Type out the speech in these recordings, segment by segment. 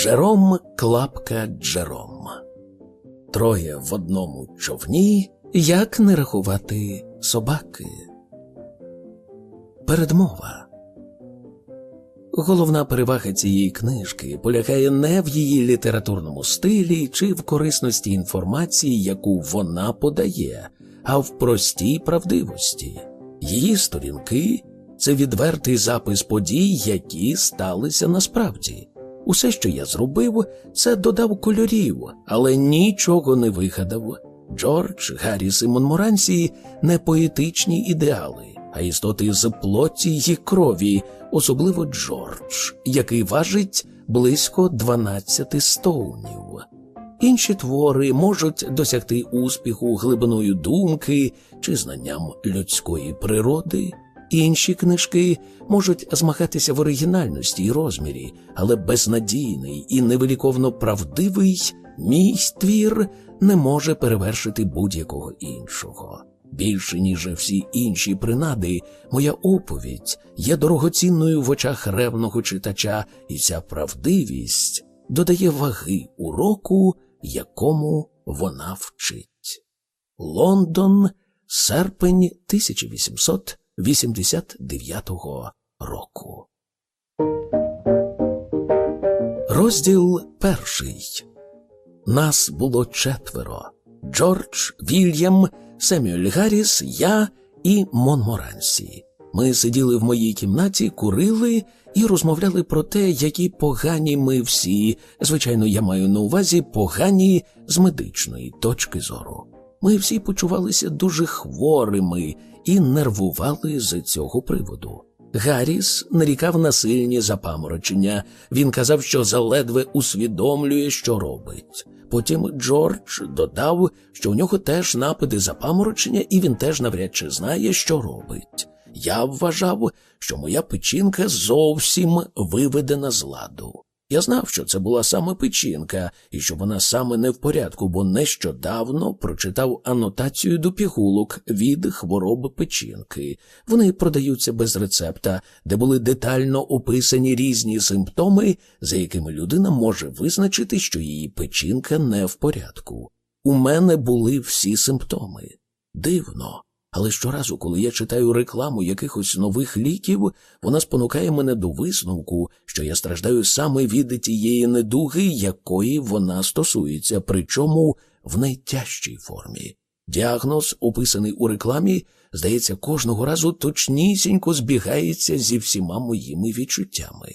Джером Клапка Джером. Троє в одному човні, як не рахувати собаки. Передмова. Головна перевага цієї книжки полягає не в її літературному стилі чи в корисності інформації, яку вона подає, а в простій правдивості. Її сторінки це відвертий запис подій, які сталися насправді. Усе, що я зробив, це додав кольорів, але нічого не вигадав. Джордж, Гарріс і Монморансі не поетичні ідеали, а істоти з плоті й крові, особливо Джордж, який важить близько 12 стоунів. Інші твори можуть досягти успіху глибиною думки чи знанням людської природи. Інші книжки можуть змагатися в оригінальності і розмірі, але безнадійний і невеликовно правдивий мій твір не може перевершити будь-якого іншого. Більше, ніж всі інші принади, моя оповідь є дорогоцінною в очах ревного читача, і ця правдивість додає ваги уроку, якому вона вчить. Лондон, серпень 1889 року. Розділ перший. Нас було четверо: Джордж, Вільям, Семюель Гарріс, я і Монморансі. Ми сиділи в моїй кімнаті, курили і розмовляли про те, які погані ми всі, звичайно, я маю на увазі погані з медичної точки зору. Ми всі почувалися дуже хворими і нервували з цього приводу. Гарріс нарікав на сильні запаморочення. Він казав, що заледве усвідомлює, що робить. Потім Джордж додав, що у нього теж напади запаморочення, і він теж навряд чи знає, що робить. Я вважав, що моя печінка зовсім виведена з ладу. Я знав, що це була саме печінка, і що вона саме не в порядку, бо нещодавно прочитав анотацію до пігулок від хвороби печінки. Вони продаються без рецепта, де були детально описані різні симптоми, за якими людина може визначити, що її печінка не в порядку. У мене були всі симптоми. Дивно. Але щоразу, коли я читаю рекламу якихось нових ліків, вона спонукає мене до висновку, що я страждаю саме від тієї недуги, якої вона стосується, причому в найтяжчій формі. Діагноз, описаний у рекламі, здається, кожного разу точнісінько збігається зі всіма моїми відчуттями.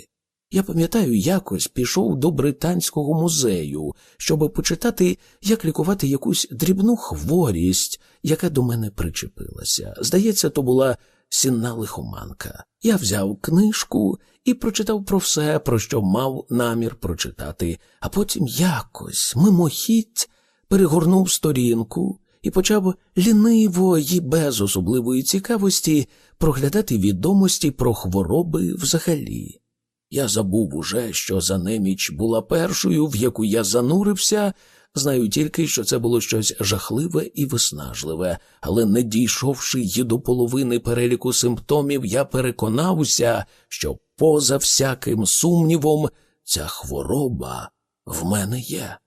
Я пам'ятаю, якось пішов до Британського музею, щоб почитати, як лікувати якусь дрібну хворість, яка до мене причепилася. Здається, то була сінна лихоманка. Я взяв книжку і прочитав про все, про що мав намір прочитати, а потім якось мимохідь перегорнув сторінку і почав ліниво і без особливої цікавості проглядати відомості про хвороби взагалі. Я забув уже, що за неміч була першою, в яку я занурився. Знаю тільки, що це було щось жахливе і виснажливе, але не дійшовши й до половини переліку симптомів, я переконався, що поза всяким сумнівом ця хвороба в мене є.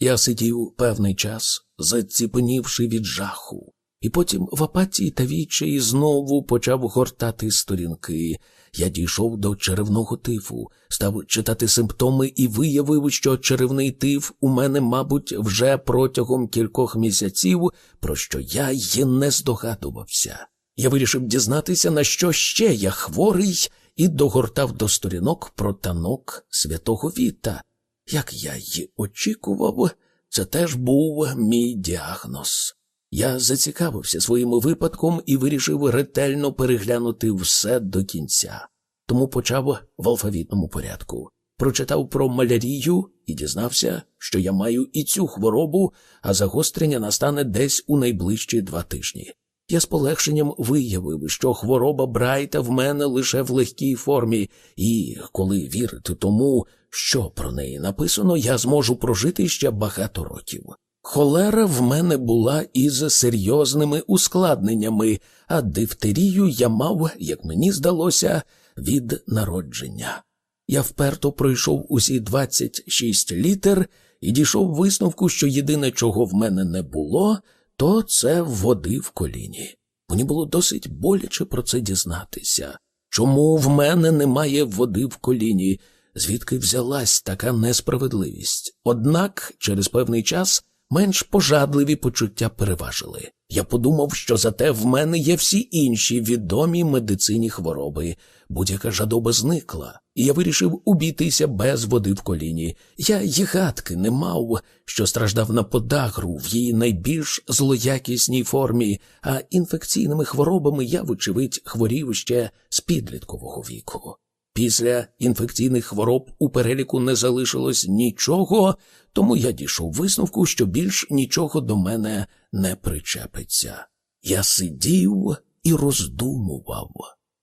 Я сидів певний час, заціпенівши від жаху, і потім в апатії та відчаї знову почав гортати сторінки. Я дійшов до черевного тифу, став читати симптоми і виявив, що черевний тиф у мене, мабуть, вже протягом кількох місяців, про що я й не здогадувався. Я вирішив дізнатися, на що ще я хворий, і догортав до сторінок про танок святого Віта. Як я й очікував, це теж був мій діагноз. Я зацікавився своїм випадком і вирішив ретельно переглянути все до кінця, тому почав в алфавітному порядку. Прочитав про малярію і дізнався, що я маю і цю хворобу, а загострення настане десь у найближчі два тижні. Я з полегшенням виявив, що хвороба Брайта в мене лише в легкій формі, і коли вірити тому, що про неї написано, я зможу прожити ще багато років. Холера в мене була із серйозними ускладненнями, а дифтерію я мав, як мені здалося, від народження. Я вперто пройшов усі 26 літер і дійшов висновку, що єдине, чого в мене не було, то це води в коліні. Мені було досить боляче про це дізнатися. Чому в мене немає води в коліні? Звідки взялась така несправедливість? Однак через певний час менш пожадливі почуття переважили. Я подумав, що зате в мене є всі інші відомі медицині хвороби. Будь-яка жадоба зникла, і я вирішив убійтися без води в коліні. Я й гадки не мав, що страждав на подагру в її найбільш злоякісній формі, а інфекційними хворобами я, вочевидь, хворів ще з підліткового віку. Після інфекційних хвороб у переліку не залишилось нічого, тому я дійшов висновку, що більш нічого до мене не причепиться. Я сидів і роздумував.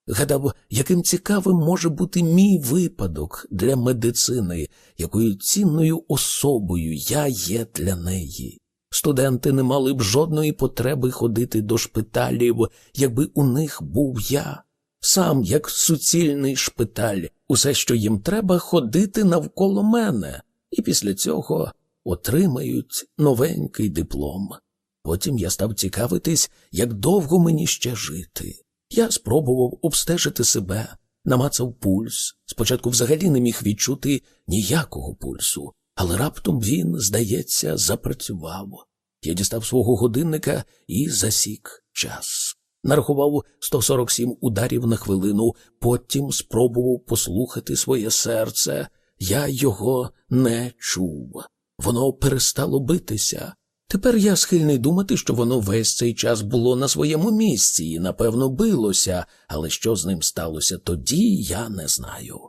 Гадав, яким цікавим може бути мій випадок для медицини, якою цінною особою я є для неї. Студенти не мали б жодної потреби ходити до шпиталів, якби у них був я. Сам, як суцільний шпиталь, усе, що їм треба, ходити навколо мене, і після цього отримають новенький диплом. Потім я став цікавитись, як довго мені ще жити. Я спробував обстежити себе, намацав пульс. Спочатку взагалі не міг відчути ніякого пульсу, але раптом він, здається, запрацював. Я дістав свого годинника і засік час. Нарахував 147 ударів на хвилину, потім спробував послухати своє серце. Я його не чув. Воно перестало битися. Тепер я схильний думати, що воно весь цей час було на своєму місці і, напевно, билося, але що з ним сталося тоді, я не знаю.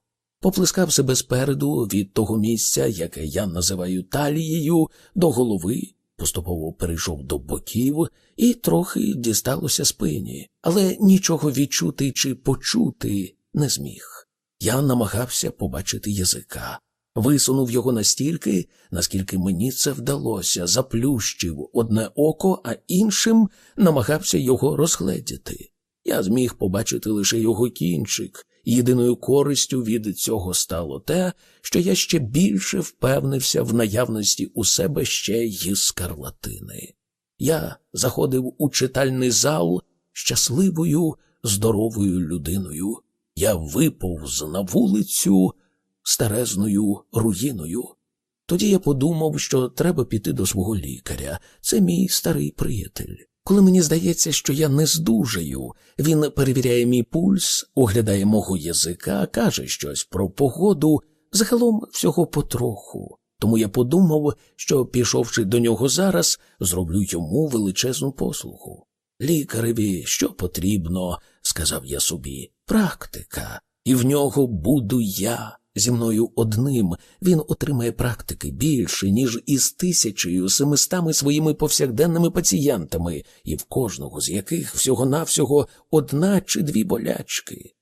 Поплескав себе спереду від того місця, яке я називаю талією, до голови, поступово перейшов до боків і трохи дісталося спині, але нічого відчути чи почути не зміг. Я намагався побачити язика, висунув його настільки, наскільки мені це вдалося, заплющив одне око, а іншим намагався його розгледіти. Я зміг побачити лише його кінчик. Єдиною користю від цього стало те, що я ще більше впевнився в наявності у себе ще й скарлатини. Я заходив у читальний зал щасливою, здоровою людиною. Я виповз на вулицю старезною руїною. Тоді я подумав, що треба піти до свого лікаря. Це мій старий приятель. Коли мені здається, що я не здужаю, він перевіряє мій пульс, оглядає мого язика, каже щось про погоду, загалом всього потроху. Тому я подумав, що, пішовши до нього зараз, зроблю йому величезну послугу. Лікареві, що потрібно, сказав я собі, практика, і в нього буду я. Зі мною одним він отримає практики більше, ніж із тисячею семистами своїми повсякденними пацієнтами, і в кожного з яких всього-навсього одна чи дві болячки.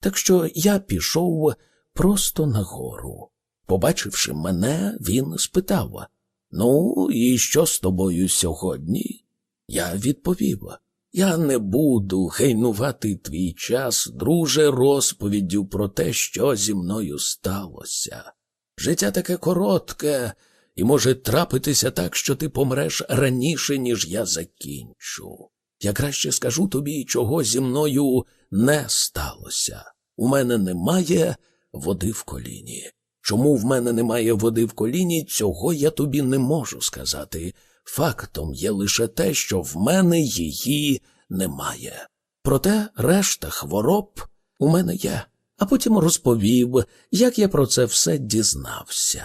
Так що я пішов просто нагору. Побачивши мене, він спитав Ну, і що з тобою сьогодні? Я відповів я не буду гейнувати твій час, друже, розповіддю про те, що зі мною сталося. Життя таке коротке, і може трапитися так, що ти помреш раніше, ніж я закінчу. Я краще скажу тобі, чого зі мною не сталося. У мене немає води в коліні. Чому в мене немає води в коліні, цього я тобі не можу сказати. Фактом є лише те, що в мене її немає. Проте решта хвороб у мене є, а потім розповів, як я про це все дізнався.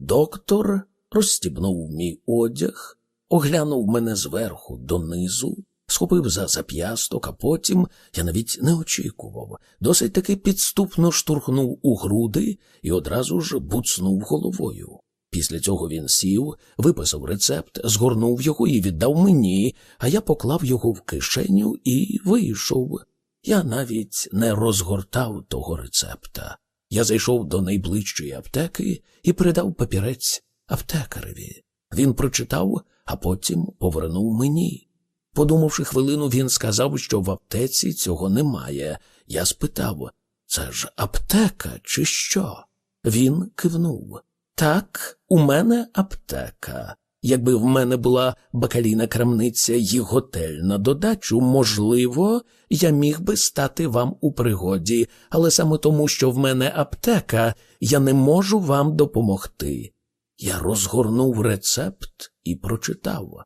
Доктор розстібнув мій одяг, оглянув мене зверху донизу, схопив за зап'ясток, а потім я навіть не очікував, досить таки підступно штурхнув у груди і одразу ж буцнув головою. Після цього він сів, виписав рецепт, згорнув його і віддав мені, а я поклав його в кишеню і вийшов. Я навіть не розгортав того рецепта. Я зайшов до найближчої аптеки і передав папірець аптекареві. Він прочитав, а потім повернув мені. Подумавши хвилину, він сказав, що в аптеці цього немає. Я спитав Це ж аптека, чи що? Він кивнув. Так, у мене аптека. Якби в мене була бакалійна крамниця і готель на додачу, можливо, я міг би стати вам у пригоді, але саме тому, що в мене аптека, я не можу вам допомогти. Я розгорнув рецепт і прочитав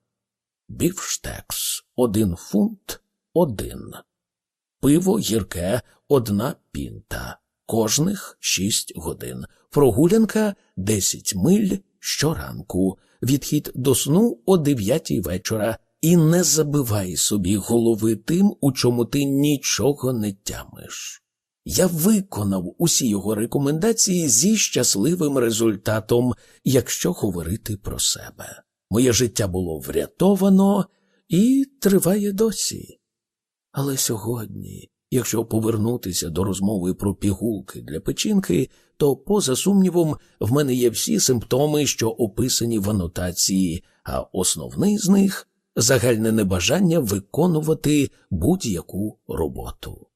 Бівштекс один фунт один. Пиво гірке одна пінта, кожних шість годин, прогулянка десять миль щоранку, відхід до сну о дев'ятій вечора, і не забивай собі голови тим, у чому ти нічого не тямиш. Я виконав усі його рекомендації зі щасливим результатом, якщо говорити про себе. Моє життя було врятовано і триває досі. Але сьогодні, якщо повернутися до розмови про пігулки для печінки, то, поза сумнівом, в мене є всі симптоми, що описані в анотації, а основний з них загальне небажання виконувати будь-яку роботу.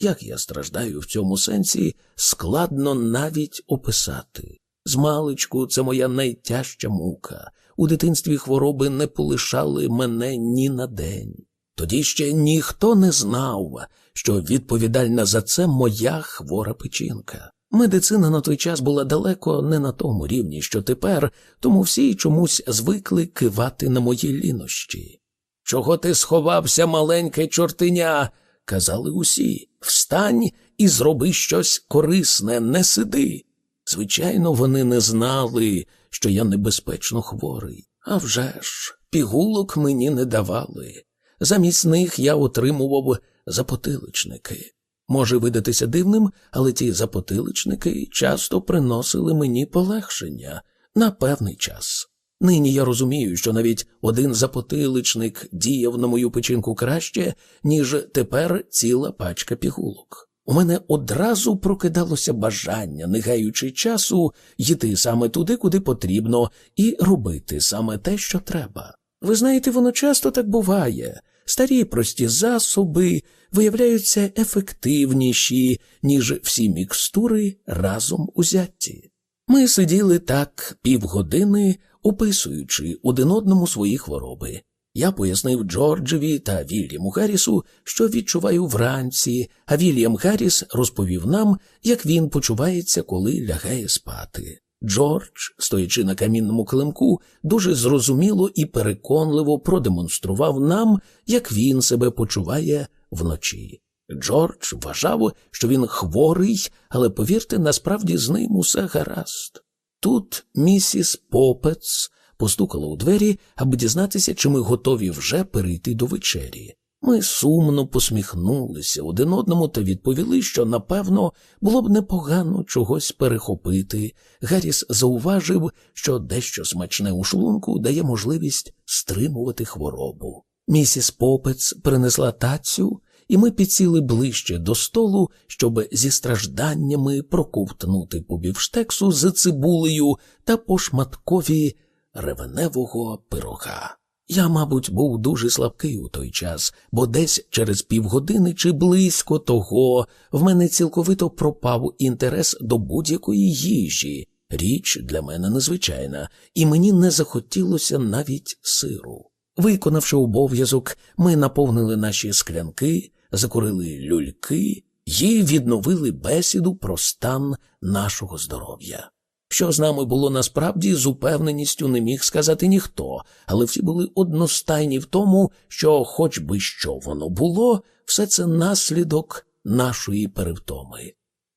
Як я страждаю в цьому сенсі, складно навіть описати. Змалечку це моя найтяжча мука. У дитинстві хвороби не полишали мене ні на день. Тоді ще ніхто не знав, що відповідальна за це моя хвора печінка. Медицина на той час була далеко не на тому рівні, що тепер, тому всі чомусь звикли кивати на мої лінощі. Чого ти сховався, маленьке чортеня? казали усі. Встань і зроби щось корисне, не сиди. Звичайно, вони не знали, що я небезпечно хворий. А вже ж, пігулок мені не давали. Замість них я отримував запотиличники. Може видатися дивним, але ті запотиличники часто приносили мені полегшення на певний час. Нині я розумію, що навіть один запотиличник діяв на мою печінку краще, ніж тепер ціла пачка пігулок. У мене одразу прокидалося бажання, не гаючи часу, йти саме туди, куди потрібно, і робити саме те, що треба. Ви знаєте, воно часто так буває. Старі прості засоби виявляються ефективніші, ніж всі мікстури разом узяті. Ми сиділи так півгодини, описуючи один одному свої хвороби. Я пояснив Джорджеві та Вільяму Гаррісу, що відчуваю вранці, а Вільям Гарріс розповів нам, як він почувається, коли лягає спати. Джордж, стоячи на камінному килимку, дуже зрозуміло і переконливо продемонстрував нам, як він себе почуває вночі. Джордж вважав, що він хворий, але повірте, насправді з ним усе гаразд. Тут місіс Попец постукала у двері, аби дізнатися, чи ми готові вже перейти до вечері. Ми сумно посміхнулися один одному та відповіли, що, напевно, було б непогано чогось перехопити. Гарріс зауважив, що дещо смачне у шлунку дає можливість стримувати хворобу. Місіс Попец принесла тацю, і ми підсіли ближче до столу, щоб зі стражданнями проковтнути по бівштексу з цибулею та по шматкові ревеневого пирога. Я, мабуть, був дуже слабкий у той час, бо десь через півгодини чи близько того в мене цілковито пропав інтерес до будь-якої їжі. Річ для мене незвичайна, і мені не захотілося навіть сиру. Виконавши обов'язок, ми наповнили наші склянки, закурили люльки і відновили бесіду про стан нашого здоров'я. Що з нами було насправді з упевненістю не міг сказати ніхто, але всі були одностайні в тому, що, хоч би що воно було, все це наслідок нашої перевтоми.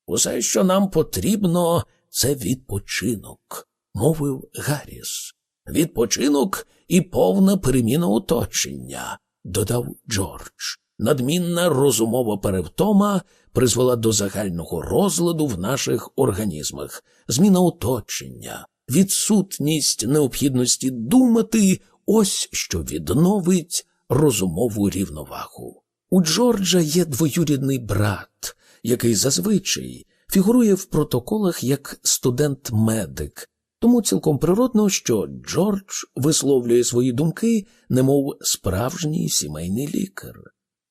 Усе, що нам потрібно, це відпочинок, мовив Гарріс. Відпочинок і повна переміна оточення, додав Джордж. Надмінна розумова перевтома призвела до загального розладу в наших організмах, зміна оточення, відсутність необхідності думати ось що відновить розумову рівновагу. У Джорджа є двоюрідний брат, який зазвичай фігурує в протоколах як студент-медик, тому цілком природно, що Джордж висловлює свої думки, немов справжній сімейний лікар.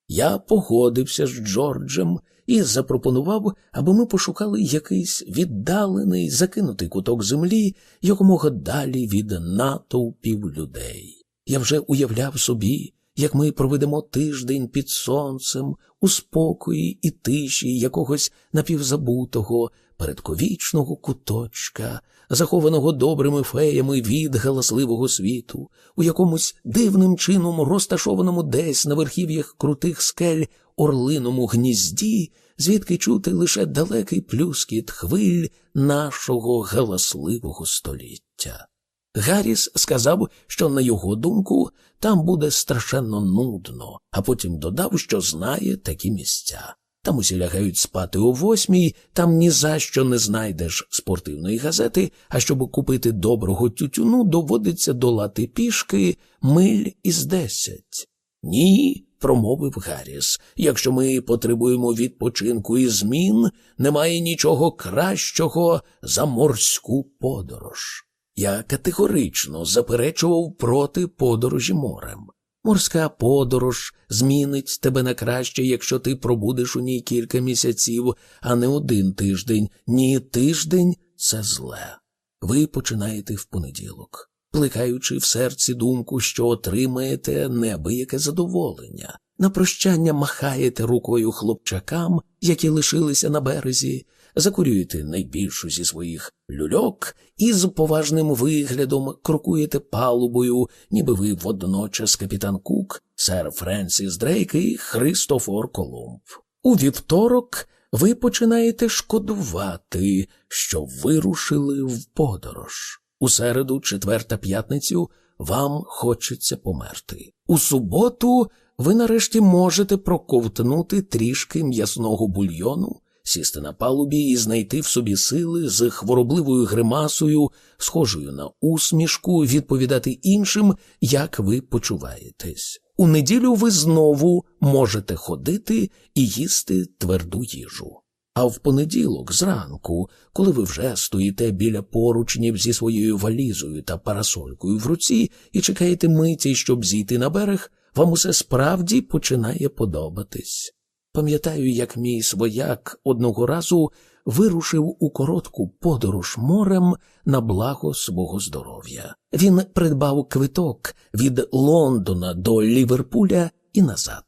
Я погодився з Джорджем і запропонував, аби ми пошукали якийсь віддалений, закинутий куток землі якомога далі від натовпів людей. Я вже уявляв собі, як ми проведемо тиждень під сонцем у спокої і тиші якогось напівзабутого, передковічного куточка, захованого добрими феями від галасливого світу, у якомусь дивним чином розташованому десь на верхів'ях крутих скель орлиному гнізді, звідки чути лише далекий плюскіт хвиль нашого галасливого століття. Гарріс сказав, що, на його думку, там буде страшенно нудно, а потім додав, що знає такі місця. Там усі лягають спати о восьмій, там ні за що не знайдеш спортивної газети, а щоб купити доброго тютюну, доводиться долати пішки миль із десять. Ні, промовив Гарріс, якщо ми потребуємо відпочинку і змін, немає нічого кращого за морську подорож. Я категорично заперечував проти подорожі морем. Морська подорож змінить тебе на краще, якщо ти пробудеш у ній кілька місяців, а не один тиждень. Ні, тиждень це зле. Ви починаєте в понеділок, плекаючи в серці думку, що отримаєте неабияке задоволення. На прощання махаєте рукою хлопчакам, які лишилися на березі, закурюєте найбільшу зі своїх люльок і з поважним виглядом крокуєте палубою, ніби ви водночас капітан Кук, сер Френсіс Дрейк і Христофор Колумб. У вівторок ви починаєте шкодувати, що вирушили в подорож. У середу, четвер та п'ятницю вам хочеться померти. У суботу ви нарешті можете проковтнути трішки м'ясного бульйону сісти на палубі і знайти в собі сили з хворобливою гримасою, схожою на усмішку, відповідати іншим, як ви почуваєтесь. У неділю ви знову можете ходити і їсти тверду їжу. А в понеділок, зранку, коли ви вже стоїте біля поручнів зі своєю валізою та парасолькою в руці і чекаєте миті, щоб зійти на берег, вам усе справді починає подобатись. Пам'ятаю, як мій свояк одного разу вирушив у коротку подорож морем на благо свого здоров'я. Він придбав квиток від Лондона до Ліверпуля і назад.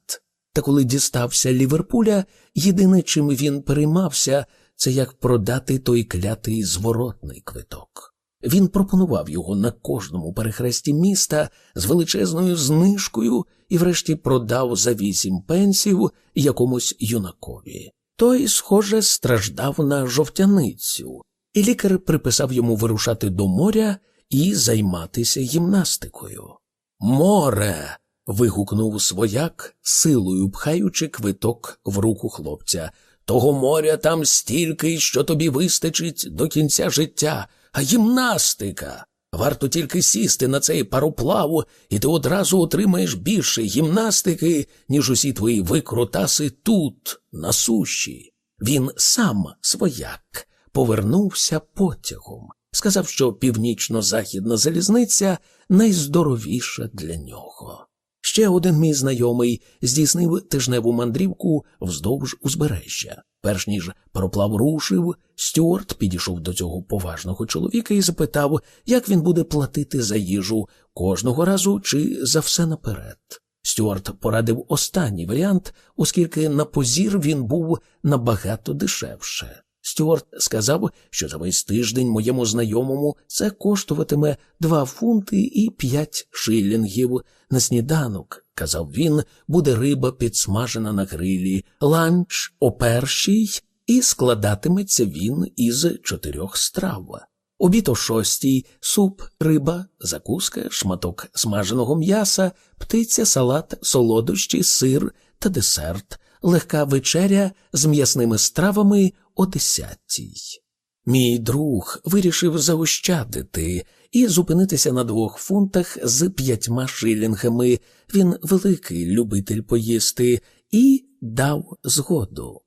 Та коли дістався Ліверпуля, єдине, чим він переймався, це як продати той клятий зворотний квиток. Він пропонував його на кожному перехресті міста з величезною знижкою і, врешті, продав за вісім пенсів якомусь юнакові. Той, схоже, страждав на жовтяницю, і лікар приписав йому вирушати до моря і займатися гімнастикою. Море. вигукнув свояк, силою пхаючи квиток в руку хлопця. Того моря там стільки, що тобі вистачить до кінця життя гімнастика. Варто тільки сісти на цей пароплав, і ти одразу отримаєш більше гімнастики, ніж усі твої викрутаси тут, на суші. Він сам свояк повернувся потягом, сказав, що північно-західна залізниця найздоровіша для нього. Ще один мій знайомий здійснив тижневу мандрівку вздовж узбережжя. Перш ніж пароплав рушив, Стюарт підійшов до цього поважного чоловіка і запитав, як він буде платити за їжу кожного разу чи за все наперед. Стюарт порадив останній варіант, оскільки на позір він був набагато дешевше. Стюарт сказав, що за весь тиждень моєму знайомому це коштуватиме два фунти і п'ять шилінгів. На сніданок, казав він, буде риба підсмажена на грилі, ланч о першій, і складатиметься він із чотирьох страв. Обід о шостій, суп, риба, закуска, шматок смаженого м'яса, птиця, салат, солодощі, сир та десерт, легка вечеря з м'ясними стравами о десятій. Мій друг вирішив заощадити і зупинитися на двох фунтах з п'ятьма шилінгами. Він великий любитель поїсти і дав згоду.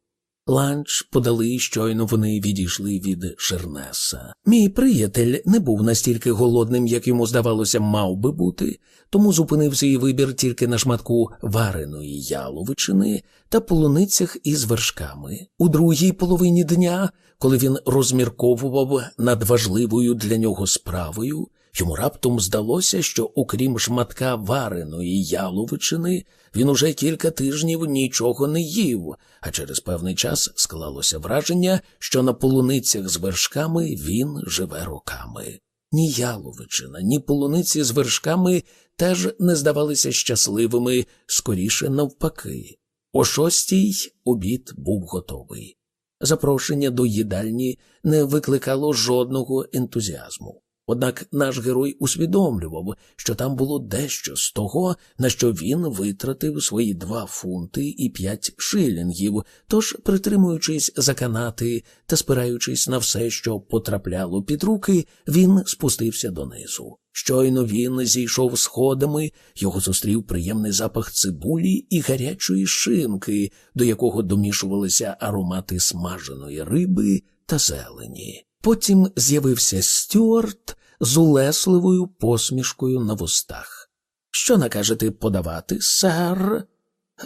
Ланч подали, щойно вони відійшли від Шернеса. Мій приятель не був настільки голодним, як йому здавалося, мав би бути, тому зупинив свій вибір тільки на шматку вареної яловичини та полуницях із вершками. У другій половині дня, коли він розмірковував над важливою для нього справою, йому раптом здалося, що, окрім шматка вареної яловичини, він уже кілька тижнів нічого не їв, а через певний час склалося враження, що на полуницях з вершками він живе роками. Ні яловичина, ні полуниці з вершками теж не здавалися щасливими, скоріше навпаки. О шостій обід був готовий. Запрошення до їдальні не викликало жодного ентузіазму. Однак наш герой усвідомлював, що там було дещо з того, на що він витратив свої два фунти і п'ять шилінгів, тож, притримуючись за канати та спираючись на все, що потрапляло під руки, він спустився донизу. Щойно він зійшов сходами, його зустрів приємний запах цибулі і гарячої шинки, до якого домішувалися аромати смаженої риби та зелені. Потім з'явився Стюарт з улесливою посмішкою на вустах. Що накажете подавати, сер?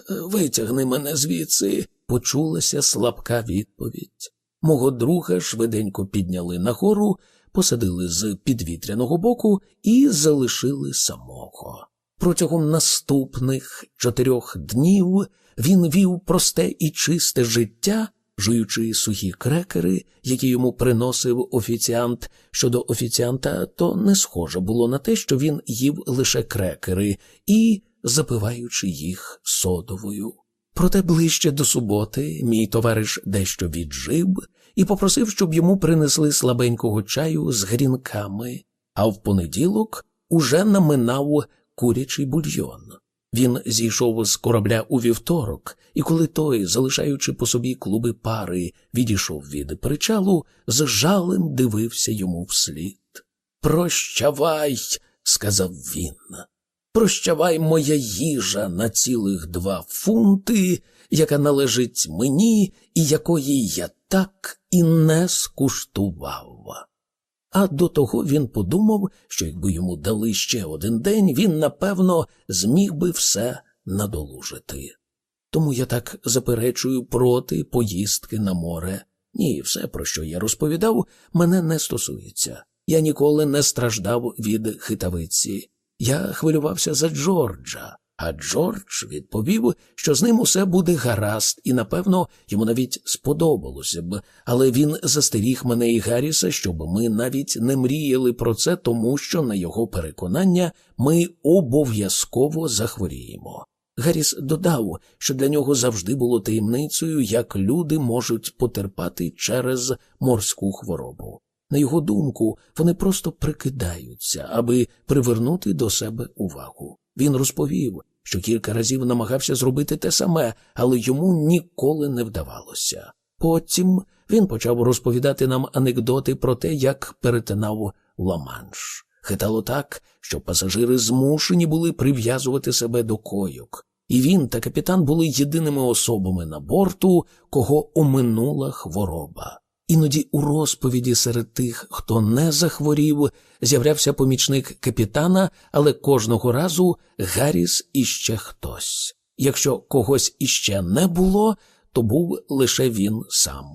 Витягни мене звідси, почулася слабка відповідь. Мого друга швиденько підняли нагору, посадили з підвітряного боку і залишили самого. Протягом наступних чотирьох днів він вів просте і чисте життя жуючи сухі крекери, які йому приносив офіціант. Щодо офіціанта, то не схоже було на те, що він їв лише крекери і запиваючи їх содовою. Проте ближче до суботи мій товариш дещо віджив і попросив, щоб йому принесли слабенького чаю з грінками, а в понеділок уже наминав курячий бульйон. Він зійшов з корабля у вівторок, і коли той, залишаючи по собі клуби пари, відійшов від причалу, з жалем дивився йому вслід. Прощавай, сказав він. Прощавай, моя їжа на цілих два фунти, яка належить мені і якої я так і не скуштував. А до того він подумав, що якби йому дали ще один день, він, напевно, зміг би все надолужити. Тому я так заперечую проти поїздки на море. Ні, все, про що я розповідав, мене не стосується. Я ніколи не страждав від хитавиці. Я хвилювався за Джорджа. А Джордж відповів, що з ним усе буде гаразд, і, напевно, йому навіть сподобалося б, але він застеріг мене і Гарріса, щоб ми навіть не мріяли про це, тому що, на його переконання, ми обов'язково захворіємо. Гарріс додав, що для нього завжди було таємницею, як люди можуть потерпати через морську хворобу. На його думку, вони просто прикидаються, аби привернути до себе увагу. Він розповів, що кілька разів намагався зробити те саме, але йому ніколи не вдавалося. Потім він почав розповідати нам анекдоти про те, як перетинав Ла-Манш. Хитало так, що пасажири змушені були прив'язувати себе до койок, і він та капітан були єдиними особами на борту, кого оминула хвороба. Іноді у розповіді серед тих, хто не захворів, з'являвся помічник капітана, але кожного разу Гарріс іще хтось. Якщо когось іще не було, то був лише він сам.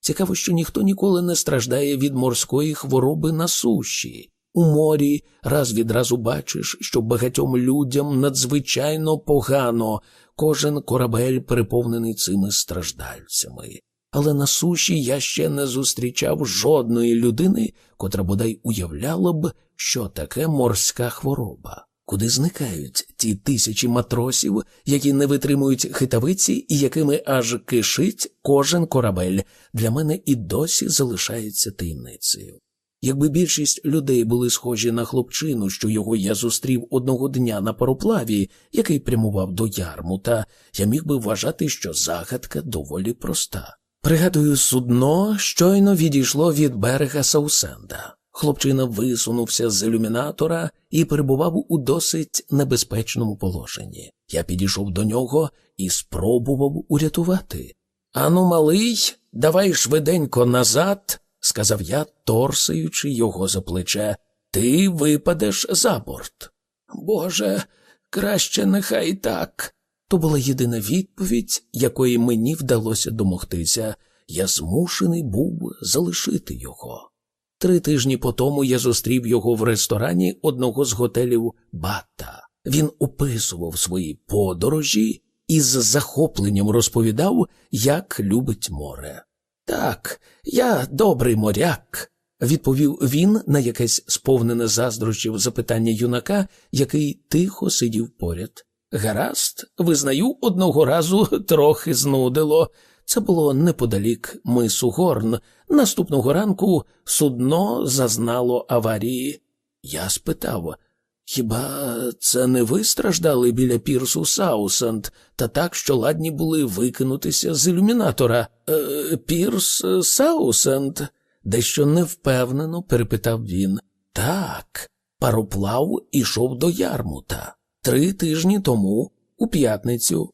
Цікаво, що ніхто ніколи не страждає від морської хвороби на суші. У морі раз відразу бачиш, що багатьом людям надзвичайно погано кожен корабель переповнений цими страждальцями але на суші я ще не зустрічав жодної людини, котра бодай уявляла б, що таке морська хвороба. Куди зникають ті тисячі матросів, які не витримують хитавиці і якими аж кишить кожен корабель, для мене і досі залишається таємницею. Якби більшість людей були схожі на хлопчину, що його я зустрів одного дня на пароплаві, який прямував до ярмута, я міг би вважати, що загадка доволі проста. Пригадую, судно щойно відійшло від берега Саусенда. Хлопчина висунувся з ілюмінатора і перебував у досить небезпечному положенні. Я підійшов до нього і спробував урятувати. Ану, малий, давай швиденько назад, сказав я, торсаючи його за плече. Ти випадеш за борт. Боже, краще нехай так. То була єдина відповідь, якої мені вдалося домогтися. Я змушений був залишити його. Три тижні по тому я зустрів його в ресторані одного з готелів Бата. Він описував свої подорожі і з захопленням розповідав, як любить море. Так, я добрий моряк, відповів він на якесь сповнене заздрощів запитання юнака, який тихо сидів поряд. Гаразд, визнаю, одного разу трохи знудило. Це було неподалік мису Горн. Наступного ранку судно зазнало аварії. Я спитав хіба це не ви страждали біля пірсу Саусанд, та так, що ладні були викинутися з ілюмінатора? Е, Пірс Саусанд? дещо невпевнено перепитав він. Так, пароплав ішов до Ярмута три тижні тому, у п'ятницю.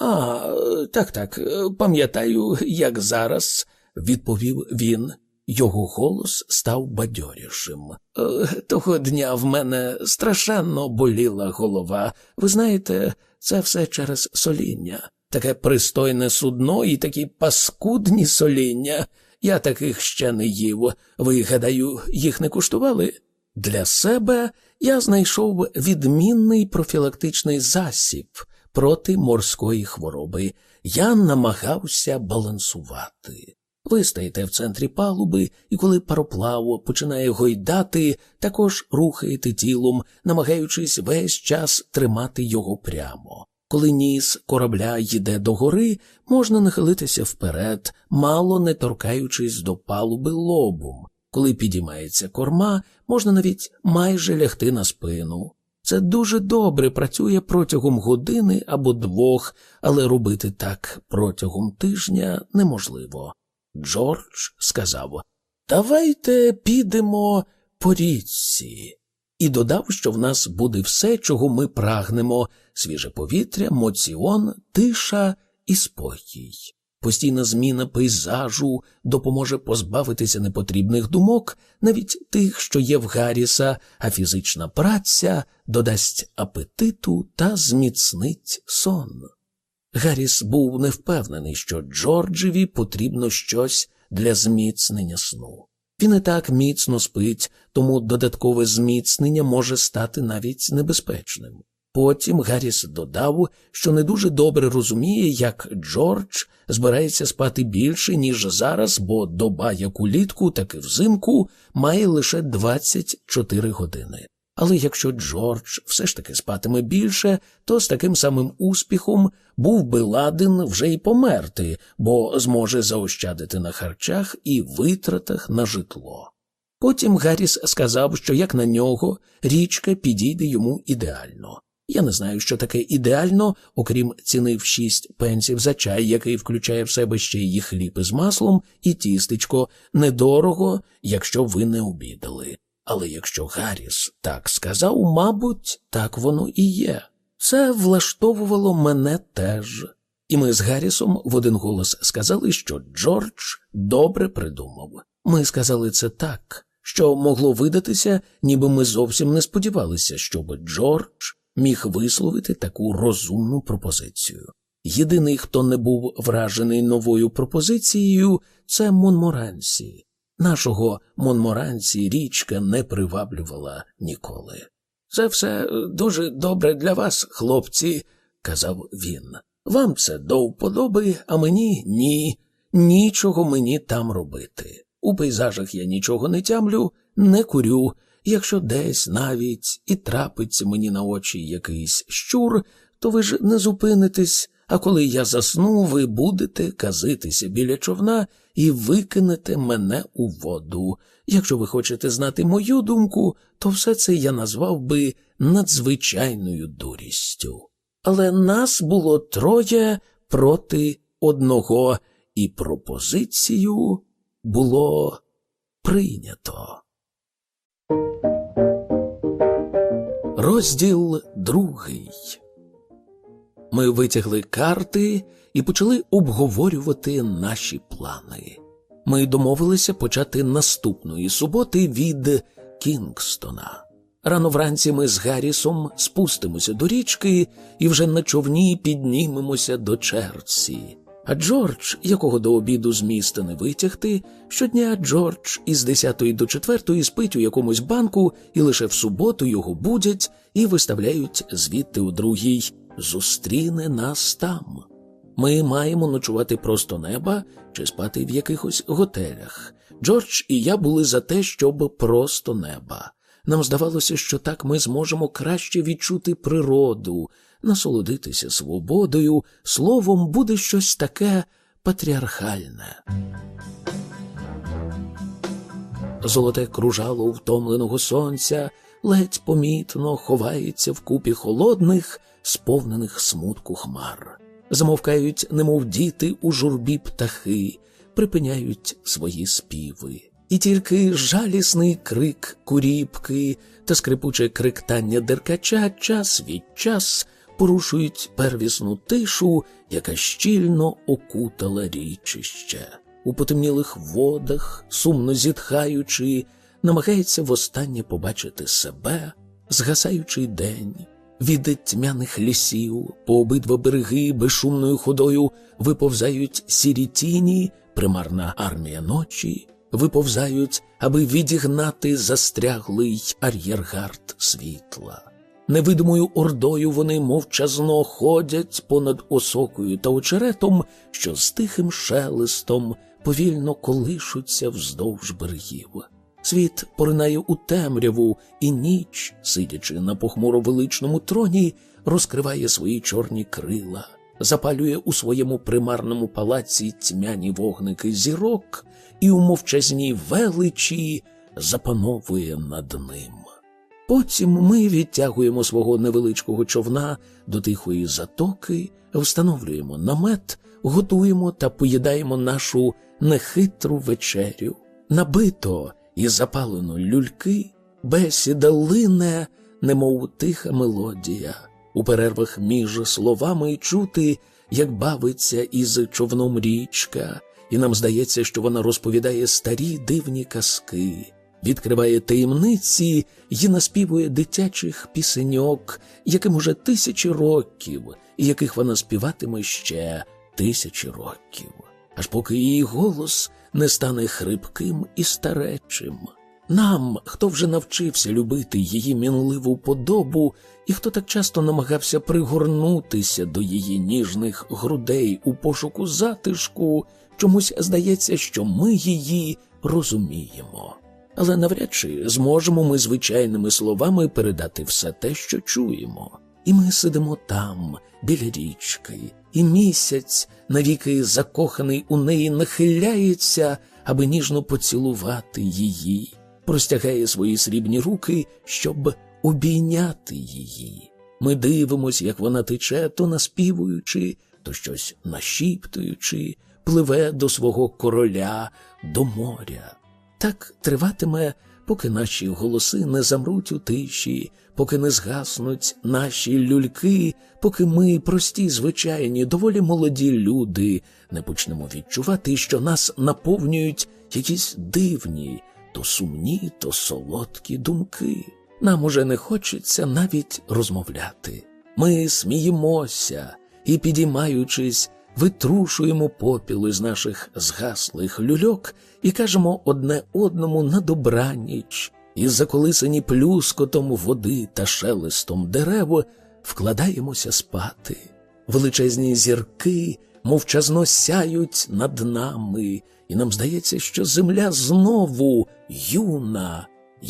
А, так, так, пам'ятаю, як зараз, відповів він. Його голос став бадьорішим. «Е, того дня в мене страшенно боліла голова. Ви знаєте, це все через соління. Таке пристойне судно і такі паскудні соління. Я таких ще не їв. Ви, гадаю, їх не куштували? Для себе я знайшов відмінний профілактичний засіб проти морської хвороби. Я намагався балансувати. Ви стоїте в центрі палуби, і коли пароплав починає гойдати, також рухаєте тілом, намагаючись весь час тримати його прямо. Коли ніс корабля йде догори, можна нахилитися вперед, мало не торкаючись до палуби лобом. Коли підіймається корма, можна навіть майже лягти на спину. Це дуже добре працює протягом години або двох, але робити так протягом тижня неможливо. Джордж сказав Давайте підемо по річці. І додав, що в нас буде все, чого ми прагнемо свіже повітря, моціон, тиша і спокій. Постійна зміна пейзажу допоможе позбавитися непотрібних думок, навіть тих, що є в Гарріса, а фізична праця додасть апетиту та зміцнить сон. Гарріс був невпевнений, що Джорджеві потрібно щось для зміцнення сну. Він і так міцно спить, тому додаткове зміцнення може стати навіть небезпечним. Потім Гарріс додав, що не дуже добре розуміє, як Джордж збирається спати більше, ніж зараз, бо доба як улітку, так і взимку має лише 24 години. Але якщо Джордж все ж таки спатиме більше, то з таким самим успіхом був би ладен вже й померти, бо зможе заощадити на харчах і витратах на житло. Потім Гарріс сказав, що як на нього річка підійде йому ідеально. Я не знаю, що таке ідеально, окрім ціни в шість пенсів за чай, який включає в себе ще й хліб із маслом і тістечко, недорого, якщо ви не обідали. Але якщо Гарріс так сказав, мабуть, так воно і є. Це влаштовувало мене теж. І ми з Гаррісом в один голос сказали, що Джордж добре придумав. Ми сказали це так, що могло видатися, ніби ми зовсім не сподівалися, щоб Джордж міг висловити таку розумну пропозицію. Єдиний, хто не був вражений новою пропозицією, це Монморансі. Нашого Монморанці річка не приваблювала ніколи. Це все дуже добре для вас, хлопці, казав він. Вам це до вподоби, а мені ні. Нічого мені там робити. У пейзажах я нічого не тямлю, не курю. Якщо десь навіть і трапиться мені на очі якийсь щур, то ви ж не зупинитесь, а коли я засну, ви будете казитися біля човна і викинете мене у воду. Якщо ви хочете знати мою думку, то все це я назвав би надзвичайною дурістю. Але нас було троє проти одного, і пропозицію було прийнято. Розділ другий Ми витягли карти і почали обговорювати наші плани. Ми домовилися почати наступної суботи від Кінгстона. Рано вранці ми з Гаррісом спустимося до річки і вже на човні піднімемося до Черці. А Джордж, якого до обіду з міста не витягти, щодня Джордж із 10 до 4 спить у якомусь банку, і лише в суботу його будять і виставляють звідти у другій. Зустріне нас там. Ми маємо ночувати просто неба чи спати в якихось готелях. Джордж і я були за те, щоб просто неба. Нам здавалося, що так ми зможемо краще відчути природу, насолодитися свободою, словом, буде щось таке патріархальне. Золоте кружало втомленого сонця ледь помітно ховається в купі холодних, сповнених смутку хмар. Замовкають, немов діти у журбі птахи, припиняють свої співи. І тільки жалісний крик куріпки та скрипуче криктання деркача час від час порушують первісну тишу, яка щільно окутала річище. У потемнілих водах, сумно зітхаючи, намагається востаннє побачити себе, згасаючий день. Від тьмяних лісів по обидва береги безшумною ходою виповзають сірі тіні, примарна армія ночі, виповзають, аби відігнати застряглий ар'єргард світла. Невидимою ордою вони мовчазно ходять понад осокою та очеретом, що з тихим шелестом повільно колишуться вздовж берегів. Світ поринає у темряву, і ніч, сидячи на похмуро величному троні, розкриває свої чорні крила, запалює у своєму примарному палаці тьмяні вогники зірок і у мовчазній величі запановує над ним. Потім ми відтягуємо свого невеличкого човна до тихої затоки, встановлюємо намет, готуємо та поїдаємо нашу нехитру вечерю. Набито і запалено люльки, бесіда лине, немов тиха мелодія. У перервах між словами чути, як бавиться із човном річка, і нам здається, що вона розповідає старі дивні казки відкриває таємниці і наспівує дитячих пісеньок, яким уже тисячі років, і яких вона співатиме ще тисячі років, аж поки її голос не стане хрипким і старечим. Нам, хто вже навчився любити її мінливу подобу, і хто так часто намагався пригорнутися до її ніжних грудей у пошуку затишку, чомусь здається, що ми її розуміємо але навряд чи зможемо ми звичайними словами передати все те, що чуємо. І ми сидимо там, біля річки, і місяць, навіки закоханий у неї, нахиляється, аби ніжно поцілувати її, простягає свої срібні руки, щоб обійняти її. Ми дивимося, як вона тече, то наспівуючи, то щось нашіптуючи, пливе до свого короля, до моря. Так триватиме, поки наші голоси не замруть у тиші, поки не згаснуть наші люльки, поки ми, прості, звичайні, доволі молоді люди, не почнемо відчувати, що нас наповнюють якісь дивні, то сумні, то солодкі думки. Нам уже не хочеться навіть розмовляти. Ми сміємося і, підіймаючись, витрушуємо попіл із наших згаслих люльок і кажемо одне одному на добраніч, і заколисані плюскотом води та шелестом дерев вкладаємося спати. Величезні зірки мовчазно сяють над нами, і нам здається, що земля знову юна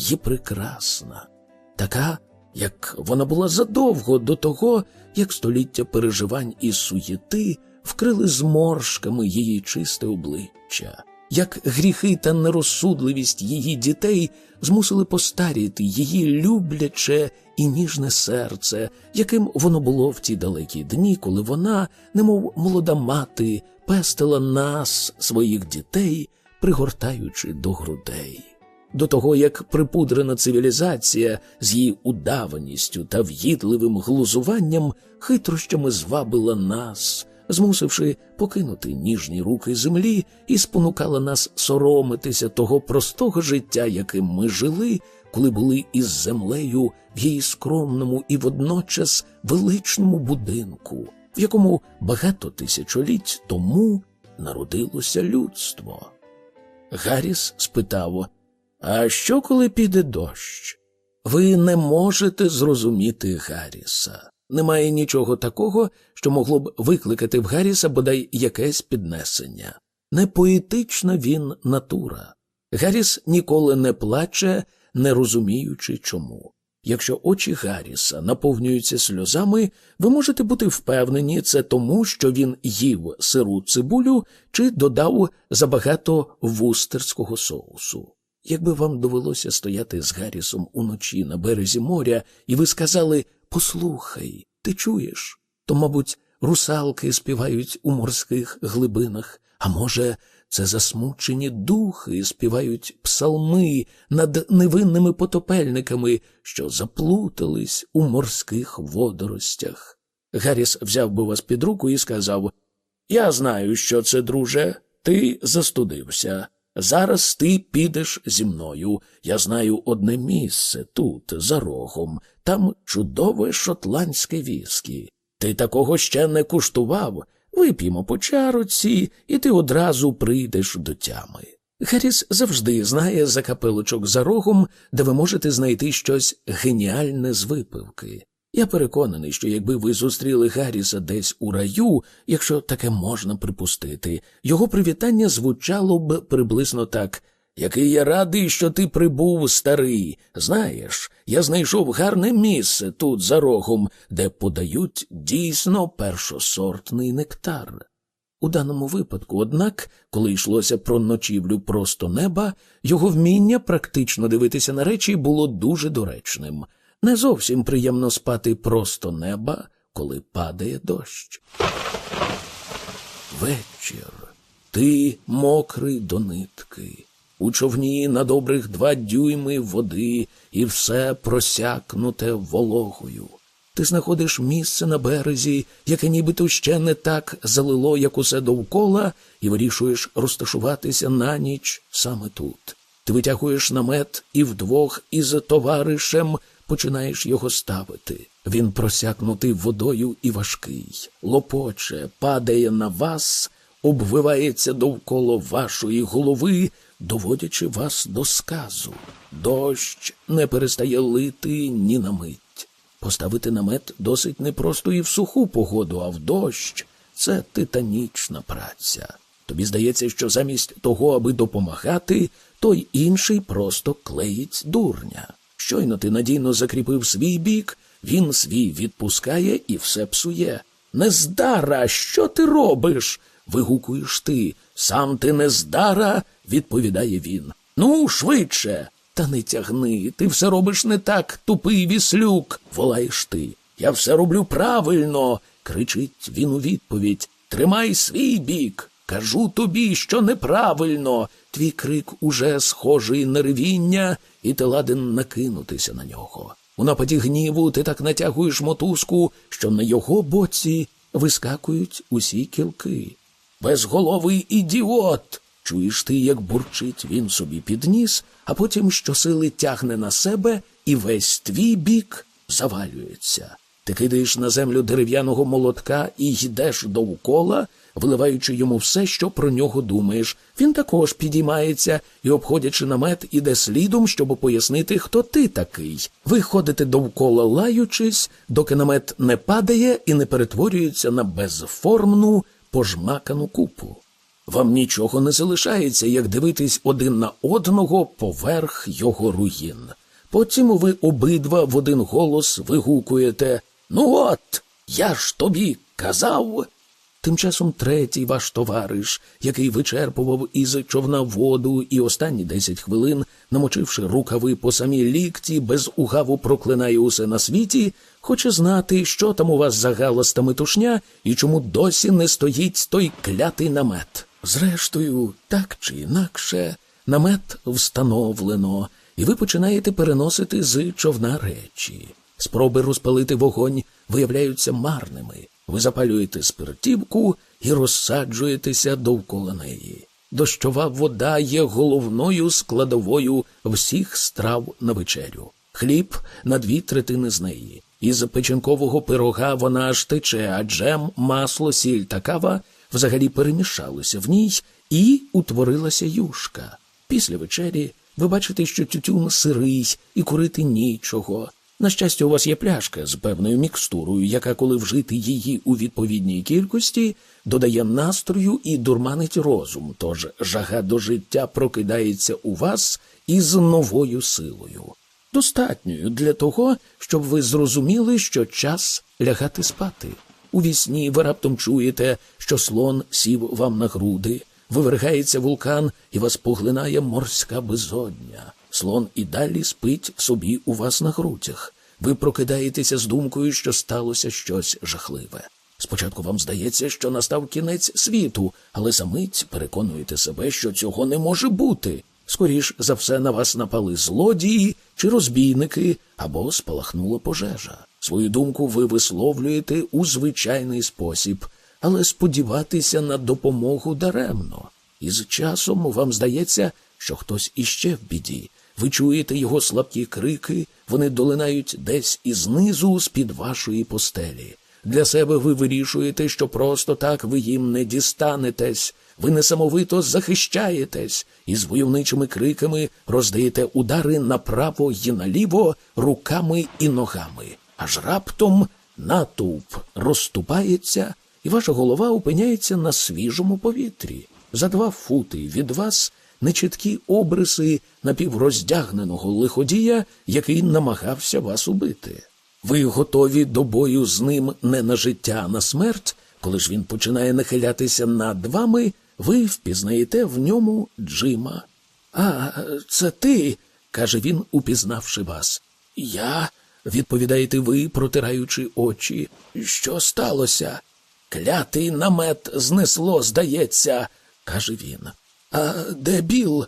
і прекрасна, така, як вона була задовго до того, як століття переживань і суєти вкрили зморшками її чисте обличчя, як гріхи та нерозсудливість її дітей змусили постаріти її любляче і ніжне серце, яким воно було в ті далекі дні, коли вона, немов молода мати, пестила нас, своїх дітей, пригортаючи до грудей. до того як припудрена цивілізація з її удаваністю та в'їдливим глузуванням хитрощами звабила нас, змусивши покинути ніжні руки землі і спонукала нас соромитися того простого життя, яким ми жили, коли були із землею в її скромному і водночас величному будинку, в якому багато тисячоліть тому народилося людство. Гарріс спитав А що, коли піде дощ? Ви не можете зрозуміти Гарріса. Немає нічого такого, що могло б викликати в Гарріса бодай якесь піднесення. Не поетична він натура. Гарріс ніколи не плаче, не розуміючи чому. Якщо очі Гарріса наповнюються сльозами, ви можете бути впевнені, це тому, що він їв сиру цибулю чи додав забагато вустерського соусу. Якби вам довелося стояти з Гаррісом уночі на березі моря, і ви сказали Послухай, ти чуєш? То, мабуть, русалки співають у морських глибинах, а може, це засмучені духи співають псалми над невинними потопельниками, що заплутались у морських водоростях. Гарріс взяв би вас під руку і сказав Я знаю, що це, друже, ти застудився. Зараз ти підеш зі мною. Я знаю одне місце тут, за рогом, там чудове шотландське віскі. Ти такого ще не куштував. Вип'ємо по чаруці, і ти одразу прийдеш до тями. Гарріс завжди знає за капелочок за рогом, де ви можете знайти щось геніальне з випивки. Я переконаний, що якби ви зустріли Гарріса десь у раю, якщо таке можна припустити, його привітання звучало б приблизно так. Який я радий, що ти прибув, старий. Знаєш, я знайшов гарне місце тут за рогом, де подають дійсно першосортний нектар. У даному випадку, однак, коли йшлося про ночівлю просто неба, його вміння практично дивитися на речі було дуже доречним. Не зовсім приємно спати просто неба, коли падає дощ. Вечір. Ти мокрий до нитки. У човні на добрих два дюйми води, і все просякнуте вологою. Ти знаходиш місце на березі, яке нібито ще не так залило, як усе довкола, і вирішуєш розташуватися на ніч саме тут. Ти витягуєш намет і вдвох із товаришем починаєш його ставити. Він просякнутий водою і важкий, лопоче, падає на вас, обвивається довкола вашої голови, доводячи вас до сказу. Дощ не перестає лити ні на мить. Поставити намет досить непросто і в суху погоду, а в дощ це титанічна праця. Тобі здається, що замість того, аби допомагати, той інший просто клеїть дурня. Щойно ти надійно закріпив свій бік, він свій відпускає і все псує. Нездара, що ти робиш? вигукуєш ти. Сам ти нездара, відповідає він. Ну, швидше. Та не тягни, ти все робиш не так, тупий віслюк, волаєш ти. Я все роблю правильно, кричить він у відповідь. Тримай свій бік. Кажу тобі, що неправильно. Твій крик уже схожий на ревіння, і ти ладен накинутися на нього. У нападі гніву ти так натягуєш мотузку, що на його боці вискакують усі кілки. Безголовий ідіот. Чуєш ти, як бурчить він собі під ніс, а потім щосили тягне на себе, і весь твій бік завалюється. Ти кидаєш на землю дерев'яного молотка і йдеш довкола, виливаючи йому все, що про нього думаєш. Він також підіймається і, обходячи намет, іде слідом, щоб пояснити, хто ти такий. Ви ходите довкола лаючись, доки намет не падає і не перетворюється на безформну пожмакану купу. Вам нічого не залишається, як дивитись один на одного поверх його руїн. Потім ви обидва в один голос вигукуєте Ну от, я ж тобі казав. Тим часом третій ваш товариш, який вичерпував із човна воду і останні десять хвилин, намочивши рукави по самій лікті, без угаву проклинає усе на світі, хоче знати, що там у вас за галас та метушня і чому досі не стоїть той клятий намет. Зрештою, так чи інакше, Намет встановлено, і ви починаєте переносити з човна речі. Спроби розпалити вогонь виявляються марними. Ви запалюєте спиртівку і розсаджуєтеся довкола неї. Дощова вода є головною складовою всіх страв на вечерю. Хліб на дві третини з неї. Із печінкового пирога вона аж тече, а джем, масло, сіль та кава взагалі перемішалися в ній і утворилася юшка. Після вечері ви бачите, що тютюн сирий і курити нічого. На щастя, у вас є пляшка з певною мікстурою, яка, коли вжити її у відповідній кількості, додає настрою і дурманить розум, тож жага до життя прокидається у вас із новою силою. Достатньою для того, щоб ви зрозуміли, що час лягати спати. У вісні ви раптом чуєте, що слон сів вам на груди, вивергається вулкан і вас поглинає морська безодня. Слон і далі спить собі у вас на грудях. Ви прокидаєтеся з думкою, що сталося щось жахливе. Спочатку вам здається, що настав кінець світу, але за мить переконуєте себе, що цього не може бути. Скоріш за все на вас напали злодії чи розбійники або спалахнула пожежа. Свою думку ви висловлюєте у звичайний спосіб, але сподіватися на допомогу даремно. І з часом вам здається, що хтось іще в біді. Ви чуєте його слабкі крики, вони долинають десь ізнизу з-під вашої постелі. Для себе ви вирішуєте, що просто так ви їм не дістанетесь, ви несамовито захищаєтесь і з войовничими криками роздаєте удари направо і наліво руками і ногами. Аж раптом натовп розступається, і ваша голова опиняється на свіжому повітрі. За два фути від вас нечіткі обриси напівроздягненого лиходія, який намагався вас убити. Ви готові до бою з ним не на життя, а на смерть. Коли ж він починає нахилятися над вами, ви впізнаєте в ньому Джима. А, це ти, каже він, упізнавши вас. Я, відповідаєте ви, протираючи очі. Що сталося? Клятий намет знесло, здається, каже він. А де біл?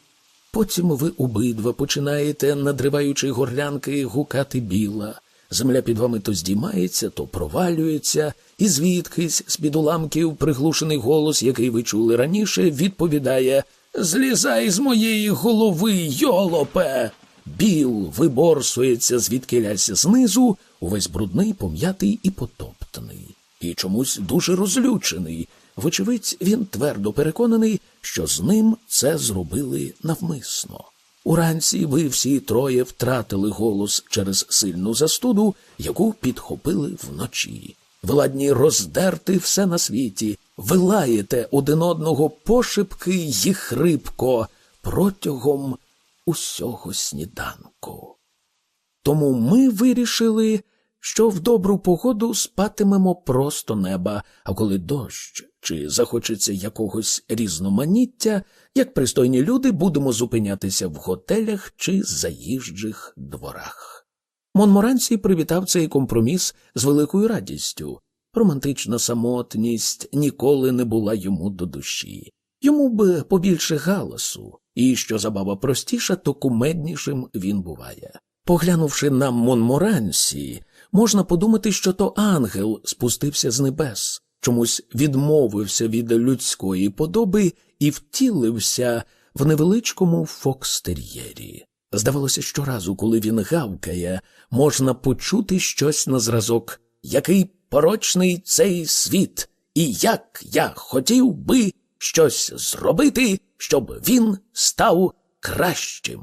Потім ви обидва починаєте, надриваючи горлянки, гукати біла. Земля під вами то здіймається, то провалюється, і звідкись з під уламків приглушений голос, який ви чули раніше, відповідає Злізай з моєї голови, йолопе. Біл виборсується звідкилясь знизу, увесь брудний, пом'ятий і потоптаний, і чомусь дуже розлючений. Вочевидь, він твердо переконаний, що з ним це зробили навмисно. Уранці ви всі троє втратили голос через сильну застуду, яку підхопили вночі. Ви ладні роздерти все на світі, ви лаєте один одного пошепки й хрипко протягом усього сніданку. Тому ми вирішили, що в добру погоду спатимемо просто неба, а коли дощ чи захочеться якогось різноманіття, як пристойні люди будемо зупинятися в готелях чи заїжджих дворах. Монморанці привітав цей компроміс з великою радістю. Романтична самотність ніколи не була йому до душі. Йому б побільше галасу, і що забава простіша, то кумеднішим він буває. Поглянувши на Монморансі, можна подумати, що то ангел спустився з небес, чомусь відмовився від людської подоби і втілився в невеличкому фокстер'єрі. Здавалося, щоразу, коли він гавкає, можна почути щось на зразок, який порочний цей світ, і як я хотів би щось зробити, щоб він став кращим.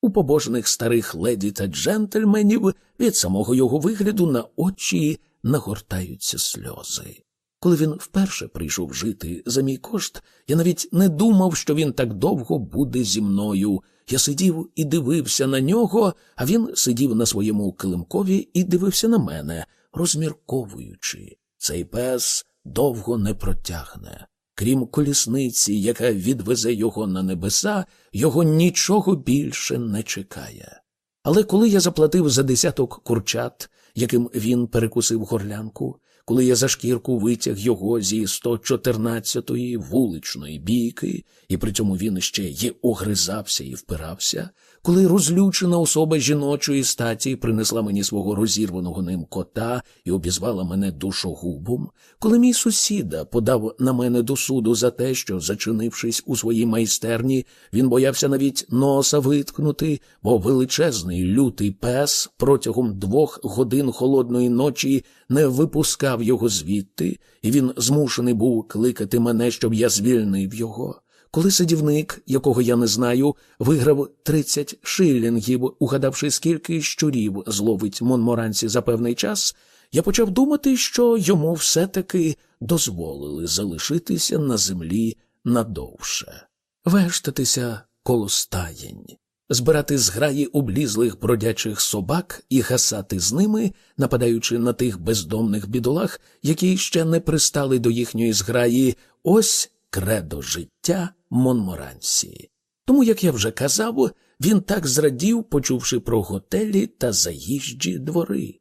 У побожних старих леді та джентльменів від самого його вигляду на очі нагортаються сльози. Коли він вперше прийшов жити за мій кошт, я навіть не думав, що він так довго буде зі мною. Я сидів і дивився на нього, а він сидів на своєму килимкові і дивився на мене, розмірковуючи. Цей пес довго не протягне. Крім колісниці, яка відвезе його на небеса, його нічого більше не чекає. Але коли я заплатив за десяток курчат, яким він перекусив горлянку, коли я за шкірку витяг його зі 114-ї вуличної бійки, і при цьому він ще й огризався і впирався, коли розлючена особа жіночої статі принесла мені свого розірваного ним кота і обізвала мене душогубом, коли мій сусіда подав на мене до суду за те, що, зачинившись у своїй майстерні, він боявся навіть носа виткнути, бо величезний лютий пес протягом двох годин холодної ночі не випускав його звідти, і він змушений був кликати мене, щоб я звільнив його. Коли садівник, якого я не знаю, виграв 30 шилінгів, угадавши, скільки щурів зловить Монморанці за певний час, я почав думати, що йому все-таки дозволили залишитися на землі надовше, вештатися коло стаєнь, збирати зграї облізлих бродячих собак і гасати з ними, нападаючи на тих бездомних бідолах, які ще не пристали до їхньої зграї, ось кредо життя Монморансі. Тому, як я вже казав, він так зрадів, почувши про готелі та заїжджі двори.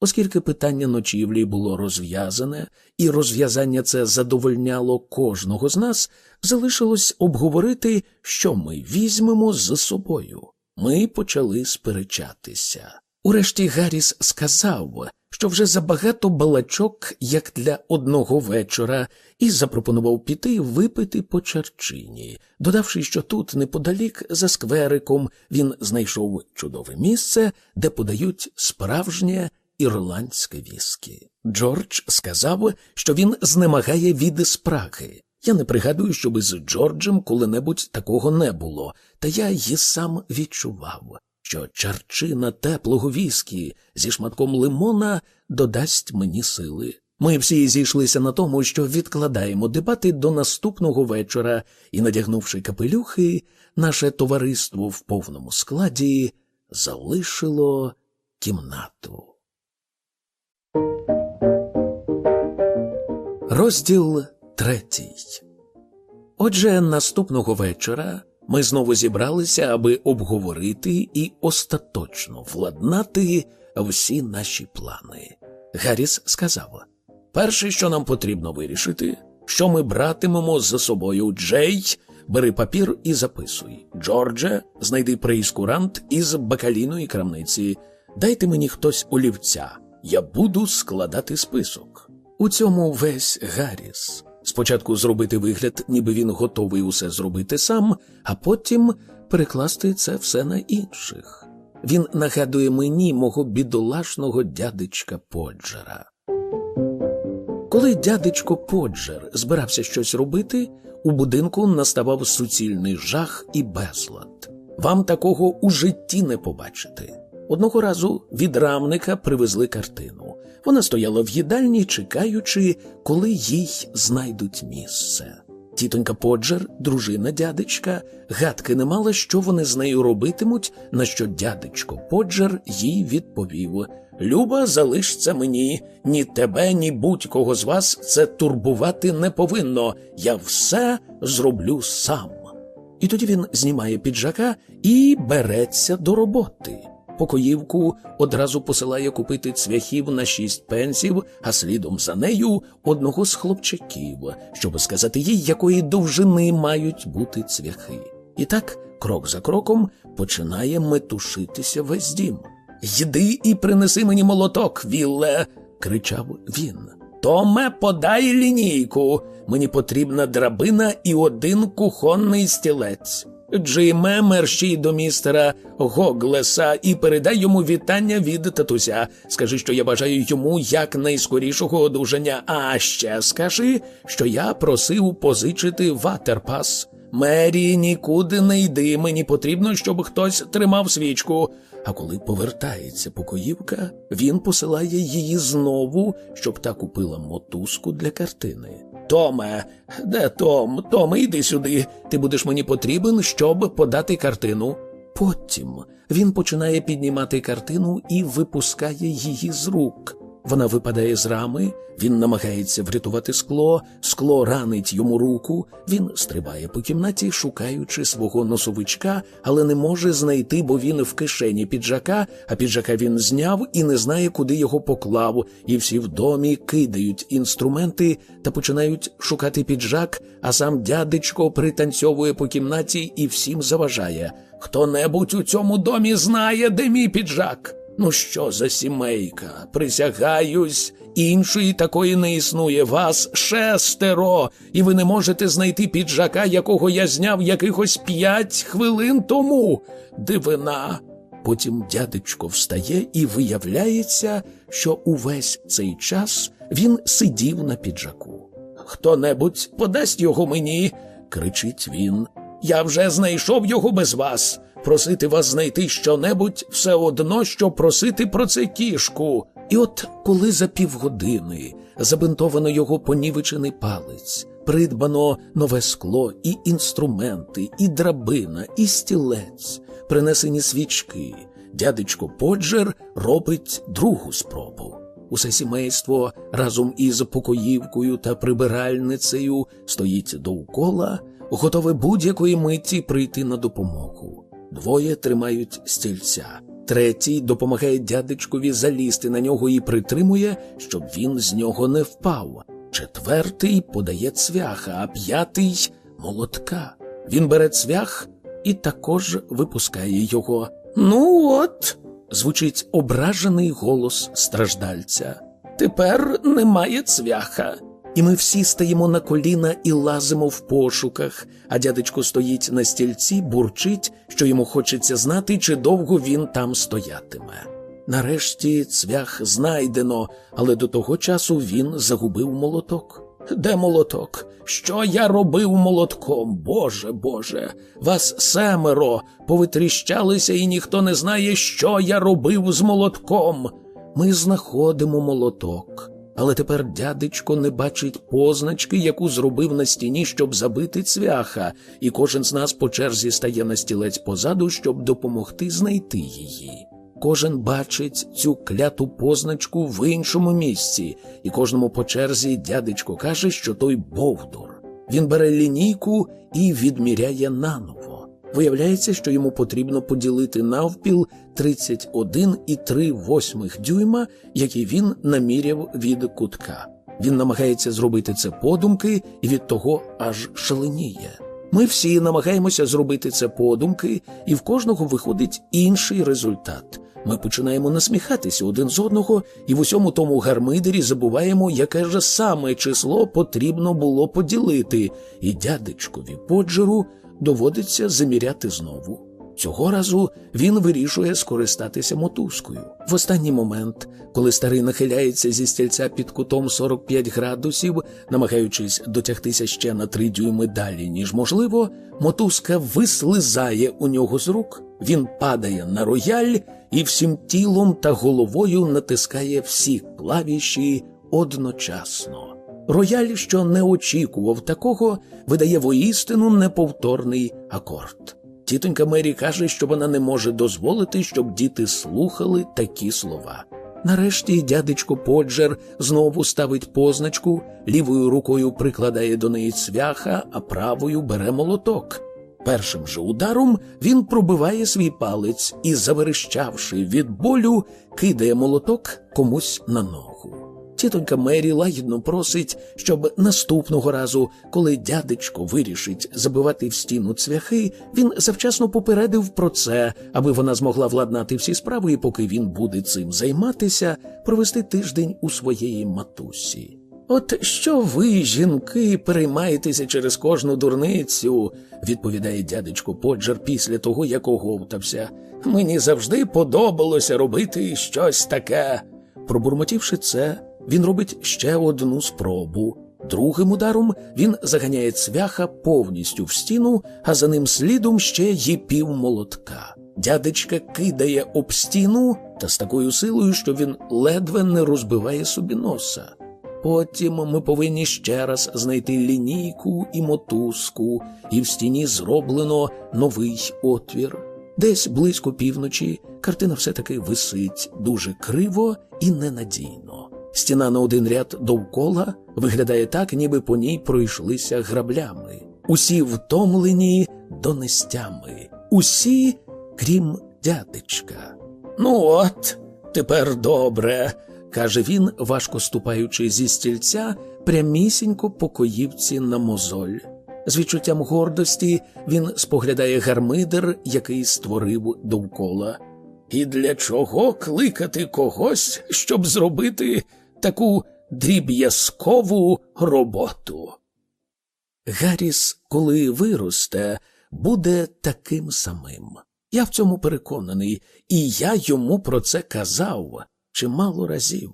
Оскільки питання ночівлі було розв'язане, і розв'язання це задовольняло кожного з нас, залишилось обговорити, що ми візьмемо з собою. Ми почали сперечатися. Урешті Гарріс сказав, що вже забагато балачок, як для одного вечора, і запропонував піти випити по чарчині, додавши, що тут, неподалік, за сквериком, він знайшов чудове місце, де подають справжнє ірландське віскі. Джордж сказав, що він знемагає від спраги. Я не пригадую, щоби з Джорджем коли-небудь такого не було, та я й сам відчував, що чарчина теплого віскі зі шматком лимона додасть мені сили. Ми всі зійшлися на тому, що відкладаємо дебати до наступного вечора, і, надягнувши капелюхи, наше товариство в повному складі залишило кімнату. Розділ третій. Отже, наступного вечора ми знову зібралися, аби обговорити і остаточно владнати всі наші плани. Гарріс сказав: перше, що нам потрібно вирішити, що ми братимемо за собою Джей, бери папір і записуй. Джордже, знайди прейскурант із бакалійної крамниці. Дайте мені хтось олівця. Я буду складати список. У цьому весь Гарріс. Спочатку зробити вигляд, ніби він готовий усе зробити сам, а потім перекласти це все на інших. Він нагадує мені мого бідолашного дядечка Поджера. Коли дядечко Поджер збирався щось робити, у будинку наставав суцільний жах і безлад. Вам такого у житті не побачити. Одного разу від рамника привезли картину. Вона стояла в їдальні, чекаючи, коли їй знайдуть місце. Тітонька Поджер, дружина дядечка, гадки не мала, що вони з нею робитимуть, на що дядечко Поджер їй відповів Люба, залишся мені, ні тебе, ні будь-кого з вас це турбувати не повинно. Я все зроблю сам. І тоді він знімає піджака і береться до роботи. Покоївку одразу посилає купити цвяхів на шість пенсів, а слідом за нею одного з хлопчаків, щоб сказати їй, якої довжини мають бути цвяхи. І так, крок за кроком, починає метушитися весь дім. Йди і принеси мені молоток, Вілле, кричав він. Томе, подай лінійку. Мені потрібна драбина і один кухонний стілець. Джиме, мерщій до містера Гоглеса і передай йому вітання від татуся. Скажи, що я бажаю йому якнайскорішого одужання. А ще скажи, що я просив позичити ватерпас. Мері, нікуди не йди. Мені потрібно, щоб хтось тримав свічку. А коли повертається покоївка, він посилає її знову, щоб та купила мотузку для картини. Томе, де Том? Томе, йди сюди. Ти будеш мені потрібен, щоб подати картину. Потім він починає піднімати картину і випускає її з рук. Вона випадає з рами, він намагається врятувати скло, скло ранить йому руку. Він стрибає по кімнаті, шукаючи свого носовичка, але не може знайти, бо він в кишені піджака, а піджака він зняв і не знає, куди його поклав. І всі в домі кидають інструменти та починають шукати піджак, а сам дядечко пританцьовує по кімнаті і всім заважає. Хто небудь у цьому домі знає, де мій піджак. Ну що за сімейка? Присягаюсь, іншої такої не існує. Вас шестеро, і ви не можете знайти піджака, якого я зняв якихось п'ять хвилин тому. Дивина. Потім дядечко встає і виявляється, що увесь цей час він сидів на піджаку. Хто небудь подасть його мені, кричить він. Я вже знайшов його без вас. Просити вас знайти щонебудь все одно, що просити про це кішку. І от коли за півгодини забинтовано його понівечений палець, придбано нове скло, і інструменти, і драбина, і стілець, принесені свічки, дядечко Поджер робить другу спробу. Усе сімейство разом із покоївкою та прибиральницею стоїть довкола, готове будь-якої миті прийти на допомогу. Двоє тримають стільця. Третій допомагає дядечкові залізти на нього і притримує, щоб він з нього не впав. Четвертий подає цвяха, а п'ятий молотка. Він бере цвях і також випускає його. Ну от, звучить ображений голос страждальця. Тепер немає цвяха. І ми всі стаємо на коліна і лазимо в пошуках, а дядечко стоїть на стільці, бурчить, що йому хочеться знати, чи довго він там стоятиме. Нарешті цвях знайдено, але до того часу він загубив молоток. Де молоток? Що я робив молотком? Боже Боже, вас семеро повитріщалися, і ніхто не знає, що я робив з молотком. Ми знаходимо молоток. Але тепер дядечко не бачить позначки, яку зробив на стіні, щоб забити цвяха, і кожен з нас по черзі стає на стілець позаду, щоб допомогти знайти її. Кожен бачить цю кляту позначку в іншому місці, і кожному по черзі дядечко каже, що той Бовдур. Він бере лінійку і відміряє наново. Виявляється, що йому потрібно поділити навпіл 31,3 восьмих дюйма, які він наміряв від кутка. Він намагається зробити це подумки і від того аж шаленіє. Ми всі намагаємося зробити це подумки, і в кожного виходить інший результат. Ми починаємо насміхатися один з одного, і в усьому тому гармидері забуваємо, яке ж саме число потрібно було поділити, і дядечкові поджеру доводиться заміряти знову. Цього разу він вирішує скористатися мотузкою. В останній момент, коли старий нахиляється зі стільця під кутом 45 градусів, намагаючись дотягтися ще на три дюйми далі, ніж можливо, мотузка вислизає у нього з рук, він падає на рояль і всім тілом та головою натискає всі клавіші одночасно. Рояль, що не очікував такого, видає воістину неповторний акорд. Тітонька Мері каже, що вона не може дозволити, щоб діти слухали такі слова. Нарешті дядечко Поджер знову ставить позначку, лівою рукою прикладає до неї цвяха, а правою бере молоток. Першим же ударом він пробиває свій палець і, заверещавши від болю, кидає молоток комусь на ногу. Тітонька Мері лагідно просить, щоб наступного разу, коли дядечко вирішить забивати в стіну цвяхи, він завчасно попередив про це, аби вона змогла владнати всі справи, і поки він буде цим займатися, провести тиждень у своєї матусі. От що ви, жінки, переймаєтеся через кожну дурницю, відповідає дядечко Поджер після того, як оговтався. Мені завжди подобалося робити щось таке. Пробурмотівши це, він робить ще одну спробу. Другим ударом він заганяє цвяха повністю в стіну, а за ним слідом ще є пів молотка. Дядечка кидає об стіну та з такою силою, що він ледве не розбиває собі носа. Потім ми повинні ще раз знайти лінійку і мотузку, і в стіні зроблено новий отвір. Десь близько півночі картина все таки висить дуже криво і ненадійно. Стіна на один ряд довкола виглядає так, ніби по ній пройшлися граблями. Усі втомлені донестями, усі, крім дядечка. Ну, от, тепер добре, каже він, важко ступаючи зі стільця, прямісінько по коївці на мозоль. З відчуттям гордості він споглядає гармидер, який створив довкола. І для чого кликати когось, щоб зробити таку дріб'язкову роботу? Гарріс, коли виросте, буде таким самим. Я в цьому переконаний, і я йому про це казав чимало разів.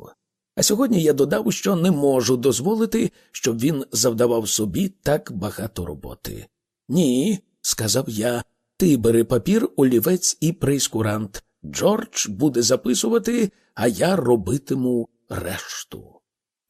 А сьогодні я додав, що не можу дозволити, щоб він завдавав собі так багато роботи. Ні, сказав я, ти бери папір, олівець і прейскурант. Джордж буде записувати, а я робитиму решту.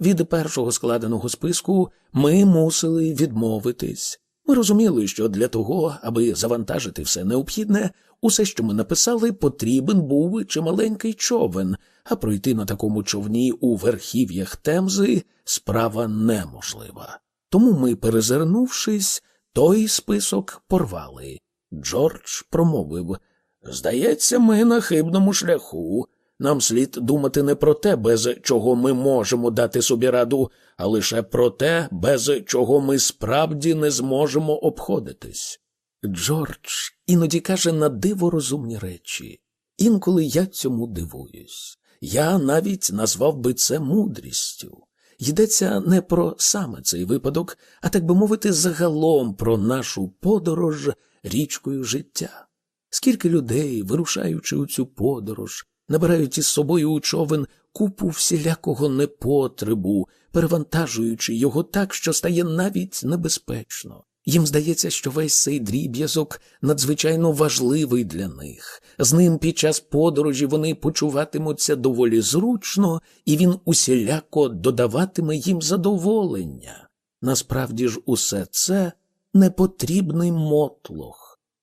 Від першого складеного списку ми мусили відмовитись. Ми розуміли, що для того, аби завантажити все необхідне, усе, що ми написали, потрібен був чималенький човен, а пройти на такому човні у верхів'ях Темзи справа неможлива. Тому ми, перезирнувшись, той список порвали. Джордж промовив Здається, ми на хибному шляху. Нам слід думати не про те, без чого ми можемо дати собі раду, а лише про те, без чого ми справді не зможемо обходитись. Джордж іноді каже на диво розумні речі. Інколи я цьому дивуюсь. Я навіть назвав би це мудрістю. Йдеться не про саме цей випадок, а так би мовити, загалом про нашу подорож річкою життя. Скільки людей, вирушаючи у цю подорож, набирають із собою у човен купу всілякого непотребу, перевантажуючи його так, що стає навіть небезпечно. Їм здається, що весь цей дріб'язок надзвичайно важливий для них. З ним під час подорожі вони почуватимуться доволі зручно, і він усіляко додаватиме їм задоволення. Насправді ж усе це непотрібний мотлох.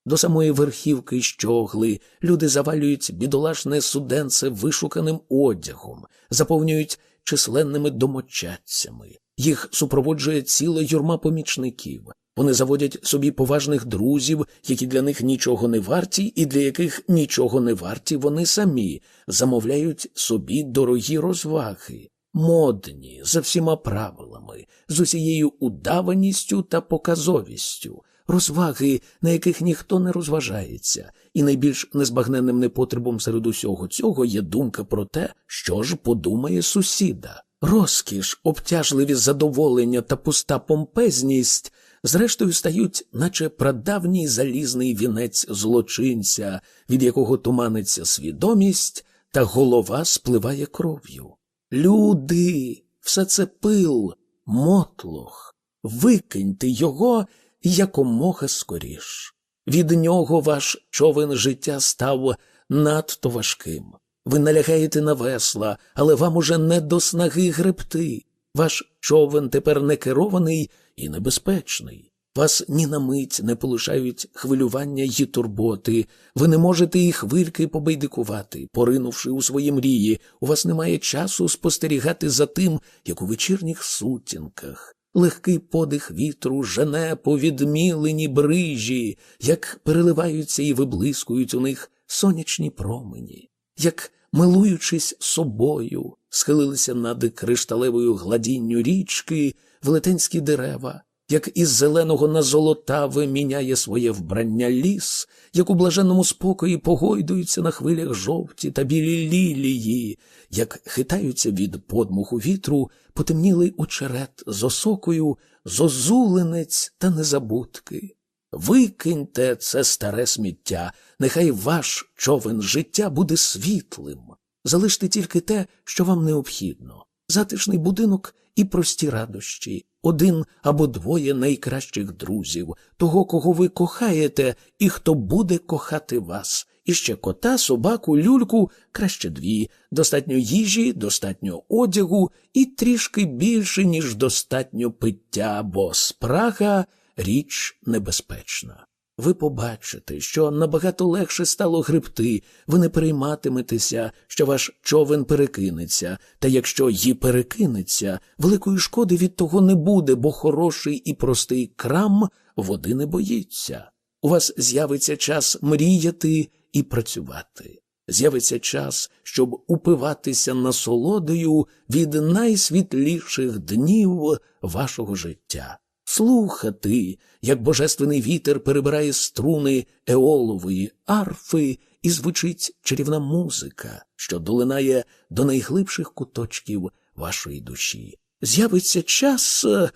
До самої верхівки щогли люди завалюють бідолашне суденце вишуканим одягом, заповнюють численними домочадцями. Їх супроводжує ціла юрма помічників. Вони заводять собі поважних друзів, які для них нічого не варті, і для яких нічого не варті вони самі замовляють собі дорогі розваги, модні, за всіма правилами, з усією удаваністю та показовістю розваги, на яких ніхто не розважається, і найбільш незбагненним непотребом серед усього цього є думка про те, що ж подумає сусіда. Розкіш, обтяжливі задоволення та пуста помпезність, зрештою стають, наче прадавній залізний вінець злочинця, від якого туманиться свідомість, та голова спливає кров'ю. Люди, все це пил, мотлох, викиньте його якомога скоріш. Від нього ваш човен життя став надто важким. Ви налягаєте на весла, але вам уже не до снаги гребти. Ваш човен тепер не керований і небезпечний. Вас ні на мить не полишають хвилювання й турботи, ви не можете і хвильки побайдикувати, поринувши у свої мрії, у вас немає часу спостерігати за тим, як у вечірніх сутінках легкий подих вітру жене по відмілені брижі, як переливаються і виблискують у них сонячні промені, як, милуючись собою, схилилися над кришталевою гладінню річки велетенські дерева, як із зеленого на золотаве міняє своє вбрання ліс, як у блаженному спокої погойдуються на хвилях жовті та білі лілії, як хитаються від подмуху вітру, потемнілий очерет з осокою, зозуленець та незабудки. Викиньте це старе сміття, нехай ваш човен життя буде світлим. Залиште тільки те, що вам необхідно затишний будинок і прості радощі, один або двоє найкращих друзів, того, кого ви кохаєте, і хто буде кохати вас. І ще кота, собаку, люльку, краще дві, достатньо їжі, достатньо одягу і трішки більше, ніж достатньо пиття, бо спрага річ небезпечна. Ви побачите, що набагато легше стало гребти, ви не перейматиметеся, що ваш човен перекинеться, та якщо й перекинеться, великої шкоди від того не буде, бо хороший і простий крам води не боїться. У вас з'явиться час мріяти і працювати. З'явиться час, щоб упиватися насолодою від найсвітліших днів вашого життя слухати, як божественний вітер перебирає струни еолової арфи і звучить чарівна музика, що долинає до найглибших куточків вашої душі. З'явиться час. Е,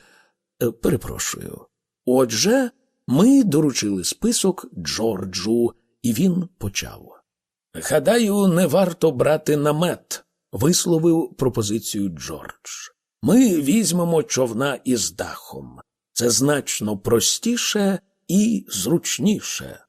е, перепрошую. Отже, ми доручили список Джорджу, і він почав. Гадаю, не варто брати намет, висловив пропозицію Джордж. Ми візьмемо човна із дахом. Це значно простіше і зручніше.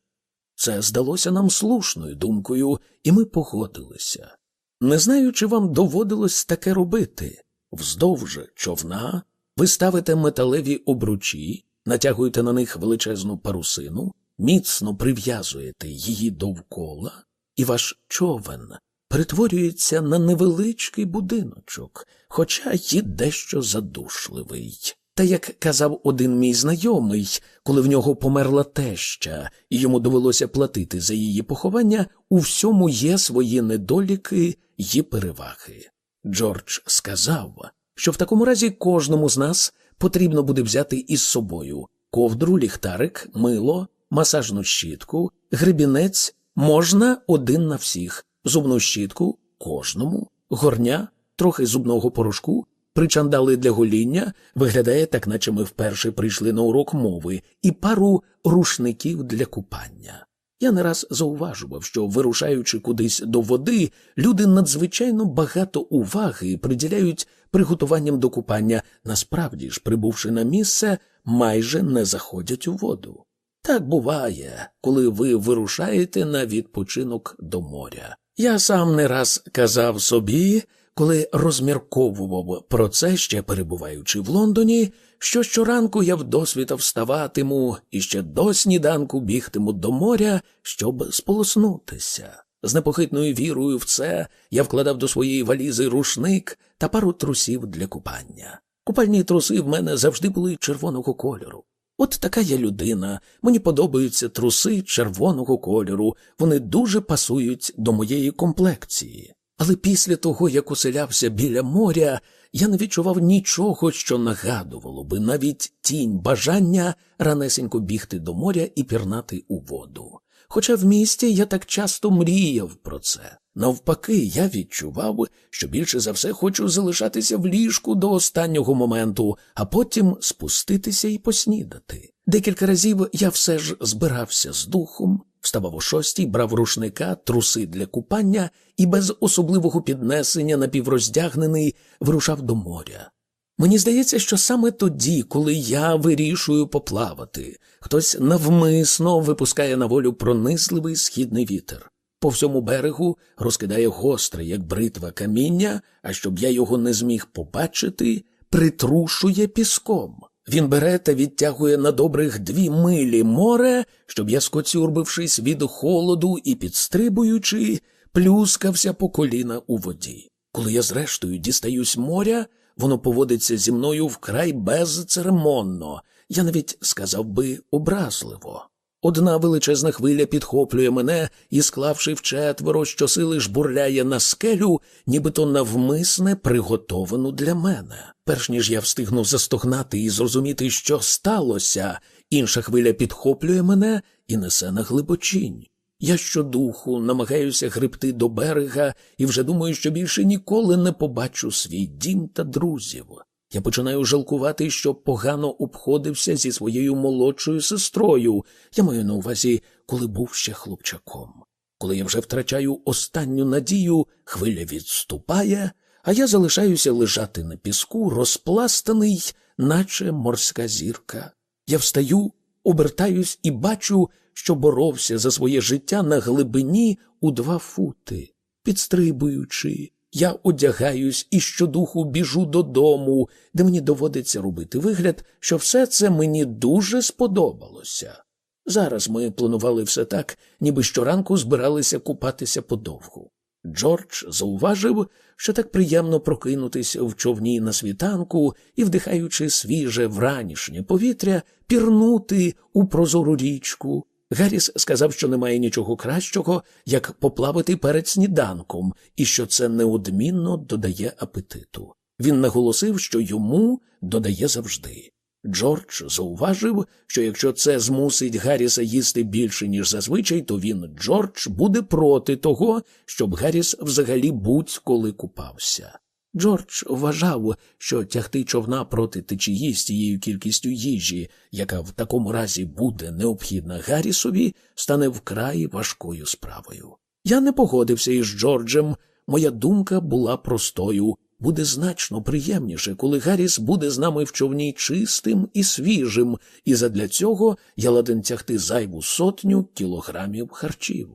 Це здалося нам слушною думкою, і ми погодилися. Не знаю, чи вам доводилось таке робити. Вздовж човна ви ставите металеві обручі, натягуєте на них величезну парусину, міцно прив'язуєте її довкола, і ваш човен перетворюється на невеличкий будиночок, хоча й дещо задушливий. Та як казав один мій знайомий, коли в нього померла теща, і йому довелося платити за її поховання, у всьому є свої недоліки й переваги. Джордж сказав, що в такому разі кожному з нас потрібно буде взяти із собою ковдру, ліхтарик, мило, масажну щітку, гребінець можна один на всіх, зубну щітку кожному, горня, трохи зубного порошку причандали для гоління, виглядає так, наче ми вперше прийшли на урок мови, і пару рушників для купання. Я не раз зауважував, що, вирушаючи кудись до води, люди надзвичайно багато уваги приділяють приготуванням до купання, насправді ж, прибувши на місце, майже не заходять у воду. Так буває, коли ви вирушаєте на відпочинок до моря. Я сам не раз казав собі, коли розмірковував про це, ще перебуваючи в Лондоні, що щоранку я вдосвіта вставатиму і ще до сніданку бігтиму до моря, щоб сполоснутися. З непохитною вірою в це я вкладав до своєї валізи рушник та пару трусів для купання. Купальні труси в мене завжди були червоного кольору. От така я людина, мені подобаються труси червоного кольору, вони дуже пасують до моєї комплекції. Але після того, як оселявся біля моря, я не відчував нічого, що нагадувало би навіть тінь бажання ранесенько бігти до моря і пірнати у воду. Хоча в місті я так часто мріяв про це. Навпаки, я відчував, що більше за все хочу залишатися в ліжку до останнього моменту, а потім спуститися і поснідати. Декілька разів я все ж збирався з духом, вставав у шостій, брав рушника, труси для купання і без особливого піднесення напівроздягнений вирушав до моря. Мені здається, що саме тоді, коли я вирішую поплавати, хтось навмисно випускає на волю пронизливий східний вітер. По всьому берегу розкидає гостре, як бритва каміння, а щоб я його не зміг побачити, притрушує піском. Він бере та відтягує на добрих дві милі море, щоб я, скоцюрбившись від холоду і підстрибуючи, плюскався по коліна у воді. Коли я, зрештою, дістаюсь моря, воно поводиться зі мною вкрай безцеремонно, я навіть сказав би образливо. Одна величезна хвиля підхоплює мене і, склавши вчетверо, щосили жбурляє на скелю, нібито навмисне приготовану для мене. Перш ніж я встигну застогнати і зрозуміти, що сталося, інша хвиля підхоплює мене і несе на глибочинь. Я щодуху намагаюся гребти до берега і вже думаю, що більше ніколи не побачу свій дім та друзів. Я починаю жалкувати, що погано обходився зі своєю молодшою сестрою. Я маю на увазі, коли був ще хлопчаком. Коли я вже втрачаю останню надію, хвиля відступає, а я залишаюся лежати на піску, розпластаний, наче морська зірка. Я встаю, обертаюсь і бачу, що боровся за своє життя на глибині у два фути, підстрибуючи. Я одягаюсь і щодуху біжу додому, де мені доводиться робити вигляд, що все це мені дуже сподобалося. Зараз ми планували все так, ніби щоранку збиралися купатися подовгу. Джордж зауважив, що так приємно прокинутись в човні на світанку і, вдихаючи свіже вранішнє повітря, пірнути у прозору річку. Гарріс сказав, що немає нічого кращого, як поплавати перед сніданком, і що це неодмінно додає апетиту. Він наголосив, що йому додає завжди. Джордж зауважив, що якщо це змусить Гарріса їсти більше, ніж зазвичай, то він, Джордж, буде проти того, щоб Гарріс взагалі будь-коли купався. Джордж вважав, що тягти човна проти течії з тією кількістю їжі, яка в такому разі буде необхідна Гаррісові, стане вкрай важкою справою. Я не погодився із Джорджем, моя думка була простою буде значно приємніше, коли Гарріс буде з нами в човні чистим і свіжим, і задля цього я ладен тягти зайву сотню кілограмів харчів.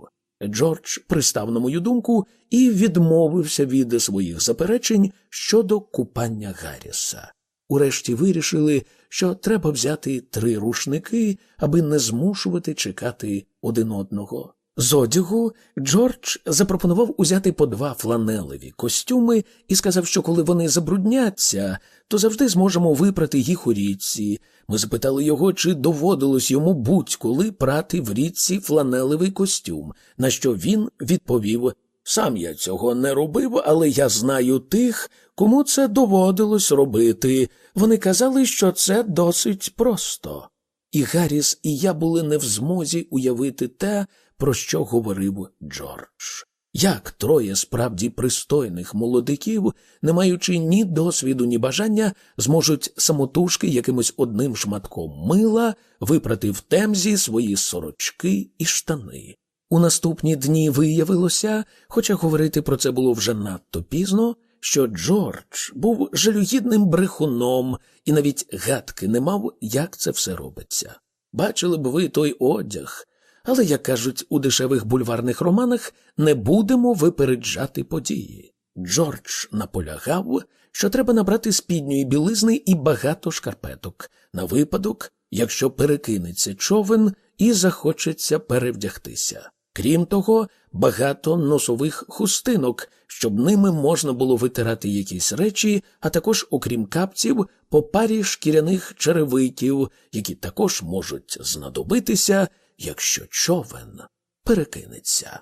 Джордж пристав на мою думку і відмовився від своїх заперечень щодо купання Гарріса. Урешті вирішили, що треба взяти три рушники, аби не змушувати чекати один одного. З одягу Джордж запропонував узяти по два фланелеві костюми і сказав, що коли вони забрудняться, то завжди зможемо випрати їх у річці. Ми запитали його, чи доводилось йому будь-коли прати в річці фланелевий костюм, на що він відповів Сам я цього не робив, але я знаю тих, кому це доводилось робити. Вони казали, що це досить просто. І Гарріс, і я були не в змозі уявити те, про що говорив Джордж. Як троє справді пристойних молодиків, не маючи ні досвіду, ні бажання, зможуть самотужки якимось одним шматком мила випрати в темзі свої сорочки і штани. У наступні дні виявилося, хоча говорити про це було вже надто пізно, що Джордж був жалюгідним брехуном і навіть гадки не мав, як це все робиться. Бачили б ви той одяг, але, як кажуть у дешевих бульварних романах, не будемо випереджати події. Джордж наполягав, що треба набрати спідньої білизни і багато шкарпеток на випадок, якщо перекинеться човен і захочеться перевдягтися. Крім того, багато носових хустинок, щоб ними можна було витирати якісь речі, а також, окрім капців, по парі шкіряних черевиків, які також можуть знадобитися, якщо човен перекинеться.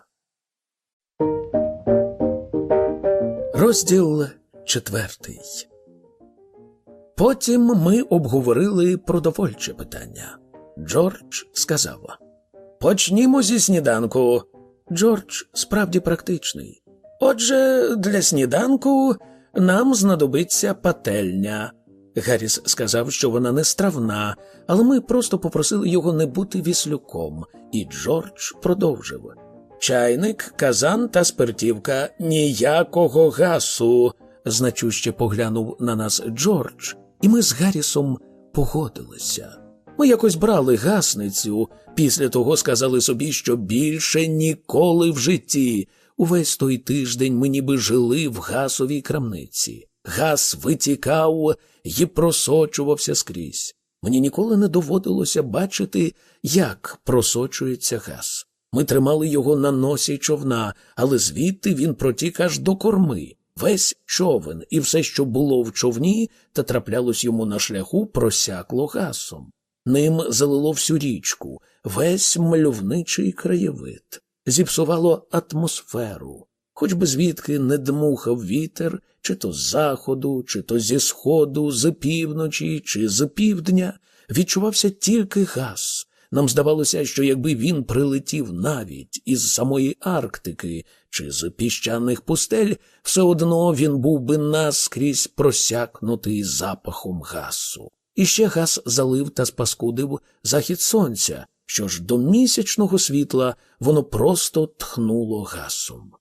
Розділ четвертий. Потім ми обговорили продовольче питання. Джордж сказав Почнімо зі сніданку. Джордж справді практичний. Отже, для сніданку нам знадобиться пательня. Гарріс сказав, що вона не стравна, але ми просто попросили його не бути віслюком, і Джордж продовжив чайник, казан та спиртівка ніякого гасу. значуще поглянув на нас Джордж, і ми з Гаррісом погодилися. Ми якось брали гасницю, після того сказали собі, що більше ніколи в житті. Увесь той тиждень ми ніби жили в гасовій крамниці. Газ витікав і просочувався скрізь. Мені ніколи не доводилося бачити, як просочується газ. Ми тримали його на носі човна, але звідти він протік аж до корми. Весь човен і все, що було в човні, та траплялось йому на шляху, просякло гасом. Ним залило всю річку, весь мальовничий краєвид, зіпсувало атмосферу, хоч би звідки не дмухав вітер, чи то з заходу, чи то зі сходу, з півночі, чи з півдня, відчувався тільки газ. Нам здавалося, що якби він прилетів навіть із самої Арктики чи з піщаних пустель, все одно він був би наскрізь просякнутий запахом газу. І ще газ залив та спаскудив захід сонця, що ж до місячного світла воно просто тхнуло газом.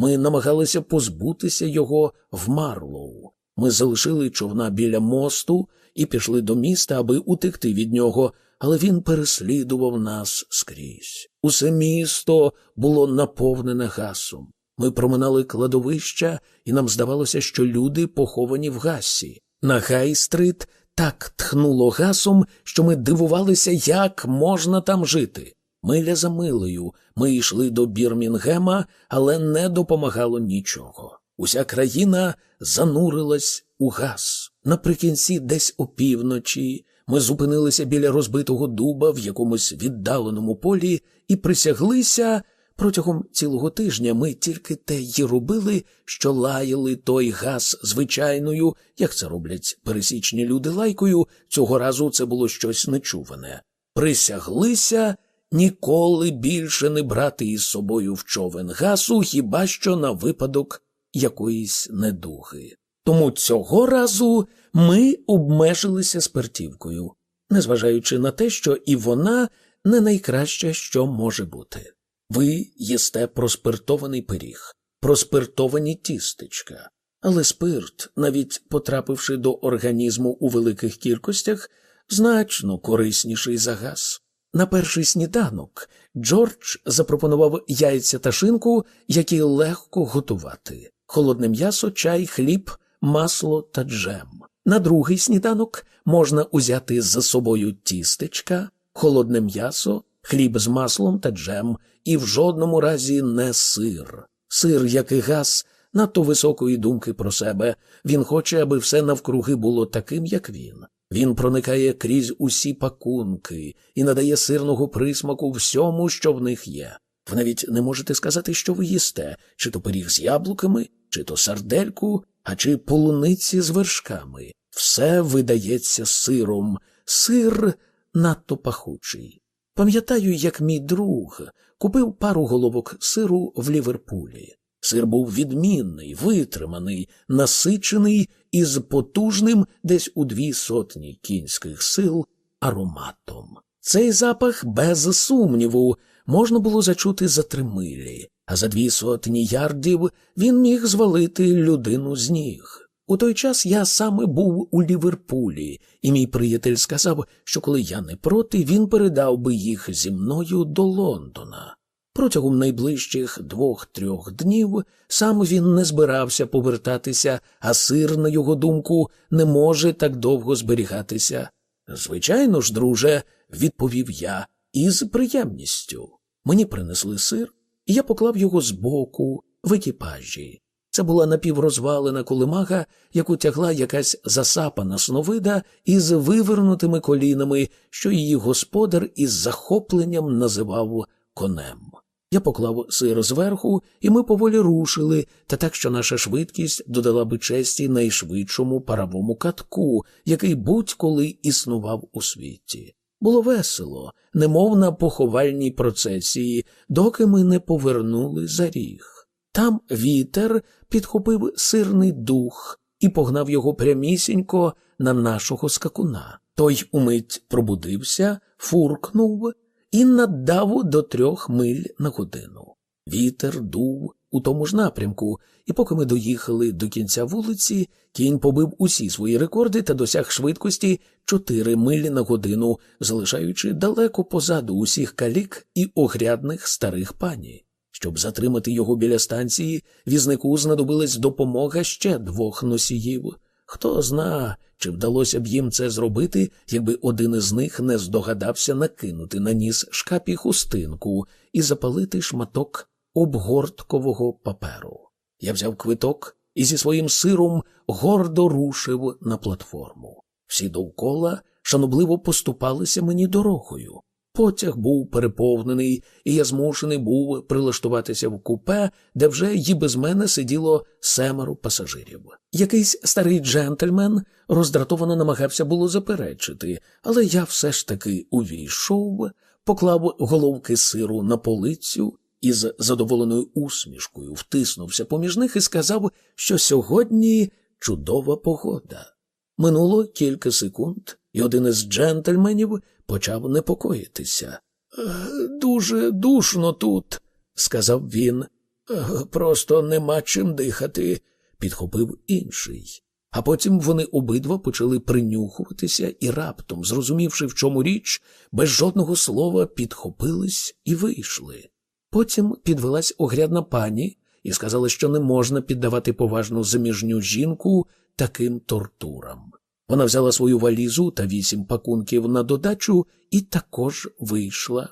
Ми намагалися позбутися його в Марлоу. Ми залишили човна біля мосту і пішли до міста, аби утекти від нього, але він переслідував нас скрізь. Усе місто було наповнене гасом. Ми проминали кладовища, і нам здавалося, що люди поховані в гасі. На Гай-стрит так тхнуло гасом, що ми дивувалися, як можна там жити. Миля за милою ми йшли до Бірмінгема, але не допомагало нічого. Уся країна занурилась у газ. Наприкінці, десь опівночі, ми зупинилися біля розбитого дуба в якомусь віддаленому полі і присяглися. Протягом цілого тижня ми тільки те й робили, що лаяли той газ звичайною, як це роблять пересічні люди лайкою. Цього разу це було щось нечуване. Присяглися ніколи більше не брати із собою в човен гасу, хіба що на випадок якоїсь недуги. Тому цього разу ми обмежилися спиртівкою, незважаючи на те, що і вона не найкраще, що може бути. Ви їсте проспиртований пиріг, проспиртовані тістечка, але спирт, навіть потрапивши до організму у великих кількостях, значно корисніший за газ. На перший сніданок Джордж запропонував яйця та шинку, які легко готувати, холодне м'ясо, чай, хліб, масло та джем. На другий сніданок можна узяти за собою тістечка, холодне м'ясо, хліб з маслом та джем, і в жодному разі не сир. Сир, як і газ, надто високої думки про себе. Він хоче, аби все навкруги було таким, як він. Він проникає крізь усі пакунки і надає сирного присмаку всьому, що в них є. Ви навіть не можете сказати, що ви їсте, чи то пиріг з яблуками, чи то сардельку, а чи полуниці з вершками. Все видається сиром, сир надто пахучий. Пам'ятаю, як мій друг купив пару головок сиру в Ліверпулі. Сир був відмінний, витриманий, насичений із потужним десь у дві сотні кінських сил ароматом. Цей запах, без сумніву, можна було зачути за три милі, а за дві сотні ярдів він міг звалити людину з ніг. У той час я саме був у Ліверпулі, і мій приятель сказав, що коли я не проти, він передав би їх зі мною до Лондона. Протягом найближчих двох-трьох днів сам він не збирався повертатися, а сир, на його думку, не може так довго зберігатися. Звичайно ж, друже, відповів я, із приємністю. Мені принесли сир, і я поклав його збоку в екіпажі. Це була напіврозвалена колимага, яку тягла якась засапана сновида із вивернутими колінами, що її господар із захопленням називав конем. Я поклав сир зверху, і ми поволі рушили, та так, що наша швидкість додала би честі найшвидшому паровому катку, який будь-коли існував у світі. Було весело, немов на поховальній процесії, доки ми не повернули за ріг. Там вітер підхопив сирний дух і погнав його прямісінько на нашого скакуна. Той умить пробудився, фуркнув і наддав до трьох миль на годину. Вітер дув у тому ж напрямку, і поки ми доїхали до кінця вулиці, кінь побив усі свої рекорди та досяг швидкості чотири милі на годину, залишаючи далеко позаду усіх калік і огрядних старих пані. Щоб затримати його біля станції, візнику знадобилась допомога ще двох носіїв. Хто зна, чи вдалося б їм це зробити, якби один із них не здогадався накинути на ніс шкапі хустинку і запалити шматок обгорткового паперу. Я взяв квиток і зі своїм сиром гордо рушив на платформу. Всі довкола шанобливо поступалися мені дорогою. Потяг був переповнений, і я змушений був прилаштуватися в купе, де вже й без мене сиділо семеро пасажирів. Якийсь старий джентльмен роздратовано намагався було заперечити, але я все ж таки увійшов, поклав головки сиру на полицю і з задоволеною усмішкою втиснувся поміж них і сказав, що сьогодні чудова погода. Минуло кілька секунд, і один із джентльменів почав непокоїтися. «Е, дуже душно тут, сказав він. «Е, просто нема чим дихати, підхопив інший. А потім вони обидва почали принюхуватися і раптом, зрозумівши, в чому річ, без жодного слова підхопились і вийшли. Потім підвелась огрядна пані і сказала, що не можна піддавати поважну заміжню жінку таким тортурам. Вона взяла свою валізу та вісім пакунків на додачу і також вийшла.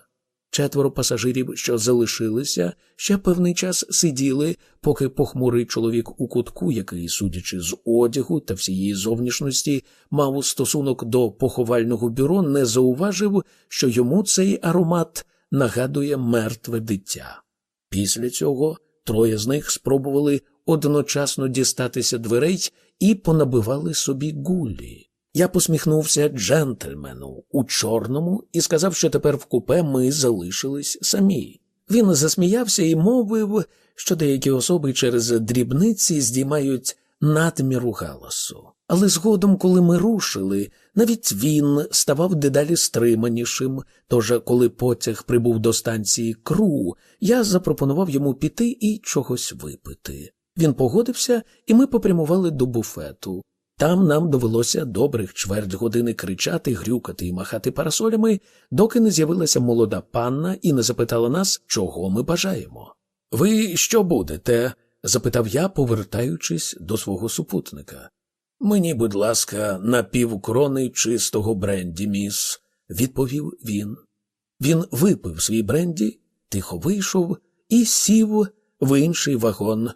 Четверо пасажирів, що залишилися, ще певний час сиділи, поки похмурий чоловік у кутку, який, судячи з одягу та всієї зовнішності, мав стосунок до поховального бюро, не зауважив, що йому цей аромат нагадує мертве дитя. Після цього троє з них спробували одночасно дістатися дверей і понабивали собі гулі. Я посміхнувся джентльмену у чорному і сказав, що тепер в купе ми залишились самі. Він засміявся і мовив, що деякі особи через дрібниці здіймають надміру галасу. Але згодом, коли ми рушили, навіть він ставав дедалі стриманішим. Тож, коли потяг прибув до станції Кру, я запропонував йому піти і чогось випити. Він погодився, і ми попрямували до буфету. Там нам довелося добрих чверть години кричати, грюкати і махати парасолями, доки не з'явилася молода панна і не запитала нас, чого ми бажаємо. Ви що будете? запитав я, повертаючись до свого супутника. Мені, будь ласка, на півкрони чистого бренді, міс, відповів він. Він випив свій бренді, тихо вийшов і сів в інший вагон.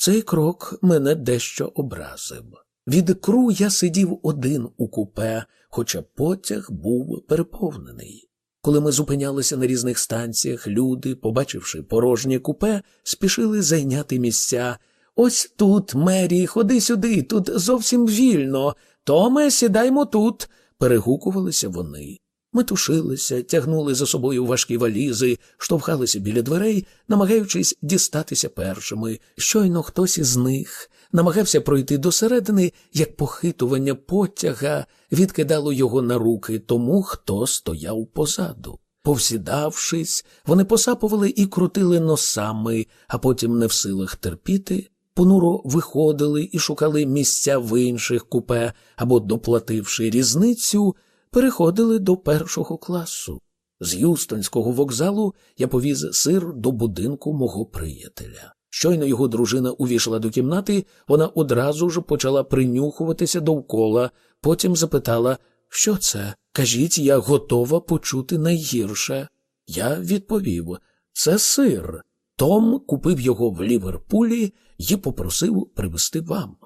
Цей крок мене дещо образив. Від кру я сидів один у купе, хоча потяг був переповнений. Коли ми зупинялися на різних станціях, люди, побачивши порожнє купе, спішили зайняти місця. Ось тут, Мері, ходи сюди, тут зовсім вільно. Томе, сідаймо тут. перегукувалися вони. Ми тушилися, тягнули за собою важкі валізи, штовхалися біля дверей, намагаючись дістатися першими. Щойно хтось із них намагався пройти досередини, як похитування потяга відкидало його на руки тому, хто стояв позаду. Повсідавшись, вони посапували і крутили носами, а потім, не в силах терпіти, понуро виходили і шукали місця в інших купе або, доплативши різницю, переходили до першого класу. З Юстонського вокзалу я повіз сир до будинку мого приятеля. Щойно його дружина увійшла до кімнати, вона одразу ж почала принюхуватися довкола, потім запитала, що це? Кажіть, я готова почути найгірше. Я відповів це сир. Том купив його в Ліверпулі і попросив привезти вам.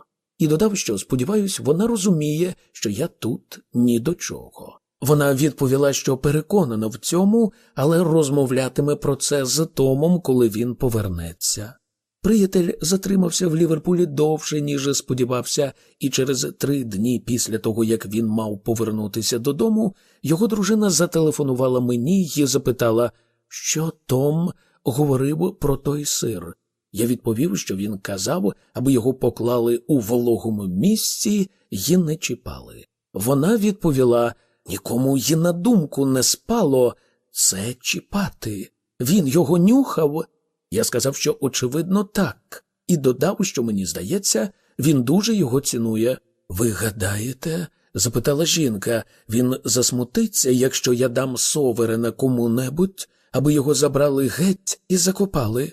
І додав, що, сподіваюсь, вона розуміє, що я тут ні до чого. Вона відповіла, що переконана в цьому, але розмовлятиме про це з Томом, коли він повернеться. Приятель затримався в Ліверпулі довше, ніж сподівався, і через три дні після того, як він мав повернутися додому, його дружина зателефонувала мені і запитала, що Том говорив про той сир. Я відповів, що він казав, аби його поклали у вологому місці і не чіпали. Вона відповіла нікому й на думку не спало це чіпати. Він його нюхав. Я сказав, що очевидно так, і додав, що мені здається, він дуже його цінує. Ви гадаєте? запитала жінка, він засмутиться, якщо я дам соверена кому-небудь, аби його забрали геть і закопали.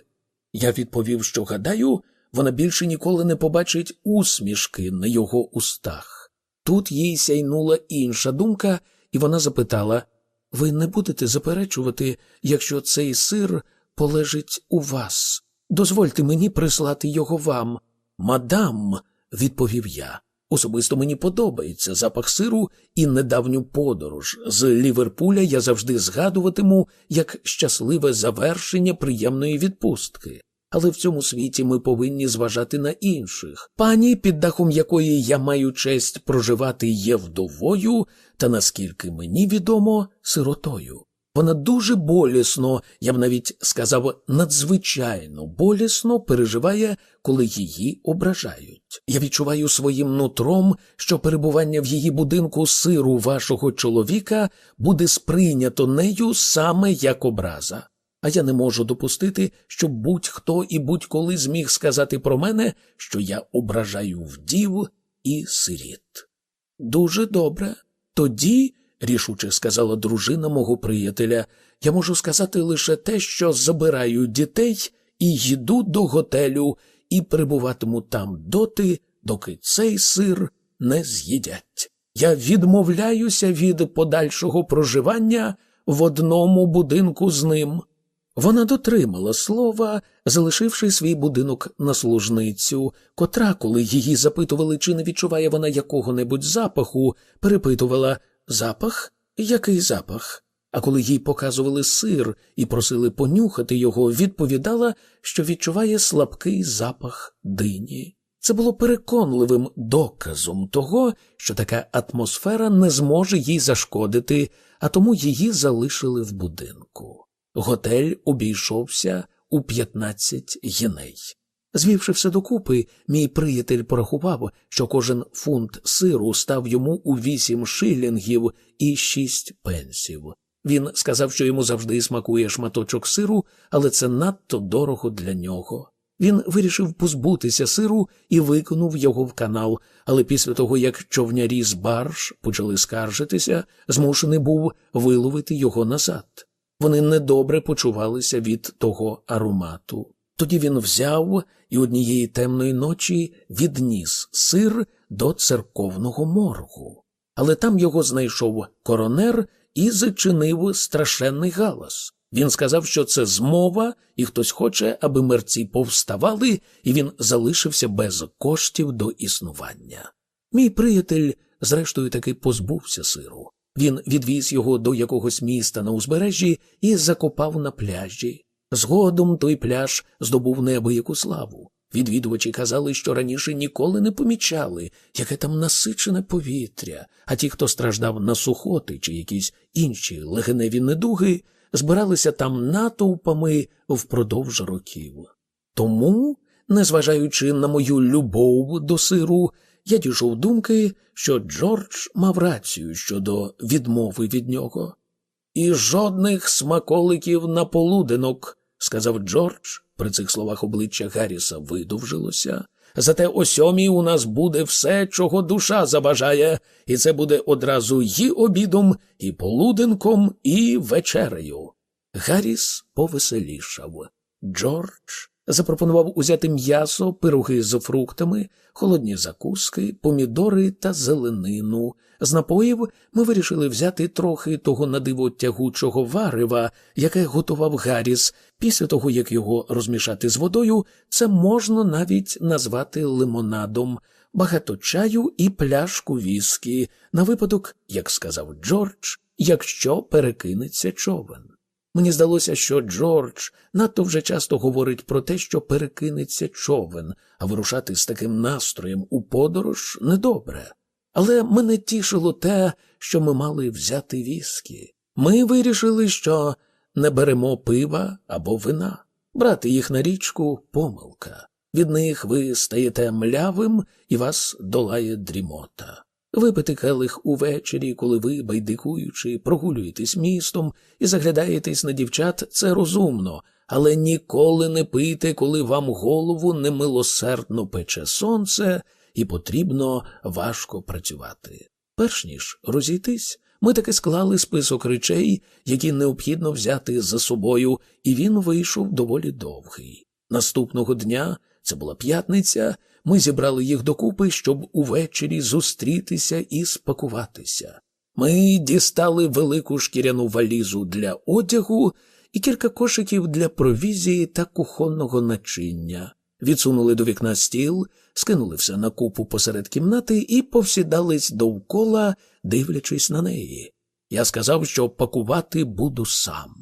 Я відповів, що гадаю, вона більше ніколи не побачить усмішки на його устах. Тут їй сяйнула інша думка, і вона запитала ви не будете заперечувати, якщо цей сир полежить у вас. Дозвольте мені прислати його вам. Мадам, відповів я. Особисто мені подобається запах сиру і недавню подорож. З Ліверпуля я завжди згадуватиму як щасливе завершення приємної відпустки. Але в цьому світі ми повинні зважати на інших. Пані, під дахом якої я маю честь проживати, є вдовою, та наскільки мені відомо, сиротою. Вона дуже болісно, я б навіть сказав, надзвичайно болісно переживає, коли її ображають. Я відчуваю своїм нутром, що перебування в її будинку сиру вашого чоловіка буде сприйнято нею саме як образа. А я не можу допустити, щоб будь-хто і будь-коли зміг сказати про мене, що я ображаю вдів і сиріт. Дуже добре. Тоді рішуче сказала дружина мого приятеля, я можу сказати лише те, що забираю дітей і йду до готелю і перебуватиму там доти, доки цей сир не з'їдять. Я відмовляюся від подальшого проживання в одному будинку з ним. Вона дотримала слова, залишивши свій будинок на служницю, котра, коли її запитували, чи не відчуває вона якого-небудь запаху, перепитувала запах? Який запах? А коли їй показували сир і просили понюхати його, відповідала, що відчуває слабкий запах дині. Це було переконливим доказом того, що така атмосфера не зможе їй зашкодити, а тому її залишили в будинку. Готель обійшовся у 15 єней. Звівши все докупи, мій приятель порахував, що кожен фунт сиру став йому у вісім шилінгів і шість пенсів. Він сказав, що йому завжди смакує шматочок сиру, але це надто дорого для нього. Він вирішив позбутися сиру і виконув його в канал, але після того, як човнярі з барж почали скаржитися, змушений був виловити його назад. Вони недобре почувалися від того аромату. Тоді він взяв і однієї темної ночі відніс сир до церковного моргу. Але там його знайшов коронер і зачинив страшенний галас. Він сказав, що це змова, і хтось хоче, аби мерці повставали, і він залишився без коштів до існування. Мій приятель, зрештою, таки позбувся сиру. Він відвіз його до якогось міста на узбережжі і закопав на пляжі. Згодом той пляж здобув неабияку славу. Відвідувачі казали, що раніше ніколи не помічали, яке там насичене повітря, а ті, хто страждав на сухоти чи якісь інші легеневі недуги, збиралися там натовпами впродовж років. Тому, незважаючи на мою любов до сиру, я дійшов думки, що Джордж мав рацію щодо відмови від нього. І жодних смаколиків на полуденок, сказав Джордж. При цих словах обличчя Гарріса видовжилося. Зате о сьомій у нас буде все, чого душа забажає, і це буде одразу і обідом, і полуденком, і вечерею. Гарріс повеселішав. Джордж запропонував узяти м'ясо, пироги з фруктами, холодні закуски, помідори та зеленину. З напоїв ми вирішили взяти трохи того надиво тягучого варива, яке готував Гарріс. Після того, як його розмішати з водою, це можна навіть назвати лимонадом, багато чаю і пляшку віскі, на випадок, як сказав Джордж, якщо перекинеться човен. Мені здалося, що Джордж надто вже часто говорить про те, що перекинеться човен, а вирушати з таким настроєм у подорож недобре. Але мене тішило те, що ми мали взяти віскі. Ми вирішили, що не беремо пива або вина. Брати їх на річку помилка. Від них ви стаєте млявим і вас долає дрімота. Випити келих увечері, коли ви, байдикуючи, прогулюєтесь містом і заглядаєтесь на дівчат, це розумно, але ніколи не пийте, коли вам голову немилосердно пече сонце і потрібно важко працювати. Перш ніж розійтись, ми таки склали список речей, які необхідно взяти за собою, і він вийшов доволі довгий. Наступного дня, це була п'ятниця, ми зібрали їх докупи, щоб увечері зустрітися і спакуватися. Ми дістали велику шкіряну валізу для одягу і кілька кошиків для провізії та кухонного начиння, відсунули до вікна стіл, скинули все на купу посеред кімнати і повсідались довкола, дивлячись на неї. Я сказав, що пакувати буду сам.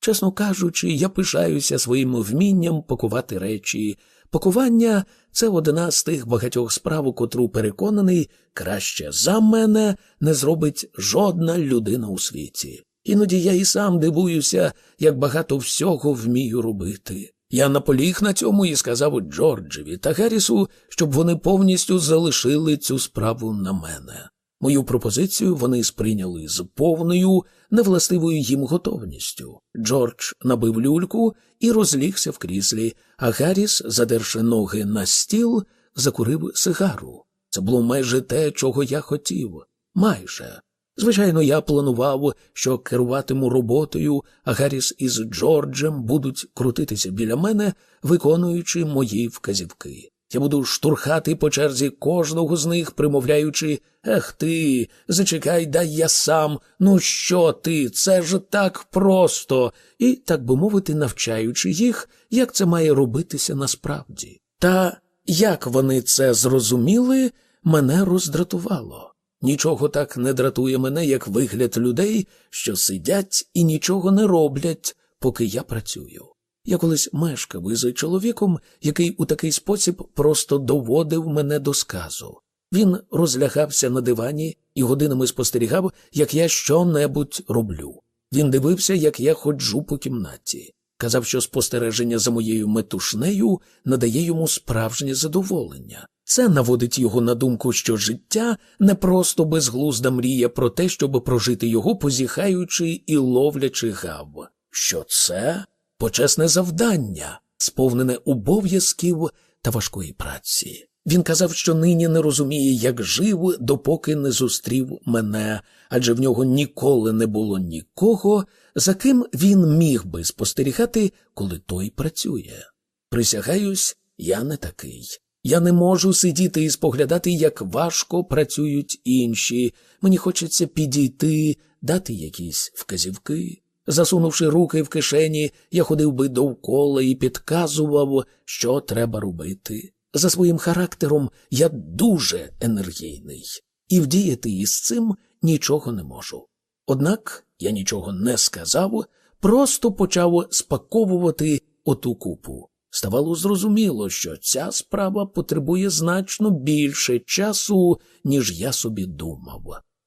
Чесно кажучи, я пишаюся своїм вмінням пакувати речі. Пакування це одна з тих багатьох справ, у котру переконаний, краще за мене не зробить жодна людина у світі. Іноді я і сам дивуюся, як багато всього вмію робити. Я наполіг на цьому і сказав Джорджеві та Геррісу, щоб вони повністю залишили цю справу на мене. Мою пропозицію вони сприйняли з повною, невластивою їм готовністю. Джордж набив люльку і розлігся в кріслі, а Гарріс, задерши ноги на стіл, закурив сигару. Це було майже те, чого я хотів. Майже. Звичайно, я планував, що керуватиму роботою, а Гарріс із Джорджем будуть крутитися біля мене, виконуючи мої вказівки. Я буду штурхати по черзі кожного з них, примовляючи Ех ти, зачекай, дай я сам. Ну що ти? Це ж так просто. І, так би мовити, навчаючи їх, як це має робитися насправді. Та як вони це зрозуміли, мене роздратувало. Нічого так не дратує мене, як вигляд людей, що сидять і нічого не роблять, поки я працюю. Я колись мешкав із чоловіком, який у такий спосіб просто доводив мене до сказу. Він розлягався на дивані і годинами спостерігав, як я що-небудь роблю. Він дивився, як я ходжу по кімнаті. Казав, що спостереження за моєю метушнею надає йому справжнє задоволення. Це наводить його на думку, що життя не просто безглузда мрія про те, щоб прожити його, позіхаючи і ловлячи гав. Що це почесне завдання, сповнене обов'язків та важкої праці. Він казав, що нині не розуміє, як жив, допоки не зустрів мене, адже в нього ніколи не було нікого, за ким він міг би спостерігати, коли той працює. Присягаюсь, я не такий. Я не можу сидіти і споглядати, як важко працюють інші. Мені хочеться підійти, дати якісь вказівки. Засунувши руки в кишені, я ходив би довкола і підказував, що треба робити. За своїм характером я дуже енергійний, і вдіяти із цим нічого не можу. Однак я нічого не сказав, просто почав спаковувати оту купу. Ставало зрозуміло, що ця справа потребує значно більше часу, ніж я собі думав.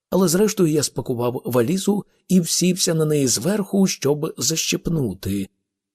Але зрештою я спакував валізу і всівся на неї зверху, щоб защепнути.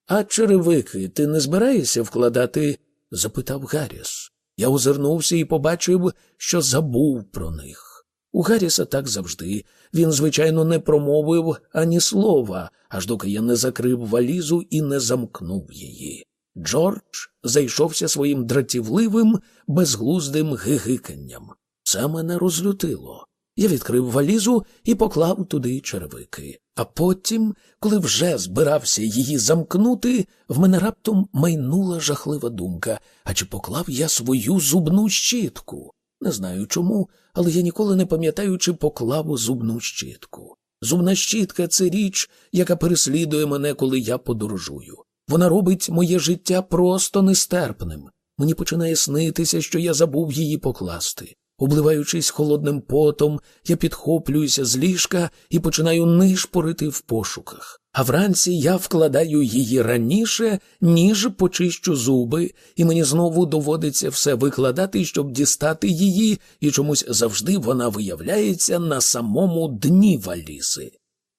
А черевики ти не збираєшся вкладати? запитав Гарріс. Я озирнувся і побачив, що забув про них. У Гарріса так завжди. Він, звичайно, не промовив ані слова, аж доки я не закрив валізу і не замкнув її. Джордж зайшовся своїм дратівливим, безглуздим гигиканням. Це мене розлютило. Я відкрив валізу і поклав туди черевики. А потім, коли вже збирався її замкнути, в мене раптом майнула жахлива думка а чи поклав я свою зубну щітку? Не знаю чому, але я ніколи не пам'ятаю, чи поклав зубну щітку. Зубна щітка це річ, яка переслідує мене, коли я подорожую. Вона робить моє життя просто нестерпним. Мені починає снитися, що я забув її покласти. Обливаючись холодним потом, я підхоплююся з ліжка і починаю нишпорити в пошуках. А вранці я вкладаю її раніше, ніж почищу зуби, і мені знову доводиться все викладати, щоб дістати її, і чомусь завжди вона виявляється на самому дні валізи.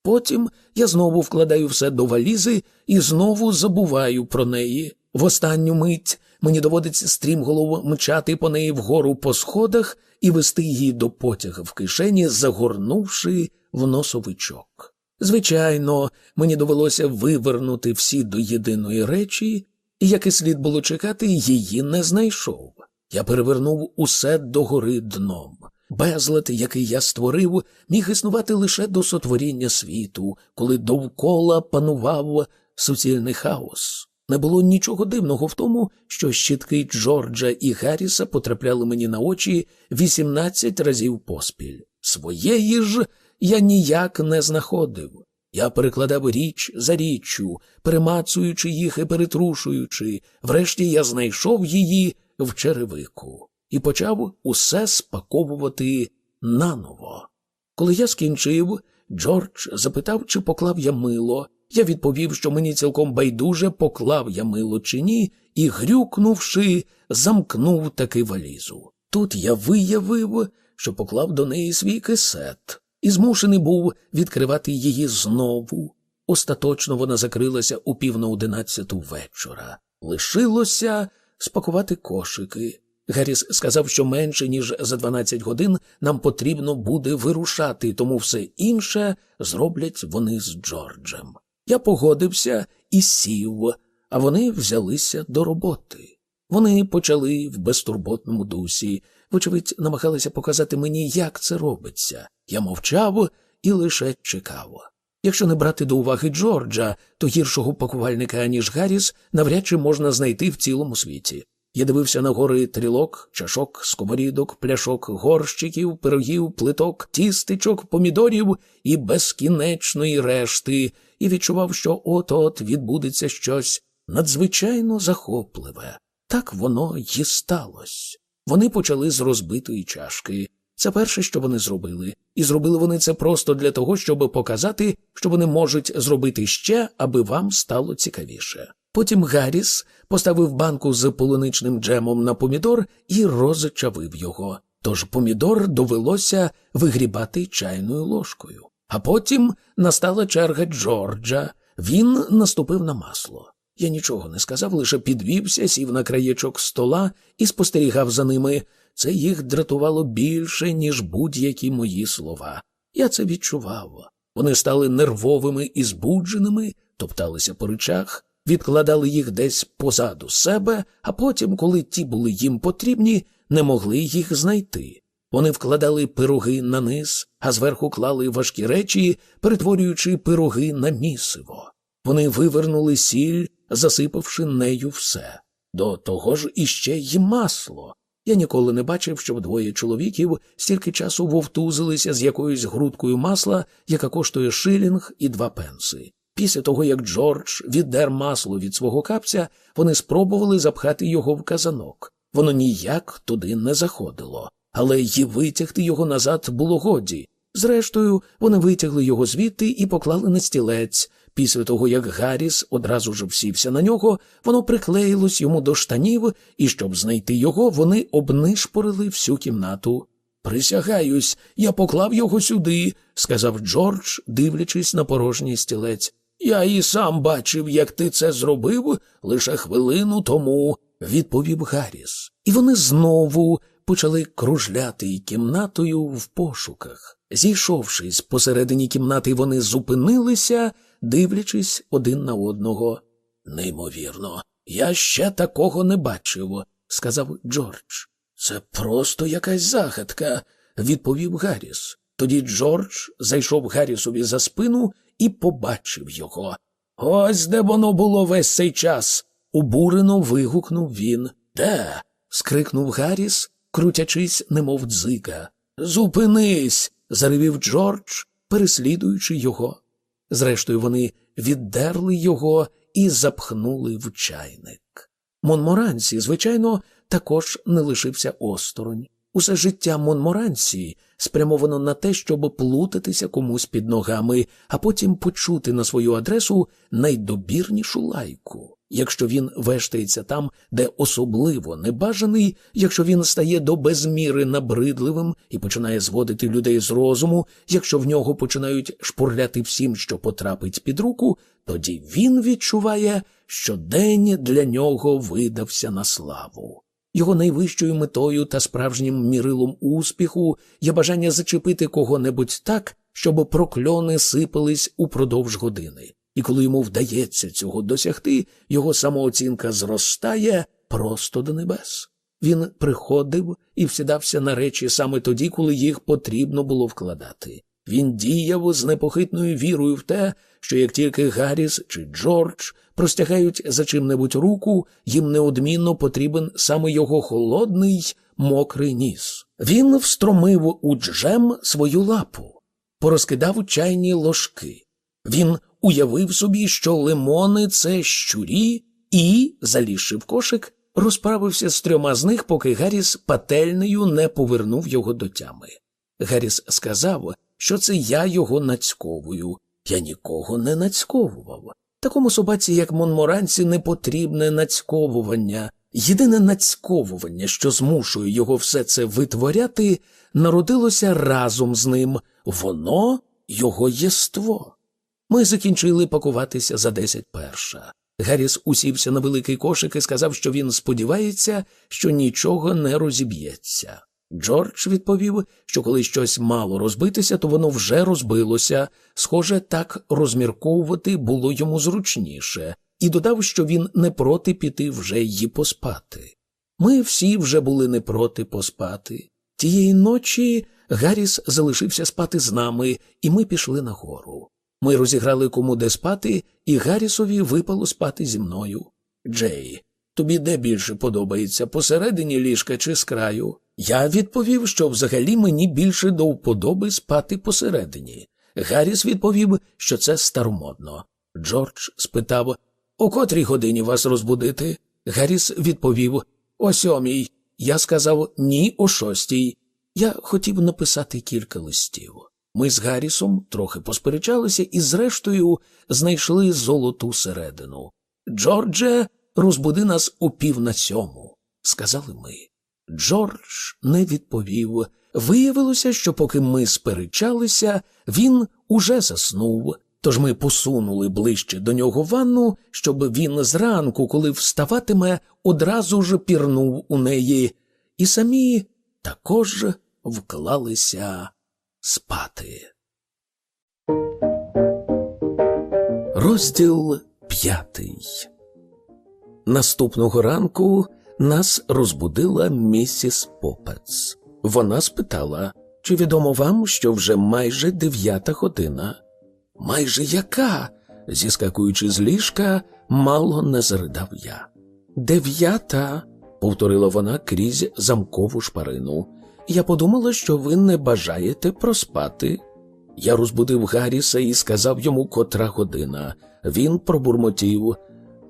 Потім я знову вкладаю все до валізи і знову забуваю про неї. В останню мить мені доводиться стрімголово мчати по неї вгору по сходах і вести її до потяга в кишені, загорнувши в носовичок. Звичайно, мені довелося вивернути всі до єдиної речі, і, як і слід було чекати, її не знайшов. Я перевернув усе догори дном. Безлад, який я створив, міг існувати лише до сотворіння світу, коли довкола панував суцільний хаос. Не було нічого дивного в тому, що щитки Джорджа і Гарріса потрапляли мені на очі 18 разів поспіль. Своєї ж я ніяк не знаходив. Я перекладав річ за річчю, перемацуючи їх і перетрушуючи. Врешті я знайшов її в черевику і почав усе спаковувати наново. Коли я скінчив, Джордж запитав, чи поклав я мило. Я відповів, що мені цілком байдуже поклав я мило чи ні, і, грюкнувши, замкнув таки валізу. Тут я виявив, що поклав до неї свій кисет, і змушений був відкривати її знову. Остаточно вона закрилася у пів на одинадцяту вечора. Лишилося спакувати кошики. Гарріс сказав, що менше ніж за 12 годин нам потрібно буде вирушати, тому все інше зроблять вони з Джорджем. Я погодився і сів, а вони взялися до роботи. Вони почали в безтурботному дусі, вочевидь, намагалися показати мені, як це робиться. Я мовчав і лише чекав. Якщо не брати до уваги Джорджа, то гіршого пакувальника, аніж Гарріс, навряд чи можна знайти в цілому світі. Я дивився на гори трілок, чашок, сковорідок, пляшок, горщиків, пирогів, плиток, тістечок, помідорів і безкінечної решти, і відчував, що от-от відбудеться щось надзвичайно захопливе. Так воно й сталося. Вони почали з розбитої чашки. Це перше, що вони зробили, і зробили вони це просто для того, щоб показати, що вони можуть зробити ще, аби вам стало цікавіше. Потім Гарріс поставив банку з полуничним джемом на помідор і розчавив його. Тож помідор довелося вигрібати чайною ложкою. А потім настала черга Джорджа. Він наступив на масло. Я нічого не сказав, лише підвівся, сів на краєчок стола і спостерігав за ними. Це їх дратувало більше, ніж будь-які мої слова. Я це відчував. Вони стали нервовими і збудженими, топталися по речах, відкладали їх десь позаду себе, а потім, коли ті були їм потрібні, не могли їх знайти. Вони вкладали пироги на низ, а зверху клали важкі речі, перетворюючи пироги на місиво. Вони вивернули сіль, засипавши нею все. До того ж іще й масло. Я ніколи не бачив, щоб двоє чоловіків стільки часу вовтузилися з якоюсь грудкою масла, яка коштує шилінг і два пенси. Після того, як Джордж віддер масло від свого капця, вони спробували запхати його в казанок. Воно ніяк туди не заходило, але й витягти його назад було годі. Зрештою, вони витягли його звідти і поклали на стілець. Після того, як Гарріс одразу ж всівся на нього, воно приклеїлось йому до штанів, і щоб знайти його, вони обнишпорили всю кімнату. Присягаюсь, я поклав його сюди, сказав Джордж, дивлячись на порожній стілець. Я і сам бачив, як ти це зробив лише хвилину тому, відповів Гарріс. І вони знову почали кружляти кімнатою в пошуках. Зійшовшись посередині кімнати, вони зупинилися, дивлячись один на одного. Неймовірно, я ще такого не бачив, сказав Джордж. Це просто якась загадка, відповів Гарріс. Тоді Джордж зайшов Гаррісові за спину і побачив його. Ось де воно було весь цей час. Убурено вигукнув він. Де? скрикнув Гарріс, крутячись, немов дзика. Зупинись. заревів Джордж, переслідуючи його. Зрештою, вони віддерли його і запхнули в чайник. Монморансі, звичайно, також не лишився осторонь. Усе життя Монморансі спрямовано на те, щоб плутатися комусь під ногами, а потім почути на свою адресу найдобірнішу лайку. Якщо він вештається там, де особливо небажаний, якщо він стає до безміри набридливим і починає зводити людей з розуму, якщо в нього починають шпурляти всім, що потрапить під руку, тоді він відчуває, що день для нього видався на славу. Його найвищою метою та справжнім мірилом успіху є бажання зачепити кого-небудь так, щоб прокльони сипались упродовж години. І коли йому вдається цього досягти, його самооцінка зростає просто до небес. Він приходив і всідався на речі саме тоді, коли їх потрібно було вкладати. Він діяв з непохитною вірою в те, що як тільки Гарріс чи Джордж простягають за чим-небудь руку, їм неодмінно потрібен саме його холодний, мокрий ніс. Він встромив у джем свою лапу, порозкидав чайні ложки. Він уявив собі, що лимони це щурі, і, залізши в кошик, розправився з трьома з них, поки Гарріс пательнею не повернув його до тями. Гарріс сказав, що це я його нацьковую. Я нікого не нацьковував. Такому собаці, як Монморанці, не потрібне нацьковування. Єдине нацьковування, що змушує його все це витворяти, народилося разом з ним воно його єство. Ми закінчили пакуватися за десять перша. Гарріс усівся на великий кошик і сказав, що він сподівається, що нічого не розіб'ється. Джордж відповів, що коли щось мало розбитися, то воно вже розбилося. Схоже, так розмірковувати було йому зручніше, і додав, що він не проти піти вже й поспати. Ми всі вже були не проти поспати. Тієї ночі Гарріс залишився спати з нами, і ми пішли нагору. Ми розіграли кому де спати, і Гаррісові випало спати зі мною. Джей, Тобі де більше подобається посередині ліжка чи з краю? Я відповів, що взагалі мені більше до вподоби спати посередині. Гарріс відповів, що це старомодно. Джордж спитав, о котрій годині вас розбудити? Гарріс відповів о сьомій. Я сказав ні, о шостій. Я хотів написати кілька листів. Ми з Гаррісом трохи посперечалися і, зрештою, знайшли золоту середину. Джордже, розбуди нас у пів на сьому, сказали ми. Джордж не відповів. Виявилося, що поки ми сперечалися, він уже заснув. Тож ми посунули ближче до нього ванну, щоб він зранку, коли вставатиме, одразу ж пірнув у неї, і самі також вклалися спати. Розділ п'ятий. Наступного ранку нас розбудила місіс Попец. Вона спитала, чи відомо вам, що вже майже дев'ята година. Майже яка? зіскакуючи з ліжка, мало не заридав я. Дев'ята, повторила вона крізь замкову шпарину. Я подумала, що ви не бажаєте проспати. Я розбудив Гарріса і сказав йому котра година. Він пробурмотів.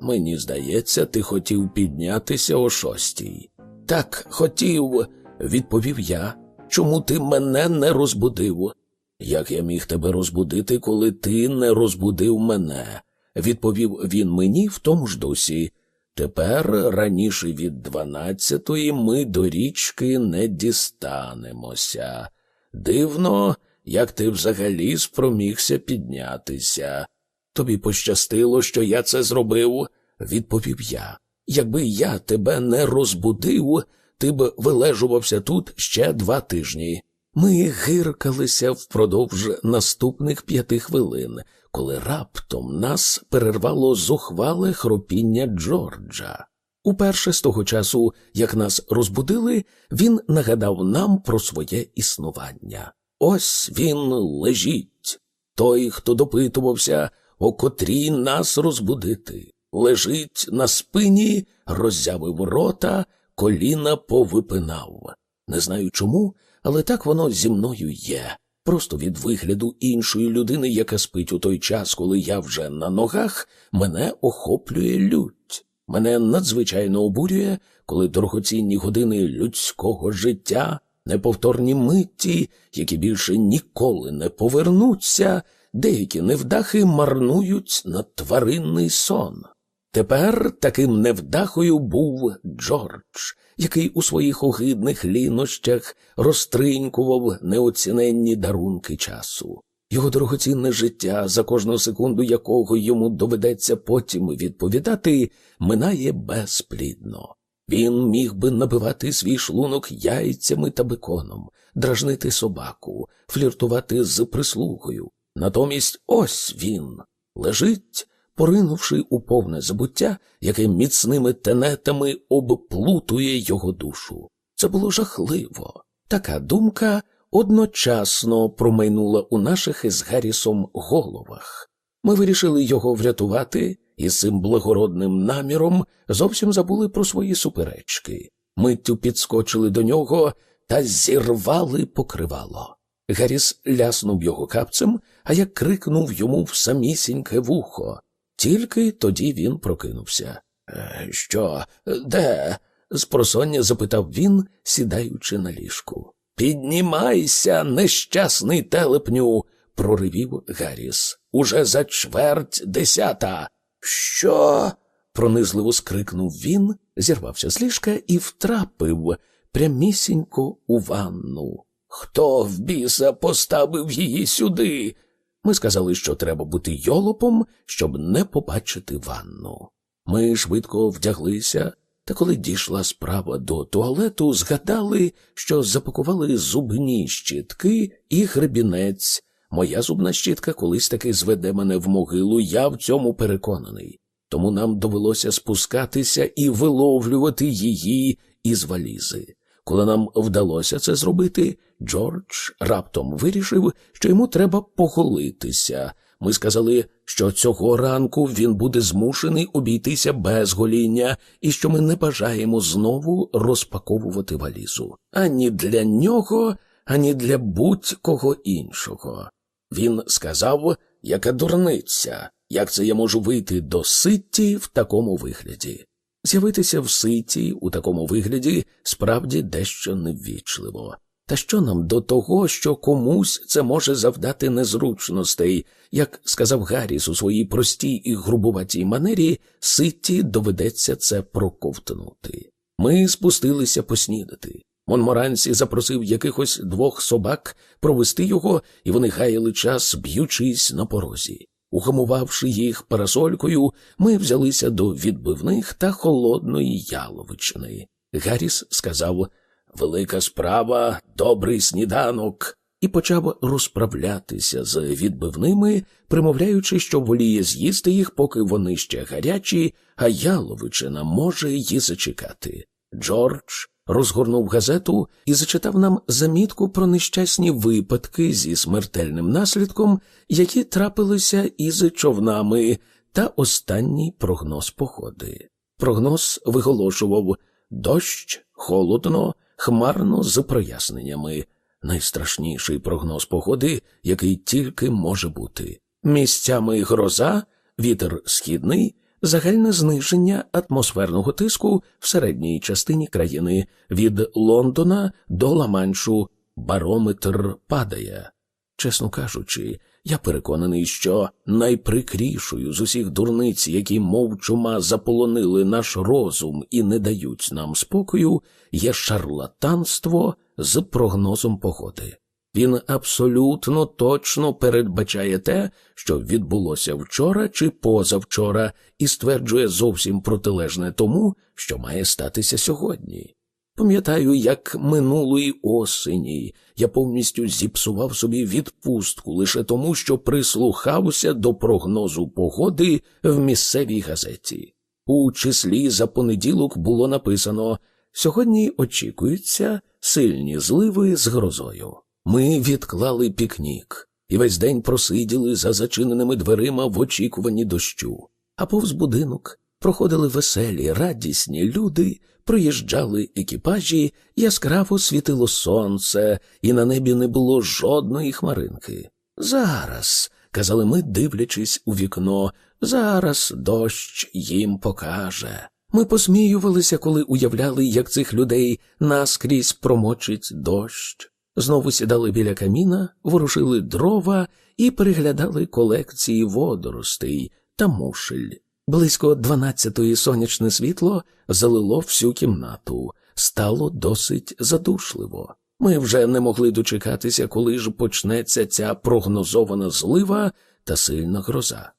Мені здається, ти хотів піднятися о шостій. Так, хотів, відповів я. Чому ти мене не розбудив? Як я міг тебе розбудити, коли ти не розбудив мене? відповів він мені в тому ж дусі. Тепер раніше від дванадцятої ми до річки не дістанемося. Дивно, як ти взагалі спромігся піднятися. Тобі пощастило, що я це зробив, відповів я. Якби я тебе не розбудив, ти б вилежувався тут ще два тижні. Ми гиркалися впродовж наступних п'яти хвилин, коли раптом нас перервало зухвале хропіння Джорджа. Уперше з того часу, як нас розбудили, він нагадав нам про своє існування. Ось він лежить. Той, хто допитувався, о котрій нас розбудити, лежить на спині, роззявив рота, коліна повипинав. Не знаю чому, але так воно зі мною є. Просто від вигляду іншої людини, яка спить у той час, коли я вже на ногах, мене охоплює лють. Мене надзвичайно обурює, коли дорогоцінні години людського життя, неповторні митті, які більше ніколи не повернуться, деякі невдахи марнують на тваринний сон. Тепер таким невдахою був Джордж, який у своїх огидних лінощах розтринькував неоціненні дарунки часу. Його дорогоцінне життя, за кожну секунду якого йому доведеться потім відповідати, минає безплідно. Він міг би набивати свій шлунок яйцями та беконом, дражнити собаку, фліртувати з прислугою. Натомість ось він лежить поринувши у повне забуття, яке міцними тенетами обплутує його душу. Це було жахливо. Така думка одночасно промайнула у наших із Гаррісом головах. Ми вирішили його врятувати, і з цим благородним наміром зовсім забули про свої суперечки. Миттю підскочили до нього та зірвали покривало. Гарріс ляснув його капцем, а я крикнув йому в самісіньке вухо. Тільки тоді він прокинувся. «Е, що, де? спросоння запитав він, сідаючи на ліжку. Піднімайся, нещасний телепню, проривів Гарріс. Уже за чверть десята. Що? пронизливо скрикнув він, зірвався з ліжка і втрапив прямісінько у ванну. Хто в біса поставив її сюди? Ми сказали, що треба бути йолопом, щоб не побачити ванну. Ми швидко вдяглися, та коли дійшла справа до туалету, згадали, що запакували зубні щітки і гребінець. Моя зубна щітка колись таки зведе мене в могилу, я в цьому переконаний. Тому нам довелося спускатися і виловлювати її із валізи. Коли нам вдалося це зробити, Джордж раптом вирішив, що йому треба поголитися, Ми сказали, що цього ранку він буде змушений обійтися без гоління, і що ми не бажаємо знову розпаковувати валізу ані для нього, ані для будь-кого іншого. Він сказав, яка дурниця, як це я можу вийти до ситті в такому вигляді. З'явитися в ситі у такому вигляді справді дещо неввічливо. Та що нам до того, що комусь це може завдати незручностей, як сказав Гарріс у своїй простій і грубуватій манері, ситті доведеться це проковтнути. Ми спустилися поснідати. Монморансі запросив якихось двох собак провести його, і вони гаяли час, б'ючись на порозі. Угамувавши їх парасолькою, ми взялися до відбивних та холодної яловичини. Гарріс сказав Велика справа, добрий сніданок, і почав розправлятися з відбивними, примовляючи, що воліє з'їсти їх, поки вони ще гарячі, а яловичина може її зачекати. Джордж розгорнув газету і зачитав нам замітку про нещасні випадки зі смертельним наслідком, які трапилися із човнами, та останній прогноз походи. Прогноз виголошував дощ, холодно, хмарно з проясненнями. Найстрашніший прогноз погоди, який тільки може бути. Місцями гроза, вітер східний, загальне зниження атмосферного тиску в середній частині країни від Лондона до Ла-Маншу барометр падає. Чесно кажучи, я переконаний, що найприкрішою з усіх дурниць, які мов чума заполонили наш розум і не дають нам спокою, є шарлатанство з прогнозом погоди. Він абсолютно точно передбачає те, що відбулося вчора чи позавчора, і стверджує зовсім протилежне тому, що має статися сьогодні. Пам'ятаю, як минулої осені я повністю зіпсував собі відпустку лише тому, що прислухався до прогнозу погоди в місцевій газеті. У числі за понеділок було написано сьогодні очікуються сильні зливи з грозою. Ми відклали пікнік і весь день просиділи за зачиненими дверима в очікуванні дощу, а повз будинок проходили веселі, радісні люди, проїжджали екіпажі, яскраво світило сонце, і на небі не було жодної хмаринки. Зараз, казали ми, дивлячись у вікно, зараз дощ їм покаже. Ми посміювалися, коли уявляли, як цих людей наскрізь промочить дощ. Знову сідали біля каміна, ворушили дрова і переглядали колекції водоростей та мушель. Близько дванадцятої сонячне світло залило всю кімнату, стало досить задушливо. Ми вже не могли дочекатися, коли ж почнеться ця прогнозована злива та сильна гроза.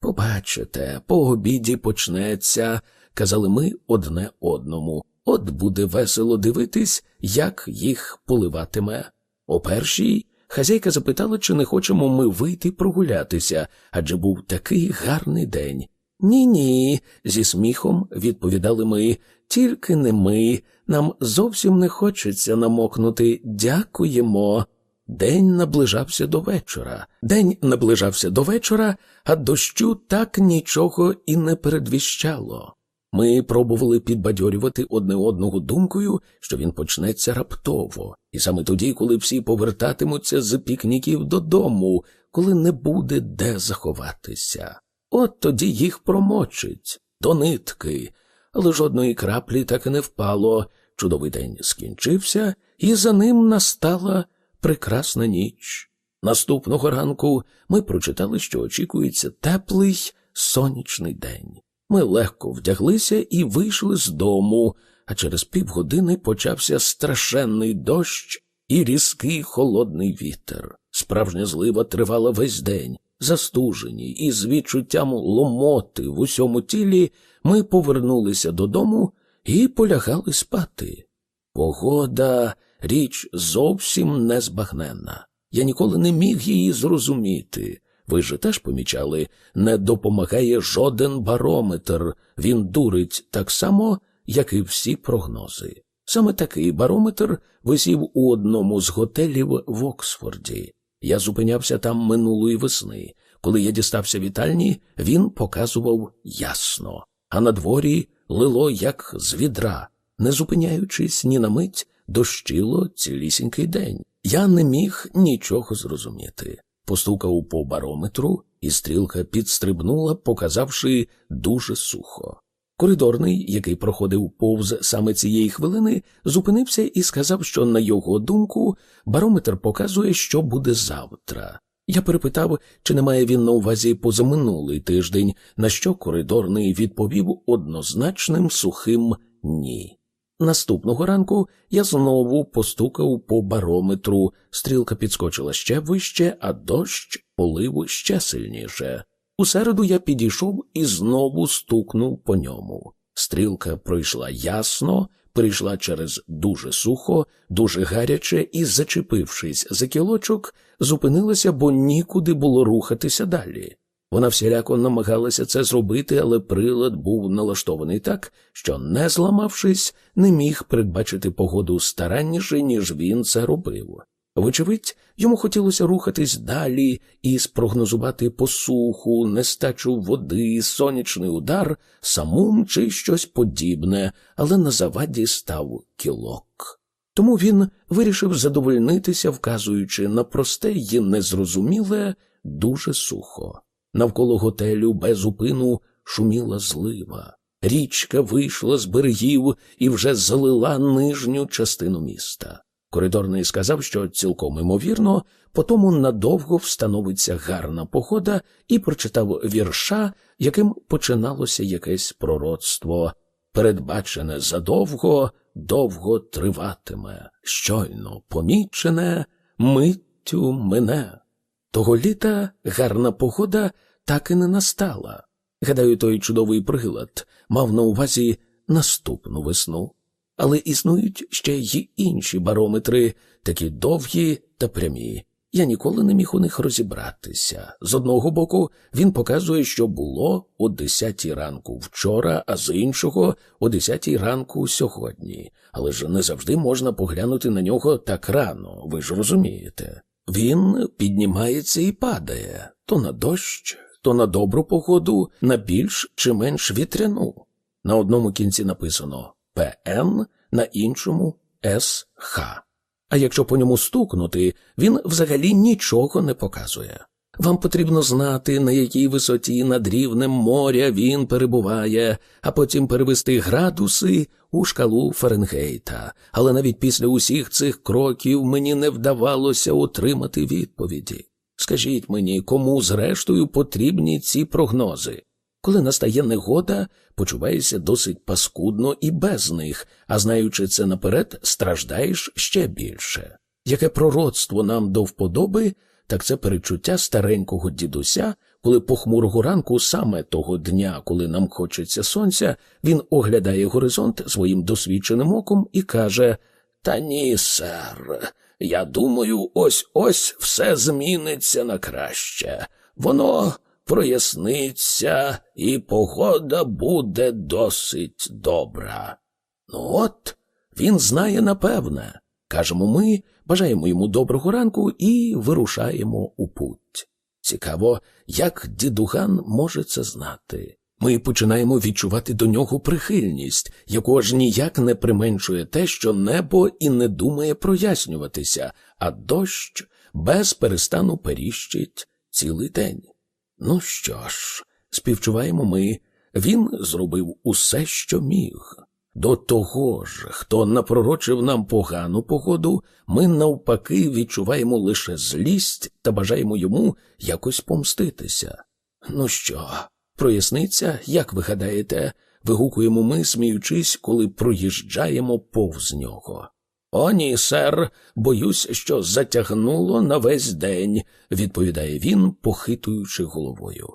Побачите, по обіді почнеться, казали ми одне одному. От буде весело дивитись, як їх поливатиме. О першій хазяйка запитала, чи не хочемо ми вийти прогулятися, адже був такий гарний день. Ні, ні, зі сміхом відповідали ми, тільки не ми. Нам зовсім не хочеться намокнути. Дякуємо. День наближався до вечора. День наближався до вечора, а дощу так нічого і не передвіщало. Ми пробували підбадьорювати одне одного думкою, що він почнеться раптово, і саме тоді, коли всі повертатимуться з пікніків додому, коли не буде де заховатися. От тоді їх промочить до нитки, але жодної краплі так і не впало. Чудовий день скінчився, і за ним настала прекрасна ніч. Наступного ранку ми прочитали, що очікується теплий сонячний день. Ми легко вдяглися і вийшли з дому, а через півгодини почався страшенний дощ і різкий холодний вітер. Справжня злива тривала весь день. Застужені і з відчуттям ломоти в усьому тілі ми повернулися додому і полягали спати. Погода річ зовсім незбагненна. Я ніколи не міг її зрозуміти. Ви ж теж помічали, не допомагає жоден барометр, він дурить так само, як і всі прогнози. Саме такий барометр висів у одному з готелів в Оксфорді. Я зупинявся там минулої весни, Коли я дістався вітальні, він показував ясно, а на дворі лило, як з відра, не зупиняючись ні на мить, дощило цілісінький день. Я не міг нічого зрозуміти. Постукав по барометру, і стрілка підстрибнула, показавши дуже сухо. Коридорний, який проходив повз саме цієї хвилини, зупинився і сказав, що, на його думку, барометр показує, що буде завтра. Я перепитав, чи не має він на увазі позаминулий тиждень, на що коридорний відповів однозначним сухим ні. Наступного ранку я знову постукав по барометру, стрілка підскочила ще вище, а дощ полив ще сильніше. У середу я підійшов і знову стукнув по ньому. Стрілка пройшла ясно, прийшла через дуже сухо, дуже гаряче і, зачепившись за кілочок, зупинилася, бо нікуди було рухатися далі. Вона всіляко намагалася це зробити, але прилад був налаштований так, що, не зламавшись, не міг передбачити погоду старанніше, ніж він це робив. Вочевидь, йому хотілося рухатись далі і спрогнозувати посуху, нестачу води, сонячний удар, самум чи щось подібне, але на заваді став кілок. Тому він вирішив задовольнитися, вказуючи на просте й незрозуміле дуже сухо. Навколо готелю без упину шуміла злива. Річка вийшла з берегів і вже залила нижню частину міста. Коридорний сказав, що цілком імовірно, потому надовго встановиться гарна погода, і прочитав вірша, яким починалося якесь пророцтво. Передбачене задовго, довго триватиме, щойно помічене, миттю мине. Того літа гарна погода так і не настала. Гадаю, той чудовий прилад мав на увазі наступну весну. Але існують ще й інші барометри, такі довгі та прямі. Я ніколи не міг у них розібратися. З одного боку, він показує, що було о десятій ранку вчора, а з іншого о десятій ранку сьогодні. Але ж не завжди можна поглянути на нього так рано, ви ж розумієте. Він піднімається і падає то на дощ, то на добру погоду, на більш чи менш вітряну. На одному кінці написано ПН, на іншому СХ. А якщо по ньому стукнути, він взагалі нічого не показує. Вам потрібно знати, на якій висоті над рівнем моря він перебуває, а потім перевести градуси у шкалу Фаренгейта. Але навіть після усіх цих кроків мені не вдавалося отримати відповіді. Скажіть мені, кому зрештою потрібні ці прогнози? Коли настає негода, почуваєшся досить паскудно і без них, а знаючи це наперед, страждаєш ще більше. Яке пророцтво нам до вподоби, так це перечуття старенького дідуся, коли похмурого ранку, саме того дня, коли нам хочеться сонця, він оглядає горизонт своїм досвідченим оком і каже Та ні, сер, я думаю, ось ось все зміниться на краще. Воно проясниться, і погода буде досить добра. Ну от, він знає напевне. Кажемо ми, бажаємо йому доброго ранку і вирушаємо у путь. Цікаво, як дідуган може це знати. Ми починаємо відчувати до нього прихильність, яку аж ніяк не применшує те, що небо і не думає прояснюватися, а дощ без перестану періщить цілий день. Ну що ж, співчуваємо ми, він зробив усе, що міг. До того ж, хто напророчив нам погану погоду, ми навпаки відчуваємо лише злість та бажаємо йому якось помститися. Ну що, проясниться, як ви гадаєте, вигукуємо ми, сміючись, коли проїжджаємо повз нього. О, ні, сер, боюсь, що затягнуло на весь день, відповідає він, похитуючи головою.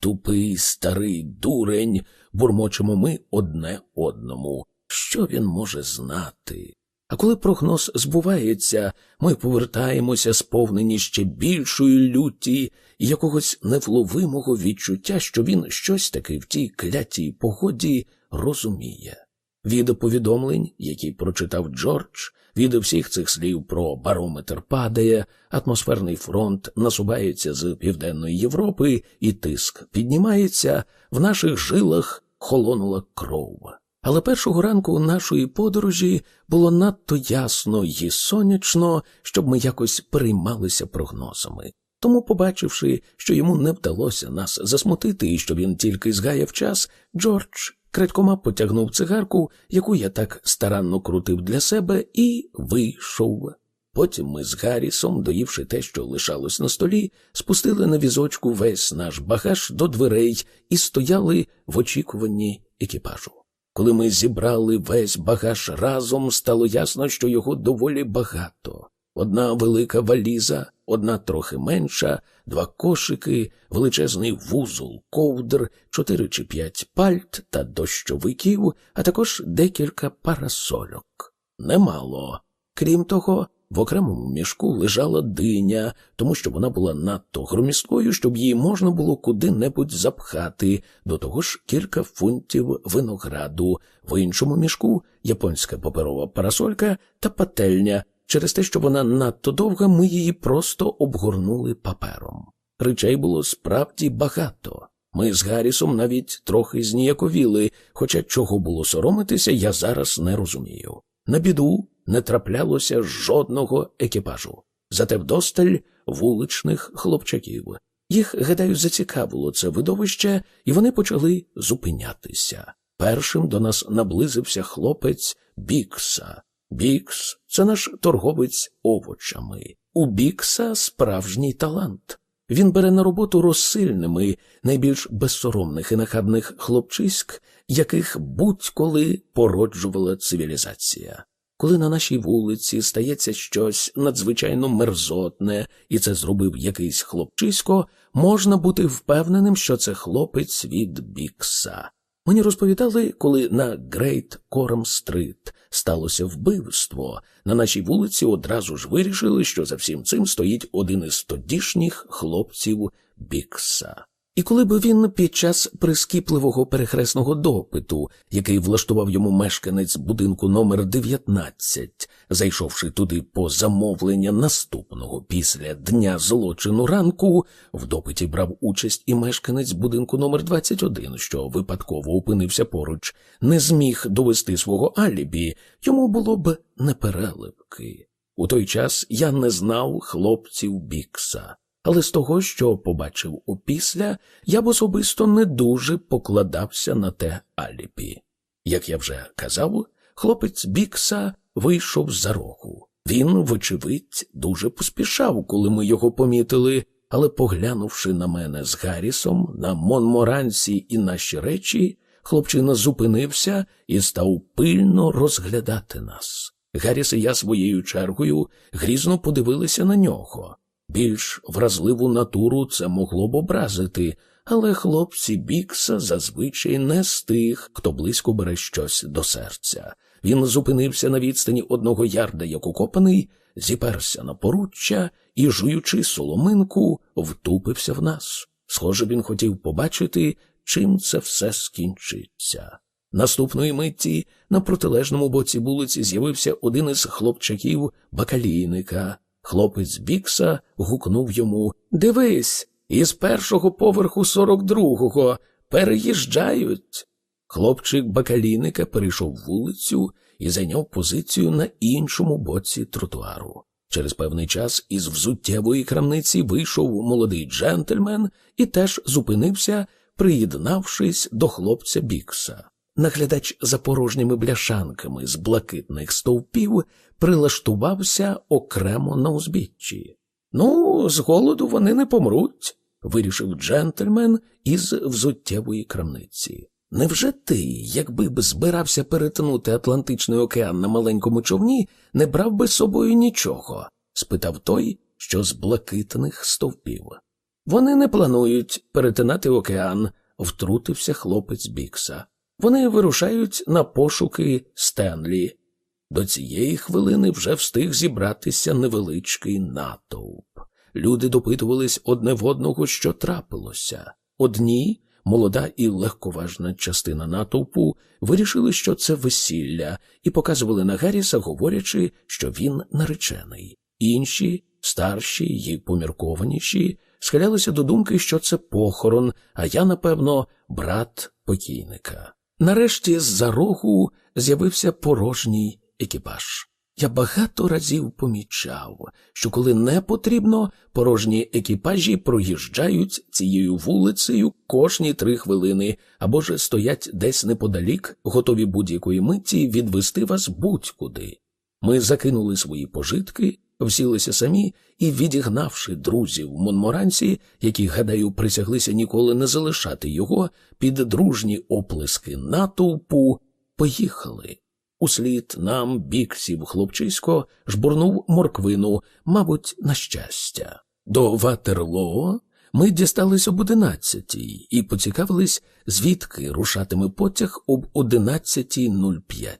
Тупий старий дурень, бурмочемо ми одне одному. Що він може знати? А коли прогноз збувається, ми повертаємося сповнені ще більшої люті і якогось невловимого відчуття, що він щось таки в тій клятій погоді розуміє. від повідомлень, які прочитав Джордж, від всіх цих слів про барометр падає, атмосферний фронт насувається з Південної Європи, і тиск піднімається, в наших жилах холонула кров. Але першого ранку нашої подорожі було надто ясно і сонячно, щоб ми якось переймалися прогнозами. Тому, побачивши, що йому не вдалося нас засмутити і що він тільки згаяв час, Джордж крадькома потягнув цигарку, яку я так старанно крутив для себе, і вийшов. Потім ми з Гаррісом, доївши те, що лишалось на столі, спустили на візочку весь наш багаж до дверей і стояли в очікуванні екіпажу. Коли ми зібрали весь багаж разом, стало ясно, що його доволі багато. Одна велика валіза, одна трохи менша, два кошики, величезний вузол, ковдр, чотири чи п'ять пальт та дощовиків, а також декілька парасольок. Немало. Крім того, в окремому мішку лежала диня, тому що вона була надто громісткою, щоб її можна було куди-небудь запхати, до того ж кілька фунтів винограду, в іншому мішку японська паперова парасолька та пательня. Через те, що вона надто довга, ми її просто обгорнули папером. Речей було справді багато. Ми з Гаррісом навіть трохи зніяковіли, хоча чого було соромитися, я зараз не розумію. На біду не траплялося жодного екіпажу, зате вдосталь вуличних хлопчаків. Їх, гадаю, зацікавило це видовище, і вони почали зупинятися. Першим до нас наблизився хлопець Бікса. Бікс це наш торговець овочами. У Бікса справжній талант. Він бере на роботу розсильними, найбільш безсоромних і нахабних хлопчиськ, яких будь-коли породжувала цивілізація. Коли на нашій вулиці стається щось надзвичайно мерзотне, і це зробив якийсь хлопчисько, можна бути впевненим, що це хлопець від Бікса. Мені розповідали, коли на Грейт Корам Стрит сталося вбивство, на нашій вулиці одразу ж вирішили, що за всім цим стоїть один із тодішніх хлопців Бікса. І коли б він під час прискіпливого перехресного допиту, який влаштував йому мешканець будинку номер 19, зайшовши туди по замовлення наступного після дня злочину ранку, в допиті брав участь і мешканець будинку номер 21, що випадково опинився поруч, не зміг довести свого алібі, йому було б непереливки. У той час я не знав хлопців Бікса але з того, що побачив опісля, я б особисто не дуже покладався на те алібі. Як я вже казав, хлопець Бікса вийшов за рогу. Він, вочевидь, дуже поспішав, коли ми його помітили, але, поглянувши на мене з Гаррісом, на Монморансі і наші речі, хлопчина зупинився і став пильно розглядати нас. Гарріс і я своєю чергою грізно подивилися на нього. Більш вразливу натуру це могло б образити, але хлопці Бікса зазвичай не з тих, хто близько бере щось до серця. Він зупинився на відстані одного ярда, як укопаний, зіперся на поруччя і, жуючи соломинку, втупився в нас. Схоже, він хотів побачити, чим це все скінчиться. Наступної митті на протилежному боці вулиці з'явився один із хлопчаків бакалійника. Хлопець Бікса гукнув йому Дивись, із першого поверху сорок другого переїжджають. Хлопчик бакалійника перейшов вулицю і зайняв позицію на іншому боці тротуару. Через певний час із взуттєвої крамниці вийшов молодий джентльмен і теж зупинився, приєднавшись до хлопця Бікса. Наглядач за порожніми бляшанками з блакитних стовпів прилаштувався окремо на узбіччі. Ну, з голоду вони не помруть, вирішив джентльмен із взуттєвої крамниці. Невже ти, якби б збирався перетнути Атлантичний океан на маленькому човні, не брав би з собою нічого? спитав той, що з блакитних стовпів. Вони не планують перетинати океан, втрутився хлопець Бікса. Вони вирушають на пошуки Стенлі. До цієї хвилини вже встиг зібратися невеличкий натовп. Люди допитувались одне в одного, що трапилося. Одні молода і легковажна частина натовпу вирішили, що це весілля, і показували на Гарріса, говорячи, що він наречений. Інші, старші й поміркованіші, схилялися до думки, що це похорон, а я, напевно, брат покійника. Нарешті з-за рогу з'явився порожній екіпаж. Я багато разів помічав, що коли не потрібно, порожні екіпажі проїжджають цією вулицею кожні три хвилини або ж стоять десь неподалік, готові будь-якої миті відвести вас будь-куди. Ми закинули свої пожитки, всілися самі і, відігнавши друзів Монморансі, які, гадаю, присяглися ніколи не залишати його, під дружні оплески натовпу, поїхали. Услід нам бік сів хлопчисько, жбурнув морквину, мабуть, на щастя. До Ватерлоо ми дістались об одинадцятій і поцікавились, звідки рушатиме потяг об 11.05.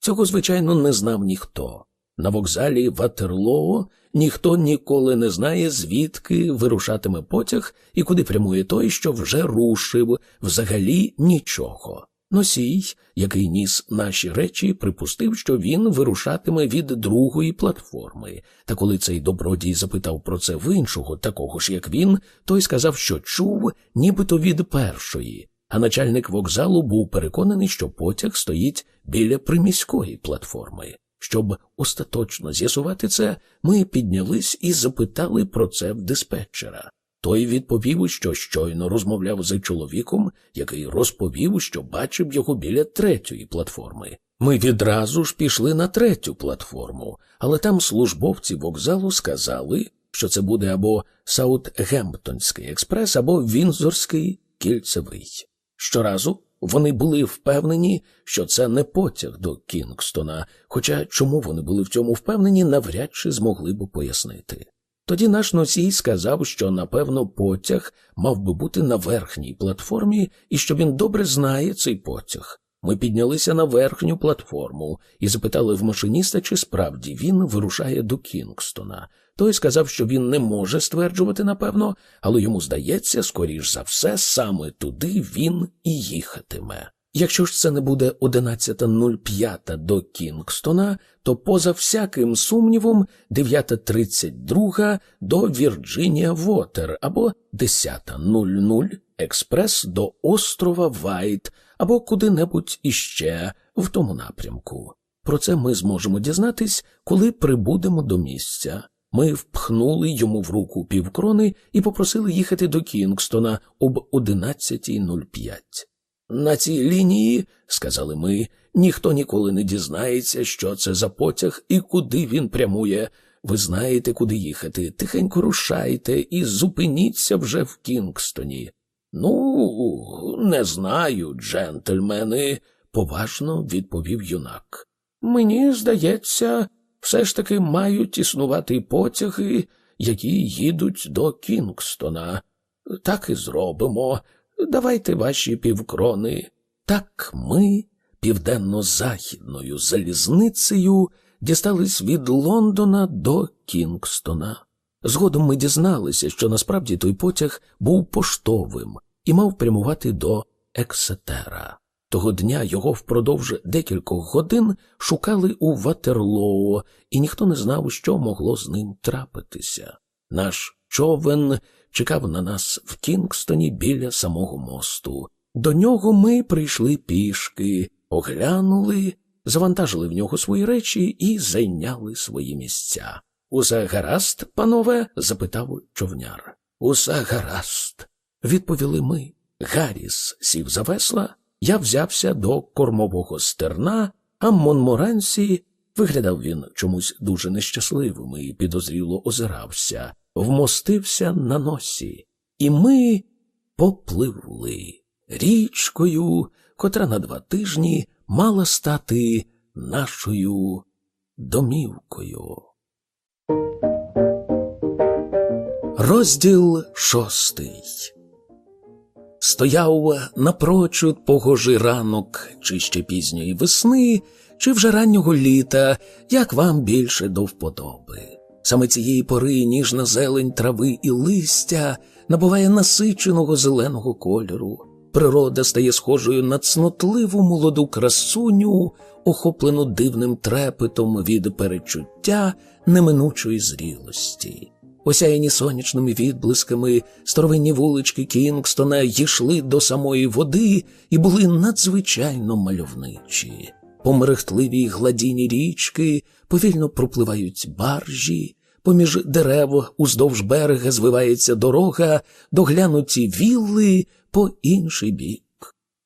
Цього, звичайно, не знав ніхто. На вокзалі Ватерлоо ніхто ніколи не знає, звідки вирушатиме потяг і куди прямує той, що вже рушив, взагалі нічого. Носій, який ніс наші речі, припустив, що він вирушатиме від другої платформи. Та коли цей добродій запитав про це в іншого, такого ж як він, той сказав, що чув, нібито від першої. А начальник вокзалу був переконаний, що потяг стоїть біля приміської платформи. Щоб остаточно з'ясувати це, ми піднялись і запитали про це в диспетчера. Той відповів, що щойно розмовляв з чоловіком, який розповів, що бачив його біля третьої платформи. Ми відразу ж пішли на третю платформу, але там службовці вокзалу сказали, що це буде або Саутгемптонський експрес, або Вінзорський кільцевий. Щоразу вони були впевнені, що це не потяг до Кінгстона, хоча чому вони були в цьому впевнені, навряд чи змогли б пояснити. Тоді наш носій сказав, що, напевно, потяг мав би бути на верхній платформі і що він добре знає цей потяг. Ми піднялися на верхню платформу і запитали в машиніста, чи справді він вирушає до Кінгстона. Той сказав, що він не може стверджувати, напевно, але йому здається, скоріш за все, саме туди він і їхатиме. Якщо ж це не буде 11.05 до Кінгстона, то поза всяким сумнівом 9.32 до Вірджинія Вотер або 10.00 експрес до острова Вайт або куди-небудь іще в тому напрямку. Про це ми зможемо дізнатись, коли прибудемо до місця. Ми впхнули йому в руку півкрони і попросили їхати до Кінгстона об 11.05. На цій лінії, сказали ми, ніхто ніколи не дізнається, що це за потяг і куди він прямує. Ви знаєте, куди їхати. Тихенько рушайте і зупиніться вже в Кінгстоні. Ну, не знаю, джентльмени, поважно відповів юнак. Мені здається, все ж таки мають існувати потяги, які їдуть до Кінгстона. Так і зробимо. Давайте ваші півкрони. Так ми південно-західною залізницею дістались від Лондона до Кінгстона. Згодом ми дізналися, що насправді той потяг був поштовим і мав прямувати до Ексетера. Того дня його впродовж декількох годин шукали у Ватерлоо, і ніхто не знав, що могло з ним трапитися. Наш човен чекав на нас в Кінгстоні біля самого мосту. До нього ми прийшли пішки, оглянули, завантажили в нього свої речі і зайняли свої місця. Усе гаразд, панове? запитав човняр. Усе гаразд, відповіли ми. Гарріс сів за весла, я взявся до кормового стерна, а Монморансі виглядав він чомусь дуже нещасливим і підозріло озирався вмостився на носі, і ми попливли річкою, котра на два тижні мала стати нашою домівкою. Розділ шостий. Стояв напрочуд погожий ранок, чи ще пізньої весни, чи вже раннього літа, як вам більше до вподоби. Саме цієї пори ніжна зелень трави і листя набуває насиченого зеленого кольору. природа стає схожою на цнотливу молоду красуню, охоплену дивним трепетом від перечуття неминучої зрілості. Осяяні сонячними відблисками старовинні вулички Кінгстона йшли до самої води і були надзвичайно мальовничі. По мерехтливій гладіні річки повільно пропливають баржі, поміж дерев уздовж берега звивається дорога, доглянуті вілли по інший бік.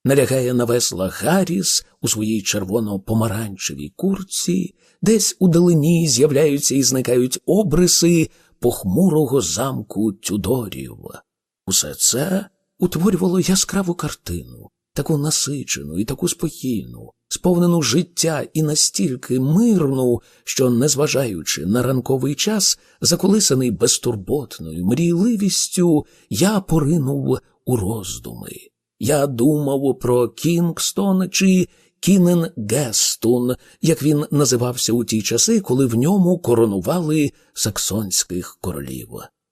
Налягає на весла Гарріс у своїй червоно-помаранчевій курці, десь у далині з'являються і зникають обриси похмурого замку Тюдорів. Усе це утворювало яскраву картину, таку насичену і таку спокійну, сповнену життя і настільки мирну, що, незважаючи на ранковий час, заколисаний безтурботною мрійливістю, я поринув у роздуми. Я думав про Кінгстон чи Кінен Гестун, як він називався у ті часи, коли в ньому коронували саксонських королів.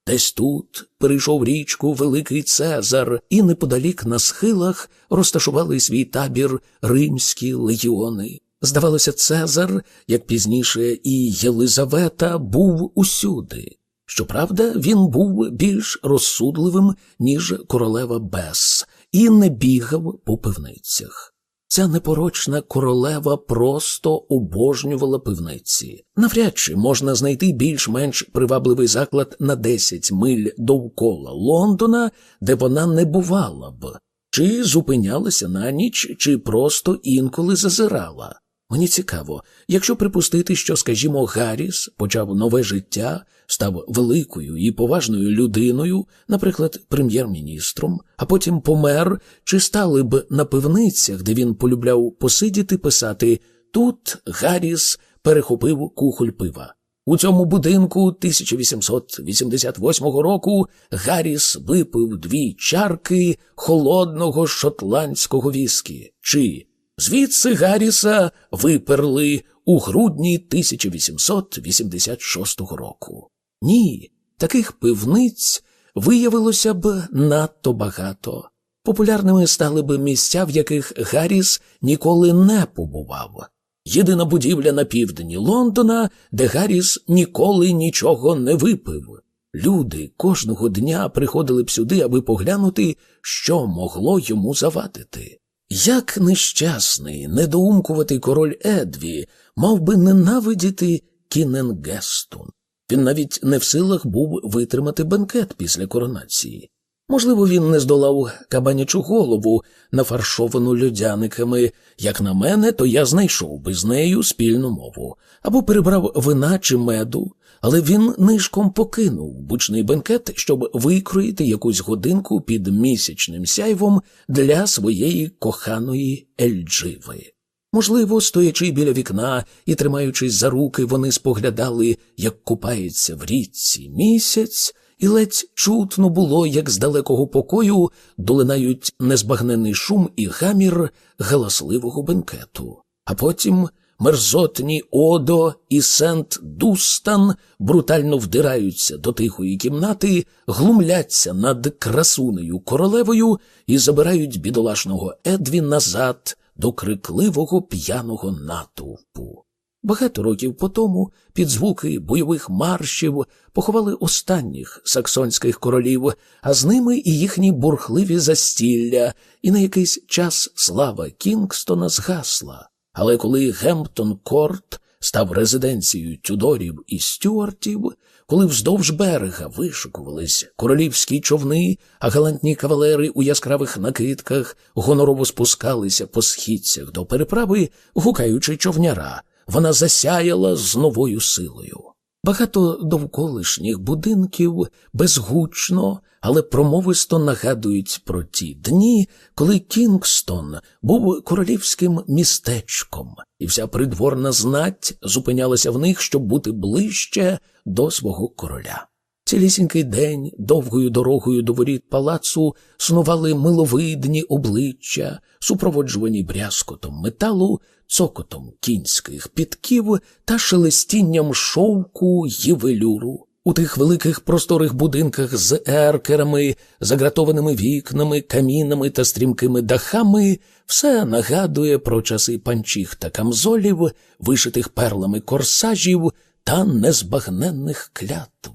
Десь тут перейшов річку Великий Цезар, і неподалік на схилах розташували свій табір римські легіони. Здавалося, Цезар, як пізніше і Єлизавета, був усюди. Щоправда, він був більш розсудливим, ніж королева Бес, і не бігав по пивницях. Ця непорочна королева просто обожнювала пивниці. Навряд чи можна знайти більш-менш привабливий заклад на 10 миль довкола Лондона, де вона не бувала б, чи зупинялася на ніч, чи просто інколи зазирала. Мені цікаво, якщо припустити, що, скажімо, Гарріс почав нове життя, став великою і поважною людиною, наприклад, прем'єр-міністром, а потім помер, чи стали б на пивницях, де він полюбляв посидіти, писати тут Гарріс перехопив кухоль пива. У цьому будинку 1888 року Гарріс випив дві чарки холодного шотландського віскі. Чи Звідси Гарріса виперли у грудні 1886 року. Ні, таких пивниць виявилося б надто багато. Популярними стали б місця, в яких Гарріс ніколи не побував. Єдина будівля на півдні Лондона, де Гарріс ніколи нічого не випив. Люди кожного дня приходили б сюди, аби поглянути, що могло йому завадити. Як нещасний, недоумкуватий король Едві мав би ненавидіти Кіненгестун. Він навіть не в силах був витримати бенкет після коронації. Можливо, він не здолав кабанячу голову, нафаршовану людяниками. Як на мене, то я знайшов би з нею спільну мову або перебрав вина чи меду, але він нишком покинув бучний бенкет, щоб викроїти якусь годинку під місячним сяйвом для своєї коханої Ельдживи. Можливо, стоячи біля вікна і тримаючись за руки, вони споглядали, як купається в річці місяць, і ледь чутно було, як з далекого покою долинають незбагнений шум і гамір галасливого бенкету. А потім мерзотні Одо і Сент Дустан брутально вдираються до тихої кімнати, глумляться над красунею королевою і забирають бідолашного Едві назад до крикливого п'яного натовпу. Багато років по тому під звуки бойових маршів поховали останніх саксонських королів, а з ними і їхні бурхливі застілля, і на якийсь час слава Кінгстона згасла. Але коли Гемптон Корт став резиденцією Тюдорів і Стюартів, коли вздовж берега вишикувались королівські човни, а галантні кавалери у яскравих накидках гонорово спускалися по східцях до переправи, гукаючи човняра, вона засяяла з новою силою. Багато довколишніх будинків безгучно, але промовисто нагадують про ті дні, коли Кінгстон був королівським містечком, і вся придворна знать зупинялася в них, щоб бути ближче до свого короля. Цілісінький день довгою дорогою до воріт палацу снували миловидні обличчя, супроводжувані брязкотом металу, цокотом кінських підків та шелестінням шовку й велюру. У тих великих просторих будинках з еркерами, загратованими вікнами, камінами та стрімкими дахами все нагадує про часи панчіх та камзолів, вишитих перлами корсажів та незбагненних клятв.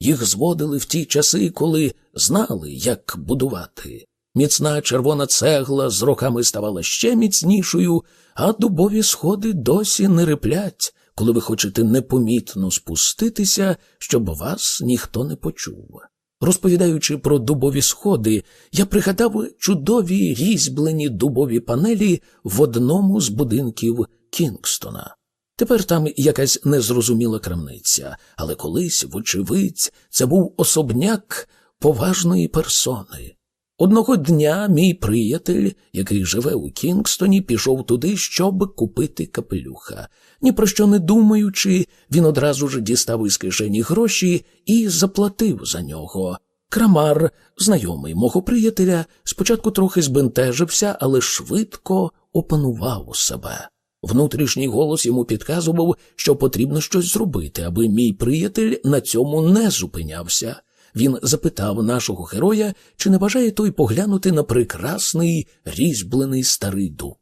Їх зводили в ті часи, коли знали, як будувати. Міцна червона цегла з роками ставала ще міцнішою, а дубові сходи досі не риплять, коли ви хочете непомітно спуститися, щоб вас ніхто не почув. Розповідаючи про дубові сходи, я пригадав чудові різьблені дубові панелі в одному з будинків Кінгстона. Тепер там якась незрозуміла крамниця, але колись, вочевидь, це був особняк поважної персони. Одного дня мій приятель, який живе у Кінгстоні, пішов туди, щоб купити капелюха. Ні про що не думаючи, він одразу ж дістав із кишені гроші і заплатив за нього. Крамар, знайомий мого приятеля, спочатку трохи збентежився, але швидко опанував себе. Внутрішній голос йому підказував, що потрібно щось зробити, аби мій приятель на цьому не зупинявся. Він запитав нашого героя, чи не бажає той поглянути на прекрасний різьблений старий дуб.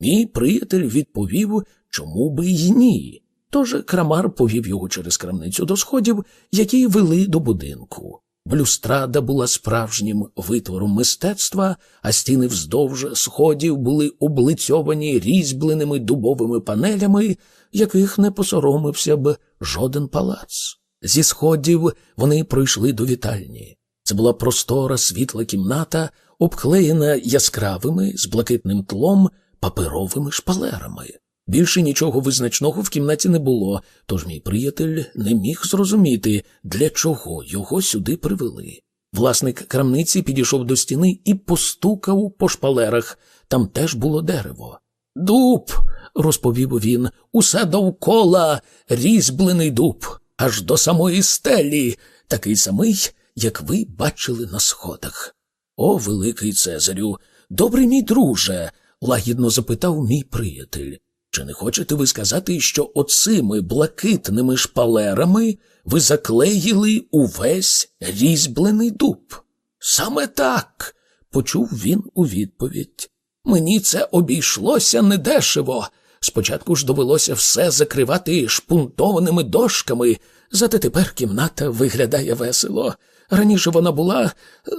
Мій приятель відповів, чому би й ні. Тож крамар повів його через крамницю до сходів, які вели до будинку. Блюстрада була справжнім витвором мистецтва, а стіни вздовж сходів були облицьовані різьбленими дубовими панелями, яких не посоромився б жоден палац. Зі сходів вони пройшли до вітальні. Це була простора світла кімната, обклеєна яскравими з блакитним тлом паперовими шпалерами. Більше нічого визначного в кімнаті не було, тож мій приятель не міг зрозуміти, для чого його сюди привели. Власник крамниці підійшов до стіни і постукав по шпалерах. Там теж було дерево. Дуб, розповів він, усе довкола різьблений дуб, аж до самої стелі, такий самий, як ви бачили на сходах. О, великий Цезарю, добрий мій друже, лагідно запитав мій приятель. Чи не хочете ви сказати, що оцими блакитними шпалерами ви заклеїли увесь різьблений дуб? Саме так, почув він у відповідь. Мені це обійшлося недешево. Спочатку ж довелося все закривати шпунтованими дошками, зате тепер кімната виглядає весело. Раніше вона була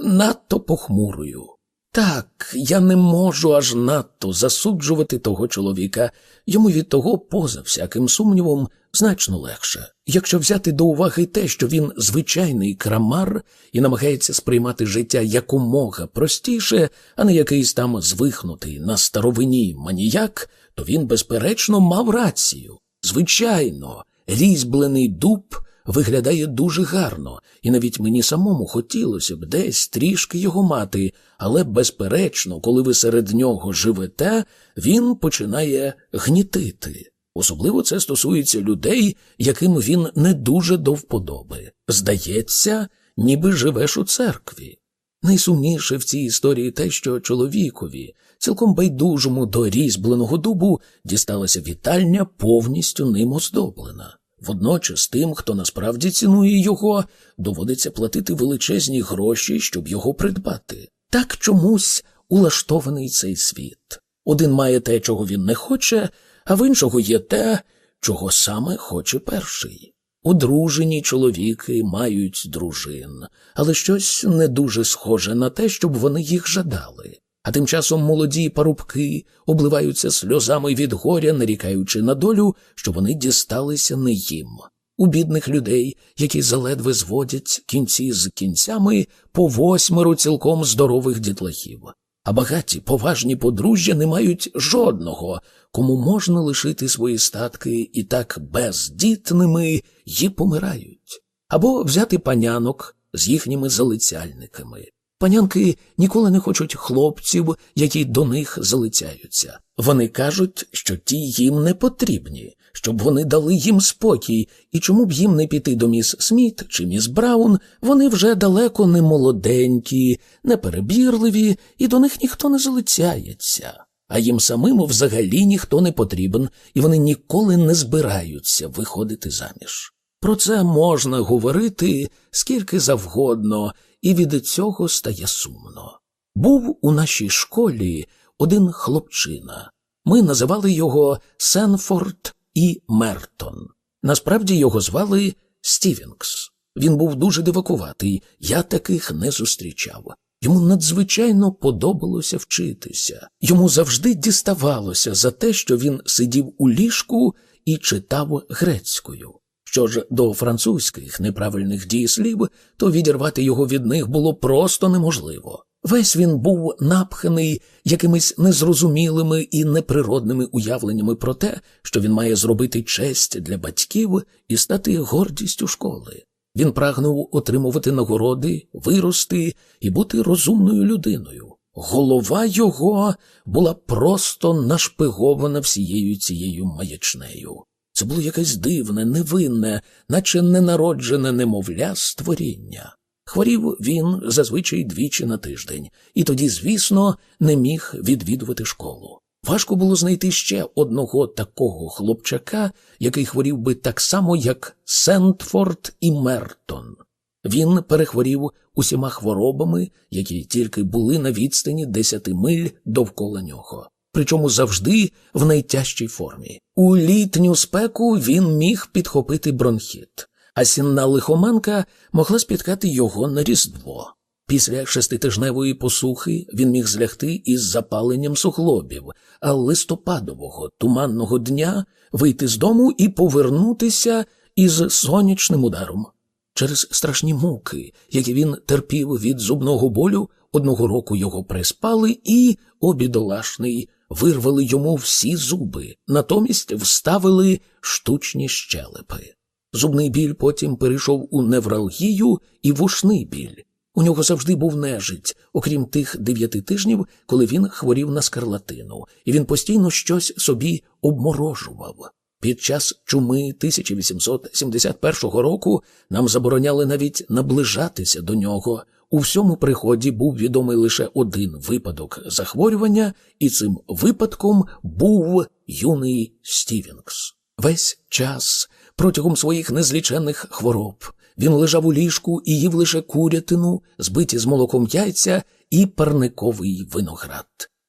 надто похмурою. Так, я не можу аж надто засуджувати того чоловіка, йому від того, поза всяким сумнівом, значно легше. Якщо взяти до уваги те, що він звичайний крамар і намагається сприймати життя якомога простіше, а не якийсь там звихнутий на старовині маніяк, то він, безперечно, мав рацію. Звичайно, різьблений дуб виглядає дуже гарно, і навіть мені самому хотілося б десь трішки його мати, але, безперечно, коли ви серед нього живете, він починає гнітити. Особливо це стосується людей, яким він не дуже до вподоби. Здається, ніби живеш у церкві. Найсумніше в цій історії те, що чоловікові, цілком байдужому до різьбленого дубу, дісталася вітальня повністю ним оздоблена. Водночас тим, хто насправді цінує його, доводиться платити величезні гроші, щоб його придбати. Так чомусь улаштований цей світ. Один має те, чого він не хоче, а в іншого є те, чого саме хоче перший. Одружені чоловіки мають дружин, але щось не дуже схоже на те, щоб вони їх жадали. А тим часом молоді парубки обливаються сльозами від горя, нарікаючи на долю, що вони дісталися не їм. У бідних людей, які заледве зводять кінці з кінцями по восьмеро цілком здорових дітлахів. А багаті поважні подружжя не мають жодного, кому можна лишити свої статки і так бездітними й помирають, або взяти панянок з їхніми залицяльниками. Панянки ніколи не хочуть хлопців, які до них залицяються. Вони кажуть, що ті їм не потрібні, щоб вони дали їм спокій, і чому б їм не піти до міс Сміт чи міс Браун, вони вже далеко не молоденькі, не перебірливі, і до них ніхто не залицяється. А їм самим взагалі ніхто не потрібен, і вони ніколи не збираються виходити заміж. Про це можна говорити скільки завгодно, і від цього стає сумно. Був у нашій школі один хлопчина. Ми називали його Сенфорд і Мертон. Насправді його звали Стівінгс. Він був дуже дивакуватий, я таких не зустрічав. Йому надзвичайно подобалося вчитися. Йому завжди діставалося за те, що він сидів у ліжку і читав грецькою. Що ж до французьких неправильних дієслів, то відірвати його від них було просто неможливо. Весь він був напханий якимись незрозумілими і неприродними уявленнями про те, що він має зробити честь для батьків і стати гордістю школи. Він прагнув отримувати нагороди, вирости і бути розумною людиною. Голова його була просто нашпигована всією цією маячнею. Це було якесь дивне, невинне, наче ненароджене немовля створіння. Хворів він зазвичай двічі на тиждень, і тоді, звісно, не міг відвідувати школу. Важко було знайти ще одного такого хлопчака, який хворів би так само, як Сентфорд і Мертон. Він перехворів усіма хворобами, які тільки були на відстані десяти миль довкола нього, причому завжди в найтяжчій формі. У літню спеку він міг підхопити бронхіт, а сінна лихоманка могла спіткати його на різдво. Після шеститижневої посухи він міг злягти із запаленням суглобів, а листопадового туманного дня вийти з дому і повернутися із сонячним ударом. Через страшні муки, які він терпів від зубного болю, одного року його приспали і, обідолашний, вирвали йому всі зуби, натомість вставили штучні щелепи. Зубний біль потім перейшов у невралгію і вушний біль. У нього завжди був нежить, окрім тих дев'яти тижнів, коли він хворів на скарлатину, і він постійно щось собі обморожував. Під час чуми 1871 року нам забороняли навіть наближатися до нього. У всьому приході був відомий лише один випадок захворювання, і цим випадком був юний Стівінгс. Весь час протягом своїх незліченних хвороб він лежав у ліжку і їв лише курятину, збиті з молоком яйця і парниковий виноград.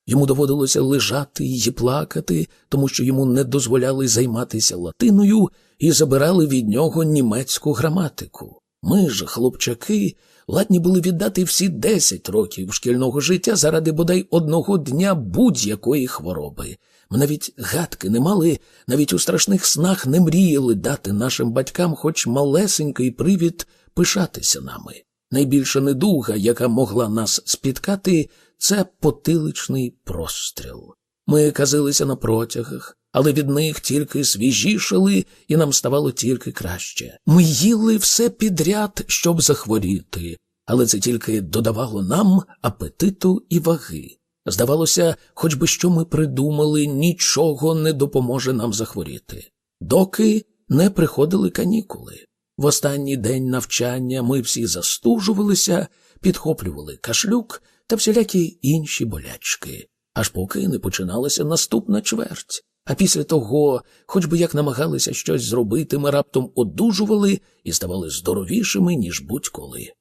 Йому доводилося лежати і плакати, тому що йому не дозволяли займатися латиною і забирали від нього німецьку граматику. Ми ж, хлопчаки, ладні були віддати всі десять років шкільного життя заради бодай одного дня будь-якої хвороби. Ми навіть гадки не мали, навіть у страшних снах не мріяли дати нашим батькам хоч малесенький привід пишатися нами. Найбільша недуга, яка могла нас спіткати, це потиличний простріл. Ми казилися на протягах, але від них тільки свіжішали, і нам ставало тільки краще. Ми їли все підряд, щоб захворіти, але це тільки додавало нам апетиту і ваги. Здавалося, хоч би що ми придумали, нічого не допоможе нам захворіти, доки не приходили канікули. В останній день навчання ми всі застужувалися, підхоплювали кашлюк та всілякі інші болячки, аж поки не починалася наступна чверть. А після того, хоч би як намагалися щось зробити, ми раптом одужували і ставали здоровішими, ніж будь-коли.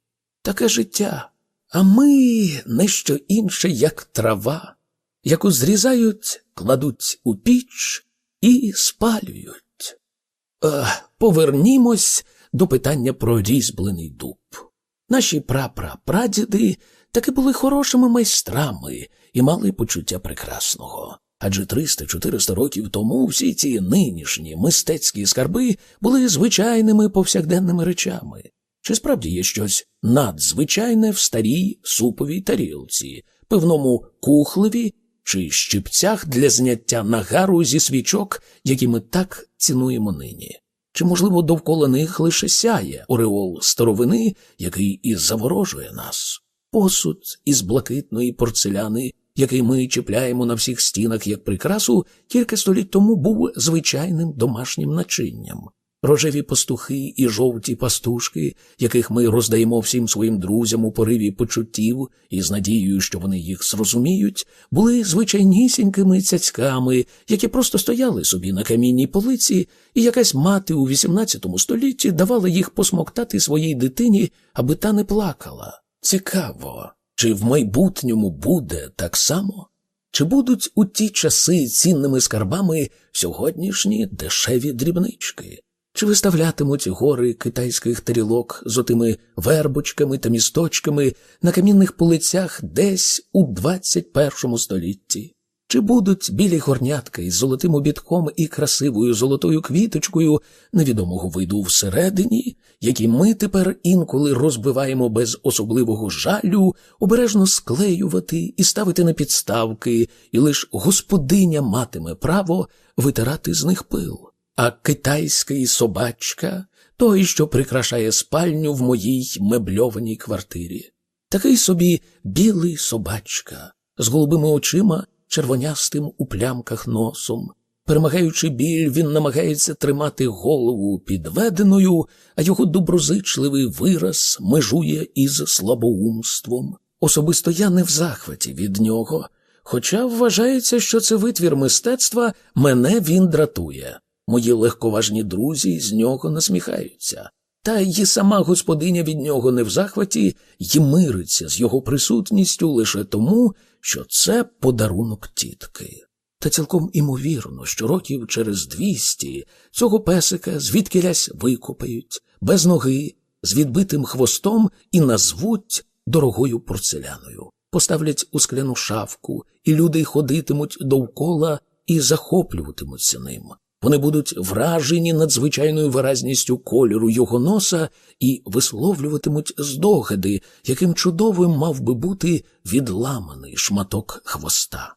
Таке життя. А ми не що інше, як трава, яку зрізають, кладуть у піч і спалюють. Е, повернімось до питання про різьблений дуб. Наші прапрапрадіди таки були хорошими майстрами і мали почуття прекрасного. Адже 300-400 років тому всі ці нинішні мистецькі скарби були звичайними повсякденними речами. Чи справді є щось надзвичайне в старій суповій тарілці, певному кухлеві чи щипцях для зняття нагару зі свічок, які ми так цінуємо нині? Чи, можливо, довкола них лише сяє ореол старовини, який і заворожує нас? Посуд із блакитної порцеляни, який ми чіпляємо на всіх стінах як прикрасу, кілька століть тому був звичайним домашнім начинням. Рожеві пастухи і жовті пастушки, яких ми роздаємо всім своїм друзям у пориві почуттів і з надією, що вони їх зрозуміють, були звичайнісінькими цяцьками, які просто стояли собі на камінній полиці, і якась мати у XVIII столітті давала їх посмоктати своїй дитині, аби та не плакала. Цікаво, чи в майбутньому буде так само? Чи будуть у ті часи цінними скарбами сьогоднішні дешеві дрібнички? Чи виставлятимуть гори китайських тарілок з отими вербочками та місточками на камінних полицях десь у 21 столітті? Чи будуть білі горнятки із золотим обідком і красивою золотою квіточкою невідомого виду всередині, які ми тепер інколи розбиваємо без особливого жалю, обережно склеювати і ставити на підставки, і лиш господиня матиме право витирати з них пил? А китайський собачка той, що прикрашає спальню в моїй мебльованій квартирі. Такий собі білий собачка з голубими очима червонястим у плямках носом. Перемагаючи біль, він намагається тримати голову підведеною, а його доброзичливий вираз межує із слабоумством. Особисто я не в захваті від нього, хоча вважається, що це витвір мистецтва, мене він дратує. Мої легковажні друзі з нього насміхаються. Та й сама господиня від нього не в захваті й мириться з його присутністю лише тому, що це подарунок тітки. Та цілком імовірно, що років через двісті цього песика звідкілясь викопають, без ноги, з відбитим хвостом і назвуть дорогою порцеляною. Поставлять у скляну шавку, і люди ходитимуть довкола і захоплюватимуться ним. Вони будуть вражені надзвичайною виразністю кольору його носа і висловлюватимуть здогади, яким чудовим мав би бути відламаний шматок хвоста.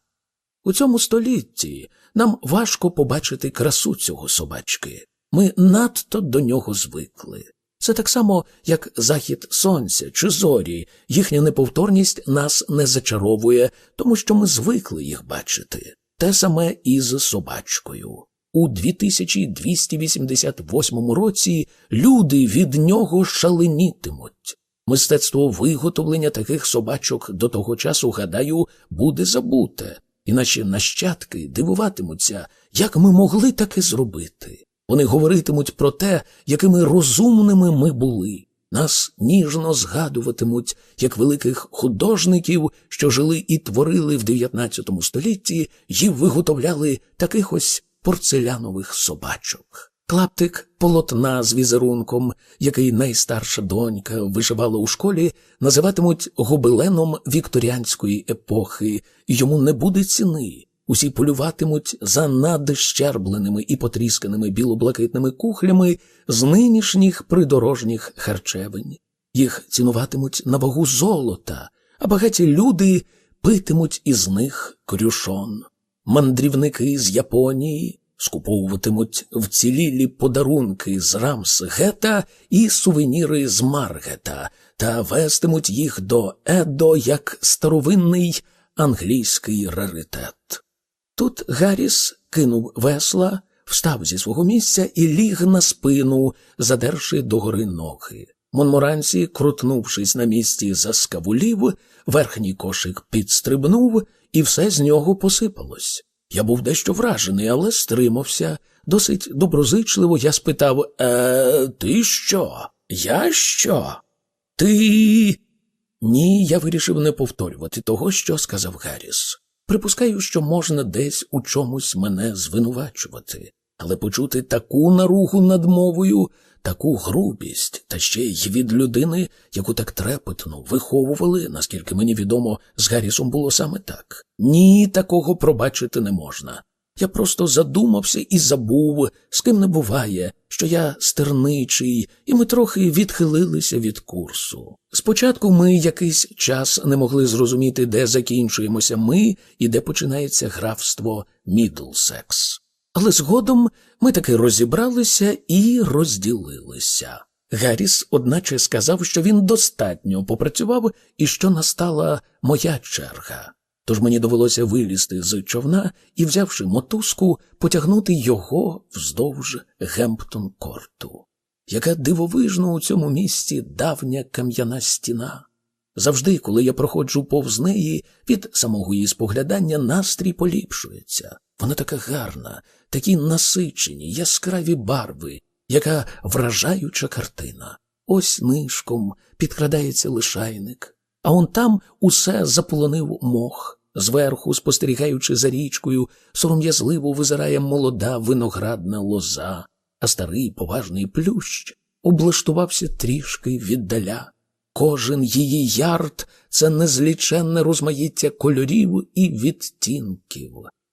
У цьому столітті нам важко побачити красу цього собачки. Ми надто до нього звикли. Це так само, як захід сонця чи зорі, їхня неповторність нас не зачаровує, тому що ми звикли їх бачити. Те саме і з собачкою. У 2288 році люди від нього шаленітимуть. Мистецтво виготовлення таких собачок до того часу, гадаю, буде забуте, і наші нащадки дивуватимуться, як ми могли таке зробити. Вони говоритимуть про те, якими розумними ми були. Нас ніжно згадуватимуть як великих художників, що жили і творили в 19 столітті, і виготовляли таких ось порцелянових собачок. Клаптик полотна з візерунком, який найстарша донька вишивала у школі, називатимуть гобеленом вікторіанської епохи, і йому не буде ціни. Усі полюватимуть за надщербленими і потрісканими білоблакитними кухлями з нинішніх придорожніх харчевень. Їх цінуватимуть на вагу золота, а багаті люди питимуть із них крюшон. Мандрівники з Японії скуповуватимуть вцілілі подарунки з Рамсгета і сувеніри з Маргета та вестимуть їх до Едо як старовинний англійський раритет. Тут Гарріс кинув весла, встав зі свого місця і ліг на спину, задерши догори ноги. Монморанці, крутнувшись на місці, заскавулів, верхній кошик підстрибнув, і все з нього посипалось. Я був дещо вражений, але стримався. Досить доброзичливо я спитав Е, ти що? Я що? Ти. Ні, я вирішив не повторювати того, що сказав Гарріс. Припускаю, що можна десь у чомусь мене звинувачувати, але почути таку наругу над мовою таку грубість, та ще й від людини, яку так трепетно виховували, наскільки мені відомо, з Гаррісом було саме так. Ні, такого пробачити не можна. Я просто задумався і забув, з ким не буває, що я стерничий, і ми трохи відхилилися від курсу. Спочатку ми якийсь час не могли зрозуміти, де закінчуємося ми і де починається графство Мідлсекс. Але згодом ми таки розібралися і розділилися. Гарріс, одначе, сказав, що він достатньо попрацював і що настала моя черга. Тож мені довелося вилізти з човна і, взявши мотузку, потягнути його вздовж Гемптон корту. Яка дивовижна у цьому місті давня кам'яна стіна. Завжди, коли я проходжу повз неї, від самого її споглядання настрій поліпшується. Вона така гарна, такі насичені, яскраві барви, яка вражаюча картина. Ось нишком підкрадається лишайник, а он там усе заполонив мох. Зверху, спостерігаючи за річкою, сором'язливо визирає молода виноградна лоза, а старий поважний плющ облаштувався трішки віддаля. Кожен її ярд це незліченне розмаїття кольорів і відтінків.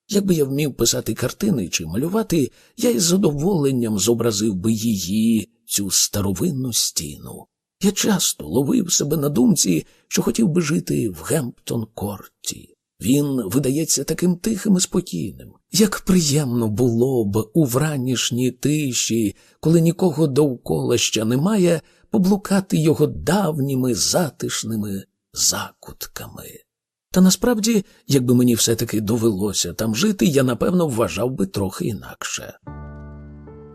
Якби я вмів писати картини чи малювати, я із задоволенням зобразив би її, цю старовинну стіну. Я часто ловив себе на думці, що хотів би жити в Гемптон Корті. Він видається таким тихим і спокійним. Як приємно було б у вранішній тиші, коли нікого довкола ще немає, поблукати його давніми затишними закутками. Та насправді, якби мені все-таки довелося там жити, я напевно вважав би трохи інакше.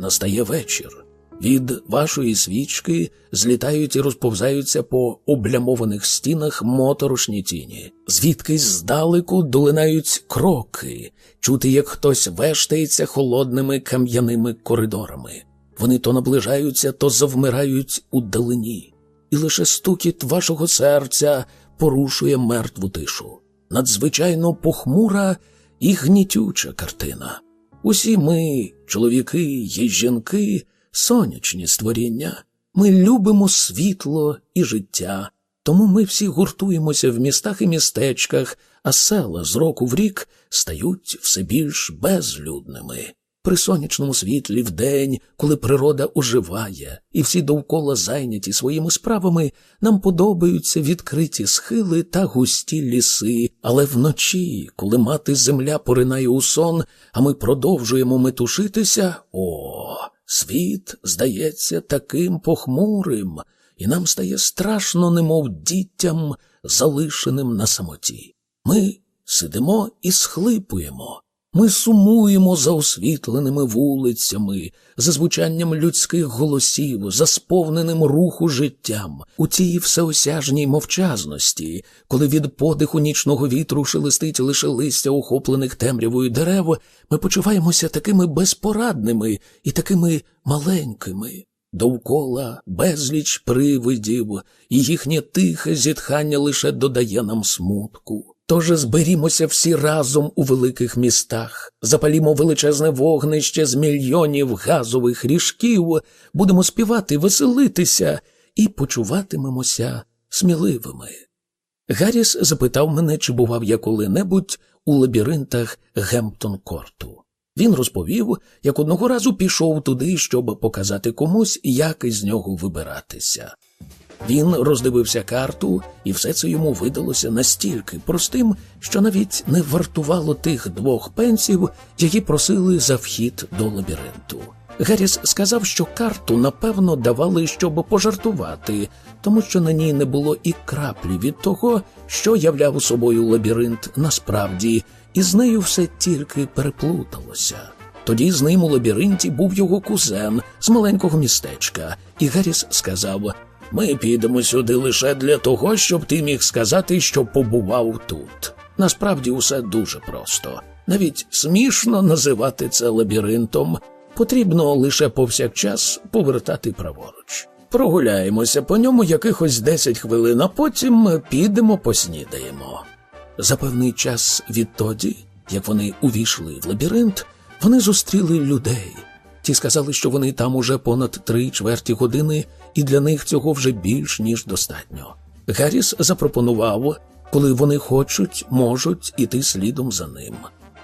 Настає вечір. Від вашої свічки злітають і розповзаються по облямованих стінах моторошні тіні, звідкись здалеку долинають кроки, чути, як хтось вештається холодними кам'яними коридорами. Вони то наближаються, то завмирають у далині, і лише стукіт вашого серця порушує мертву тишу. Надзвичайно похмура і гнітюча картина. Усі ми, чоловіки й жінки, сонячні створіння. Ми любимо світло і життя, тому ми всі гуртуємося в містах і містечках, а села з року в рік стають все більш безлюдними. При сонячному світлі вдень, коли природа оживає, і всі довкола зайняті своїми справами, нам подобаються відкриті схили та густі ліси, але вночі, коли мати земля поринає у сон, а ми продовжуємо метушитися, о, світ здається таким похмурим, і нам стає страшно, немов дітям, залишеним на самоті. Ми сидимо і схлипуємо. Ми сумуємо за освітленими вулицями, за звучанням людських голосів, за сповненим руху життям, у тій всеосяжній мовчазності, коли від подиху нічного вітру шелестить лише листя охоплених темрявою дерев, ми почуваємося такими безпорадними і такими маленькими. Довкола безліч привидів, і їхнє тихе зітхання лише додає нам смутку. Тож зберімося всі разом у великих містах, запалімо величезне вогнище з мільйонів газових ріжків, будемо співати, веселитися і почуватимемося сміливими. Гарріс запитав мене, чи бував я коли-небудь у лабіринтах Гемптон Корту. Він розповів, як одного разу пішов туди, щоб показати комусь, як із нього вибиратися. Він роздивився карту, і все це йому видалося настільки простим, що навіть не вартувало тих двох пенсів, які просили за вхід до лабіринту. Гарріс сказав, що карту напевно давали, щоб пожартувати, тому що на ній не було і краплі від того, що являв собою лабіринт насправді, і з нею все тільки переплуталося. Тоді з ним у лабіринті був його кузен з маленького містечка, і Гарріс сказав. Ми підемо сюди лише для того, щоб ти міг сказати, що побував тут. Насправді усе дуже просто. Навіть смішно називати це лабіринтом. Потрібно лише повсякчас повертати праворуч. Прогуляємося по ньому якихось 10 хвилин, а потім підемо поснідаємо. За певний час відтоді, як вони увійшли в лабіринт, вони зустріли людей. Ті сказали, що вони там уже понад три чверті години, і для них цього вже більш ніж достатньо. Гарріс запропонував, коли вони хочуть, можуть іти слідом за ним.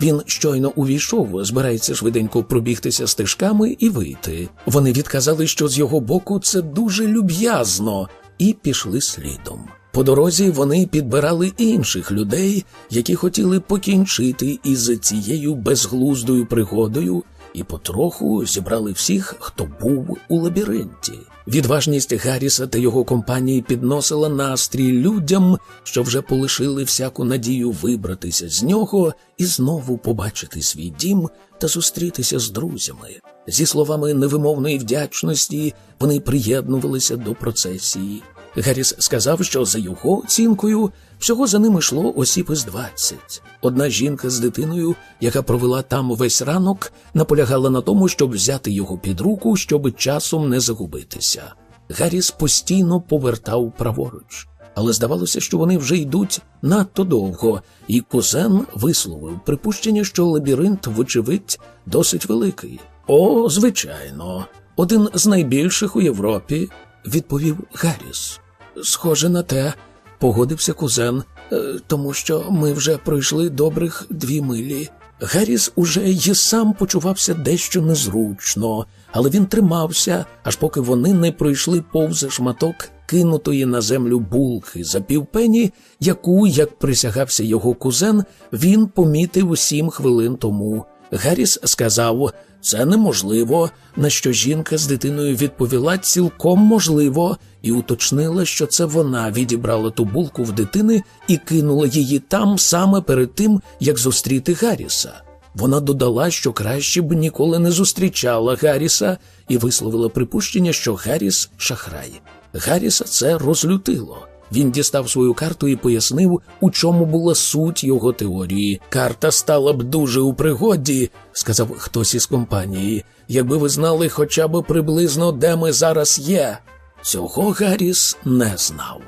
Він щойно увійшов, збирається швиденько пробігтися стежками і вийти. Вони відказали, що з його боку це дуже люб'язно, і пішли слідом. По дорозі вони підбирали інших людей, які хотіли покінчити із цією безглуздою пригодою і потроху зібрали всіх, хто був у лабіринті. Відважність Гарріса та його компанії підносила настрій людям, що вже полишили всяку надію вибратися з нього і знову побачити свій дім та зустрітися з друзями. Зі словами невимовної вдячності вони приєднувалися до процесії. Гарріс сказав, що за його оцінкою всього за ним йшло осіб із двадцять. Одна жінка з дитиною, яка провела там весь ранок, наполягала на тому, щоб взяти його під руку, щоб часом не загубитися. Гарріс постійно повертав праворуч, але здавалося, що вони вже йдуть надто довго, і кузен висловив припущення, що лабіринт, вочевидь, досить великий. О, звичайно, один з найбільших у Європі, відповів Гарріс. Схоже на те, погодився кузен, «е, тому що ми вже пройшли добрих дві милі. Гарріс уже й сам почувався дещо незручно, але він тримався, аж поки вони не пройшли повз шматок кинутої на землю булки за півпені, яку, як присягався його кузен, він помітив сім хвилин тому. Гарріс сказав, це неможливо, на що жінка з дитиною відповіла цілком можливо, і уточнила, що це вона відібрала ту булку в дитини і кинула її там саме перед тим, як зустріти Гарріса. Вона додала, що краще б ніколи не зустрічала Гарріса, і висловила припущення, що Гарріс шахрай. Гарріса це розлютило. Він дістав свою карту і пояснив, у чому була суть його теорії. Карта стала б дуже у пригоді, сказав хтось із компанії, якби ви знали хоча б приблизно, де ми зараз є. Цього Гарріс не знав.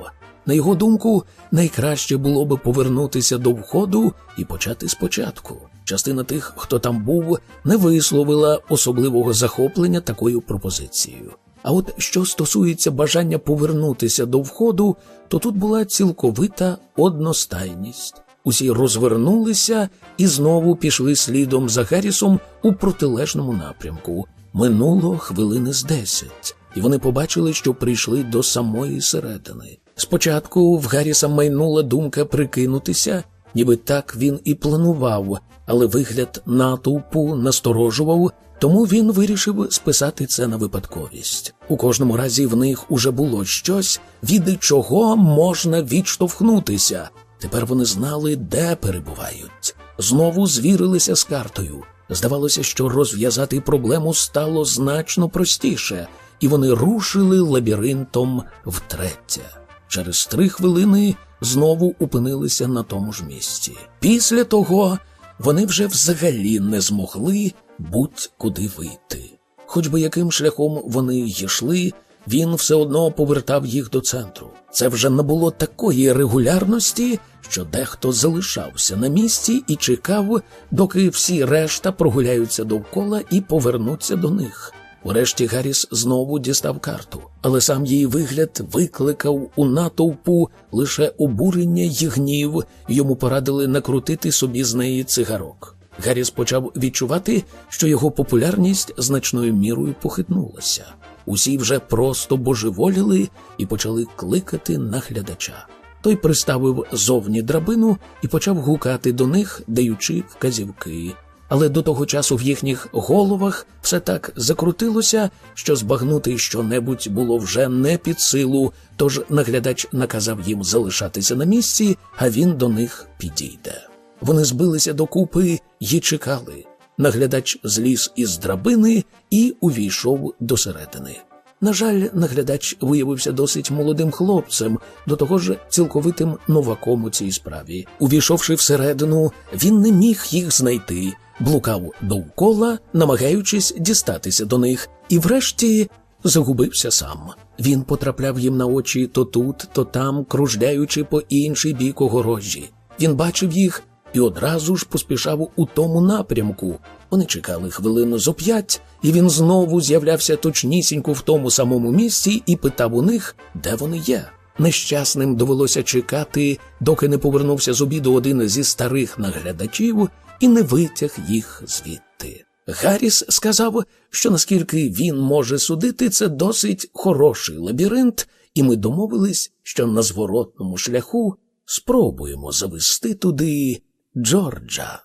На його думку, найкраще було би повернутися до входу і почати спочатку. Частина тих, хто там був, не висловила особливого захоплення такою пропозицією. А от що стосується бажання повернутися до входу, то тут була цілковита одностайність. Усі розвернулися і знову пішли слідом за Гаррісом у протилежному напрямку. Минуло хвилини з десять, і вони побачили, що прийшли до самої середини. Спочатку в Гарріса майнула думка прикинутися, ніби так він і планував, але вигляд натовпу насторожував, тому він вирішив списати це на випадковість. У кожному разі в них уже було щось, від чого можна відштовхнутися. Тепер вони знали, де перебувають. Знову звірилися з картою. Здавалося, що розв'язати проблему стало значно простіше, і вони рушили лабіринтом втретє. Через три хвилини знову опинилися на тому ж місці. Після того вони вже взагалі не змогли будь-куди вийти. Хоч би яким шляхом вони йшли, він все одно повертав їх до центру. Це вже не було такої регулярності, що дехто залишався на місці і чекав, доки всі решта прогуляються довкола і повернуться до них. Урешті Гарріс знову дістав карту, але сам її вигляд викликав у натовпу лише обурення й гнів, йому порадили накрутити собі з неї цигарок. Гарріс почав відчувати, що його популярність значною мірою похитнулася. Усі вже просто божеволіли і почали кликати на глядача. Той приставив зовні драбину і почав гукати до них, даючи вказівки. Але до того часу в їхніх головах все так закрутилося, що збагнути щонебудь було вже не під силу, тож наглядач наказав їм залишатися на місці, а він до них підійде. Вони збилися докупи й чекали. Наглядач зліз із драбини і увійшов до середини. На жаль, наглядач виявився досить молодим хлопцем, до того ж цілковитим новаком у цій справі. Увійшовши всередину, він не міг їх знайти, блукав довкола, намагаючись дістатися до них, і врешті загубився сам. Він потрапляв їм на очі то тут, то там, кружляючи по інший бік огорожі. Він бачив їх і одразу ж поспішав у тому напрямку. Вони чекали хвилину зо п'ять, і він знову з'являвся точнісінько в тому самому місці і питав у них, де вони є. Нещасним довелося чекати, доки не повернувся з обіду один зі старих наглядачів і не витяг їх звідти. Гарріс сказав, що наскільки він може судити, це досить хороший лабіринт, і ми домовились, що на зворотному шляху спробуємо завести туди Джорджа.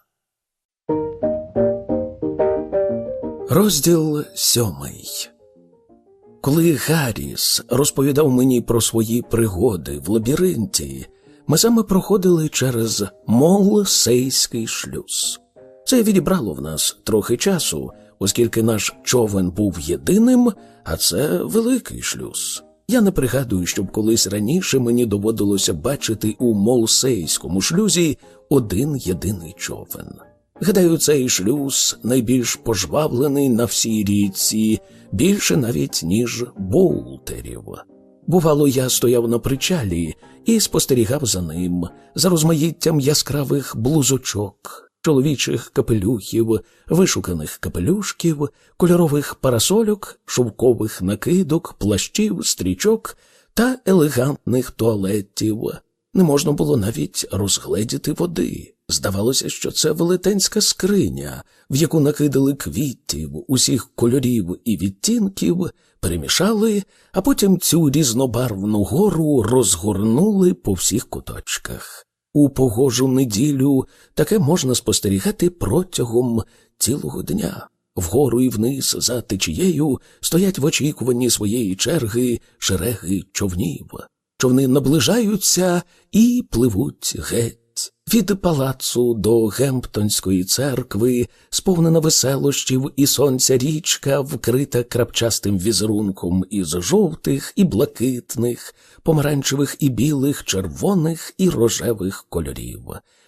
Розділ сьомий. Коли Гарріс розповідав мені про свої пригоди в лабіринті, ми саме проходили через Молсейський шлюз. Це відібрало в нас трохи часу, оскільки наш човен був єдиним, а це великий шлюз. Я не пригадую, щоб колись раніше мені доводилося бачити у Молсейському шлюзі один єдиний човен. Гадаю, цей шлюз найбільш пожвавлений на всій річці, більше навіть ніж болтерів. Бувало, я стояв на причалі і спостерігав за ним, за розмаїттям яскравих блузочок, чоловічих капелюхів, вишуканих капелюшків, кольорових парасольок, шовкових накидок, плащів, стрічок та елегантних туалетів. Не можна було навіть розгледіти води. Здавалося, що це велетенська скриня, в яку накидали квітів, усіх кольорів і відтінків, перемішали, а потім цю різнобарвну гору розгорнули по всіх куточках. У погожу неділю таке можна спостерігати протягом цілого дня. Вгору і вниз за течією стоять в очікуванні своєї черги шереги човнів. Човни наближаються і пливуть геть. Від палацу до Гемптонської церкви, сповнена веселощів і сонця річка, вкрита крапчастим візерунком із жовтих і блакитних, помаранчевих і білих, червоних і рожевих кольорів.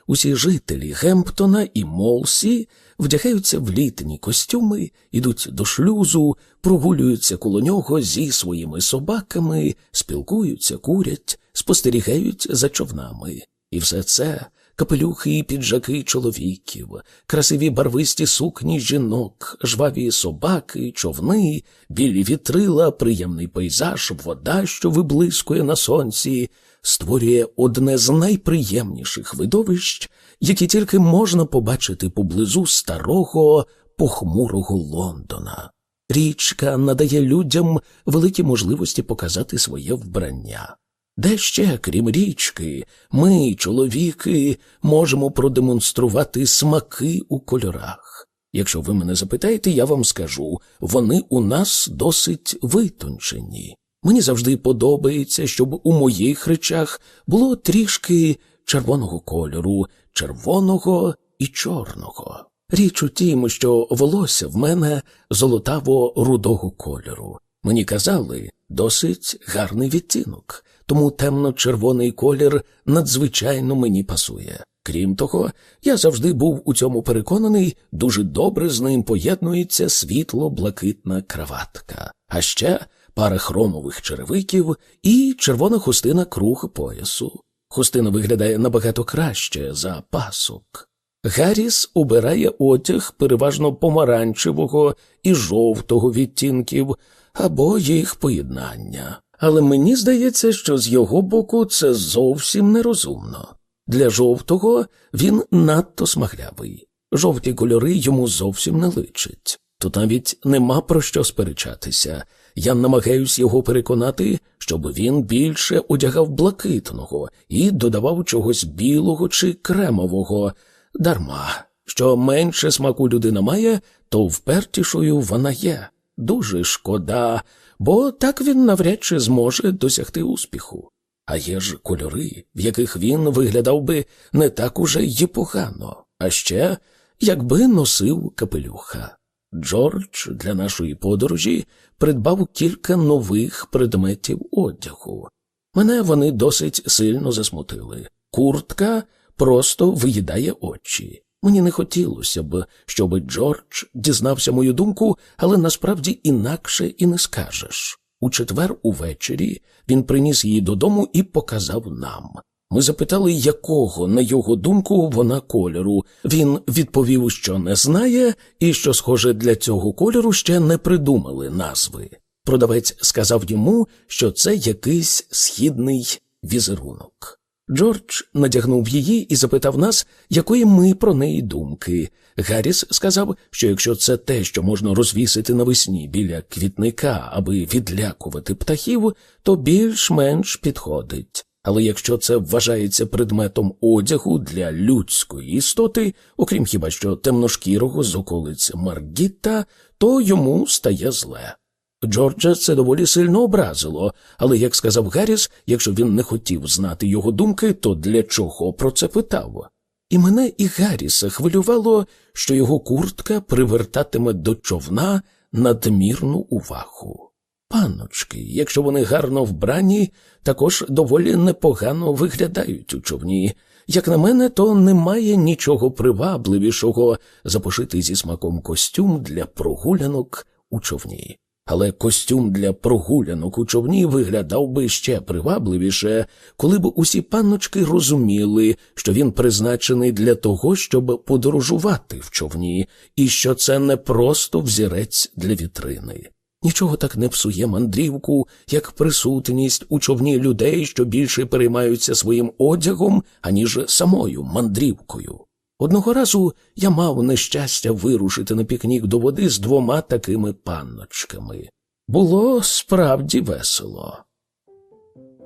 Усі жителі Гемптона і Молсі вдягаються в літні костюми, ідуть до шлюзу, прогулюються коло нього зі своїми собаками, спілкуються, курять, спостерігають за човнами. І все це капелюхи і піджаки чоловіків, красиві барвисті сукні жінок, жваві собаки, човни, білі вітрила, приємний пейзаж, вода, що виблискує на сонці, створює одне з найприємніших видовищ, які тільки можна побачити поблизу старого похмурого Лондона. Річка надає людям великі можливості показати своє вбрання. Де ще, крім річки, ми, чоловіки, можемо продемонструвати смаки у кольорах. Якщо ви мене запитаєте, я вам скажу вони у нас досить витончені. Мені завжди подобається, щоб у моїх речах було трішки червоного кольору, червоного і чорного. Річ у тім, що волосся в мене золотаво рудого кольору. Мені казали досить гарний відтінок тому темно-червоний колір надзвичайно мені пасує. Крім того, я завжди був у цьому переконаний, дуже добре з ним поєднується світло-блакитна краватка, а ще пара хромових черевиків і червона хустина круг поясу. Хустина виглядає набагато краще за пасок. Гарріс обирає одяг переважно помаранчевого і жовтого відтінків або їх поєднання але мені здається, що з його боку це зовсім нерозумно. Для жовтого він надто смаглявий, жовті кольори йому зовсім не личать. Тут навіть нема про що сперечатися. Я намагаюсь його переконати, щоб він більше одягав блакитного і додавав чогось білого чи кремового, дарма. Що менше смаку людина має, то впертішою вона є. Дуже шкода, бо так він навряд чи зможе досягти успіху. А є ж кольори, в яких він виглядав би не так уже й погано, а ще якби носив капелюха. Джордж для нашої подорожі придбав кілька нових предметів одягу. Мене вони досить сильно засмутили. Куртка просто виїдає очі. Мені не хотілося б, щоб Джордж дізнався мою думку, але насправді інакше і не скажеш. У четвер увечері він приніс її додому і показав нам. Ми запитали, якого, на його думку, вона кольору. Він відповів, що не знає, і що, схоже, для цього кольору ще не придумали назви. Продавець сказав йому, що це якийсь східний візерунок. Джордж надягнув її і запитав нас, якої ми про неї думки. Гарріс сказав, що якщо це те, що можна розвісити навесні біля квітника, аби відлякувати птахів, то більш-менш підходить. Але якщо це вважається предметом одягу для людської істоти, окрім хіба що темношкірого з околиць Маргіта, то йому стає зле. Джорджа це доволі сильно образило, але, як сказав Гарріс, якщо він не хотів знати його думки, то для чого про це питав? І мене і Гарріса хвилювало, що його куртка привертатиме до човна надмірну увагу. Паночки, якщо вони гарно вбрані, також доволі непогано виглядають у човні. Як на мене, то немає нічого привабливішого запошити зі смаком костюм для прогулянок у човні. Але костюм для прогулянок у човні виглядав би ще привабливіше, коли б усі панночки розуміли, що він призначений для того, щоб подорожувати в човні, і що це не просто взірець для вітрини. Нічого так не псує мандрівку, як присутність у човні людей, що більше переймаються своїм одягом, аніж самою мандрівкою. Одного разу я мав нещастя вирушити на пікнік до води з двома такими панночками. Було справді весело.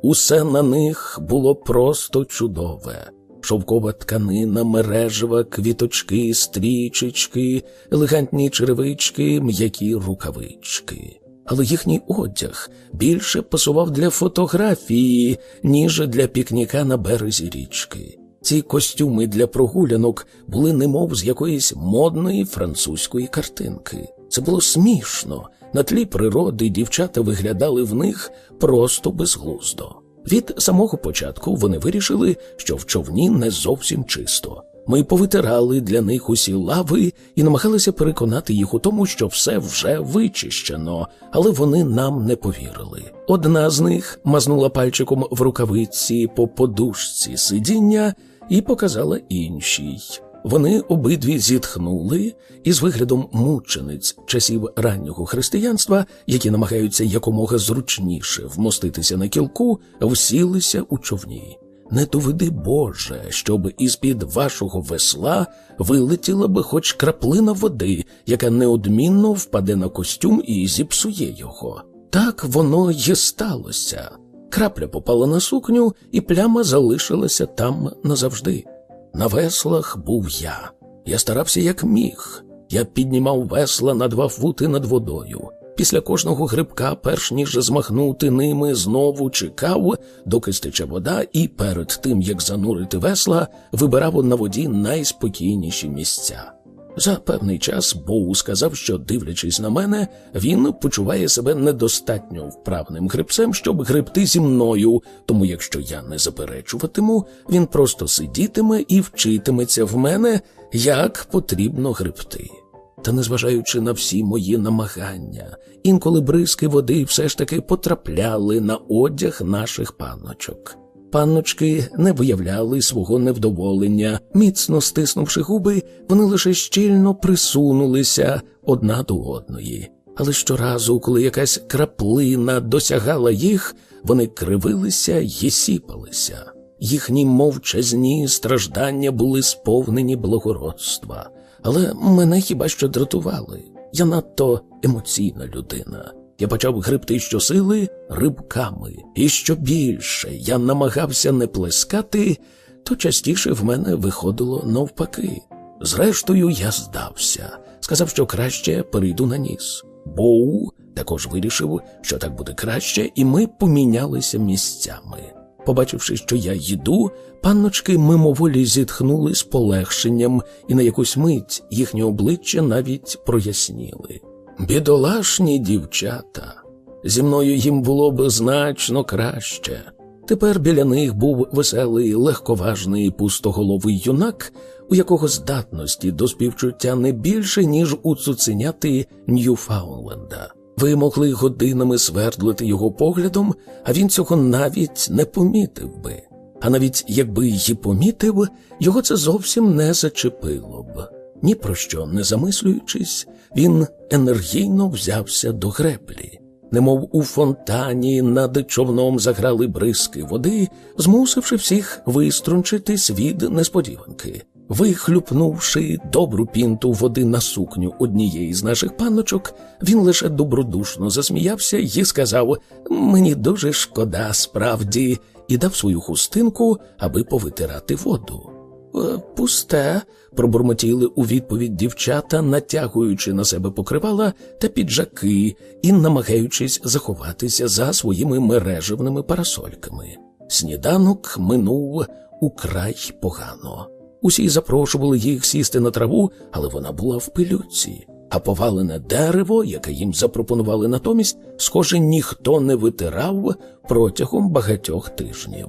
Усе на них було просто чудове. Шовкова тканина, мережева, квіточки, стрічечки, елегантні черевички, м'які рукавички. Але їхній одяг більше пасував для фотографії, ніж для пікніка на березі річки. Ці костюми для прогулянок були немов з якоїсь модної французької картинки. Це було смішно. На тлі природи дівчата виглядали в них просто безглуздо. Від самого початку вони вирішили, що в човні не зовсім чисто. Ми повитирали для них усі лави і намагалися переконати їх у тому, що все вже вичищено, але вони нам не повірили. Одна з них мазнула пальчиком в рукавиці по подушці сидіння і показала іншій. Вони обидві зітхнули і з виглядом мучениць часів раннього християнства, які намагаються якомога зручніше вмоститися на кілку, всілися у човні. Не доведи Боже, щоб із під вашого весла вилетіла би хоч краплина води, яка неодмінно впаде на костюм і зіпсує його. Так воно й сталося. Крапля попала на сукню, і пляма залишилася там назавжди. На веслах був я. Я старався як міг. Я піднімав весла на два фути над водою. Після кожного грибка, перш ніж змахнути ними, знову чекав, доки стече вода, і перед тим як занурити весла, вибирав на воді найспокійніші місця. За певний час Боу сказав, що, дивлячись на мене, він почуває себе недостатньо вправним грибцем, щоб гребти зі мною, тому якщо я не заперечуватиму, він просто сидітиме і вчитиметься в мене, як потрібно гребти. Та незважаючи на всі мої намагання, інколи бризки води все ж таки потрапляли на одяг наших панночок. Панночки не виявляли свого невдоволення, міцно стиснувши губи, вони лише щільно присунулися одна до одної. Але щоразу, коли якась краплина досягала їх, вони кривилися й сіпалися. Їхні мовчазні страждання були сповнені благородства, але мене хіба що дратували. Я надто емоційна людина. Я почав грибти щосили рибками, і що більше я намагався не плескати, то частіше в мене виходило навпаки. Зрештою, я здався, сказав, що краще перейду на ніс. Боу також вирішив, що так буде краще, і ми помінялися місцями. Побачивши, що я їду, панночки мимоволі зітхнули з полегшенням, і на якусь мить їхні обличчя навіть проясніли. Бідолашні дівчата. Зі мною їм було б значно краще. Тепер біля них був веселий, легковажний пустоголовий юнак, у якого здатності до співчуття не більше, ніж у цуценяти Ньюфаунленда. Ви могли годинами свердлити його поглядом, а він цього навіть не помітив би. А навіть якби й помітив, його це зовсім не зачепило б. Ні про що не замислюючись, він енергійно взявся до греблі. Немов у фонтані над човном заграли бризки води, змусивши всіх виструнчитись від несподіванки. Вихлюпнувши добру пінту води на сукню однієї з наших панночок, він лише добродушно засміявся і сказав: Мені дуже шкода, справді, і дав свою хустинку, аби повитирати воду. «Е, Пусте, пробурмотіли у відповідь дівчата, натягуючи на себе покривала та піджаки і намагаючись заховатися за своїми мережевними парасольками. Сніданок минув украй погано. Усі запрошували їх сісти на траву, але вона була в пилюці. А повалене дерево, яке їм запропонували натомість, схоже, ніхто не витирав протягом багатьох тижнів.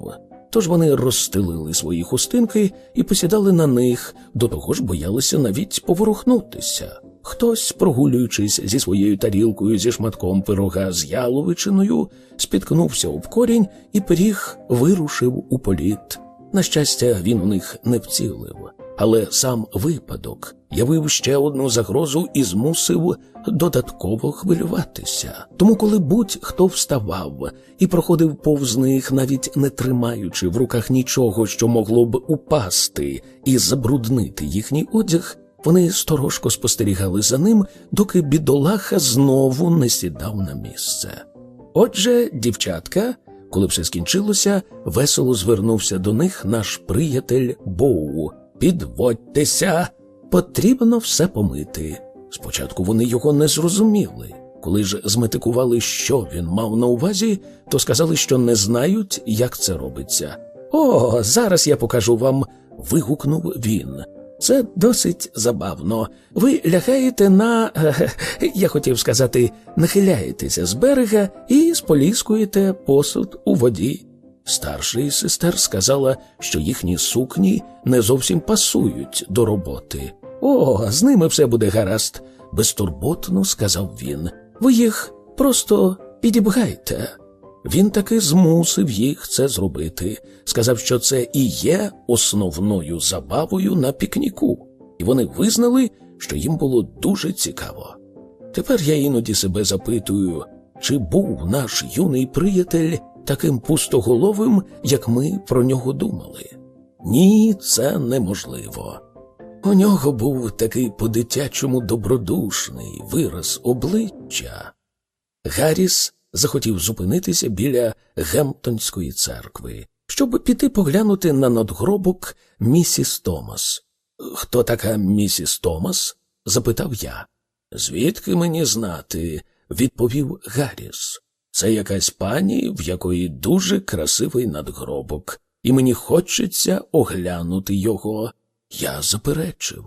Тож вони розстелили свої хустинки і посідали на них, до того ж боялися навіть поворухнутися. Хтось, прогулюючись зі своєю тарілкою зі шматком пирога з яловичиною, спіткнувся об корінь і пиріг вирушив у політ. На щастя, він у них не вцілив, але сам випадок явив ще одну загрозу і змусив додатково хвилюватися. Тому, коли будь-хто вставав і проходив повз них, навіть не тримаючи в руках нічого, що могло б упасти і забруднити їхній одяг, вони сторожко спостерігали за ним, доки бідолаха знову не сідав на місце. Отже, дівчатка, коли все скінчилося, весело звернувся до них наш приятель Боу. Підводьтеся, потрібно все помити. Спочатку вони його не зрозуміли. Коли ж зметикували, що він мав на увазі, то сказали, що не знають, як це робиться. О, зараз я покажу вам. вигукнув він. Це досить забавно. Ви лягаєте на, я хотів сказати, нахиляєтеся з берега і споліскуєте посуд у воді. Старший сестер сказала, що їхні сукні не зовсім пасують до роботи. О, з ними все буде гаразд, безтурботно сказав він. Ви їх просто підібгайте. Він таки змусив їх це зробити, сказав, що це і є основною забавою на пікніку, і вони визнали, що їм було дуже цікаво. Тепер я іноді себе запитую, чи був наш юний приятель таким пустоголовим, як ми про нього думали. Ні, це неможливо. У нього був такий по-дитячому добродушний вираз обличчя. Гарріс захотів зупинитися біля Гемптонської церкви, щоб піти поглянути на надгробок місіс Томас. Хто така місіс Томас? запитав я. Звідки мені знати? відповів Гарріс. Це якась пані, в якої дуже красивий надгробок, і мені хочеться оглянути його. Я заперечив.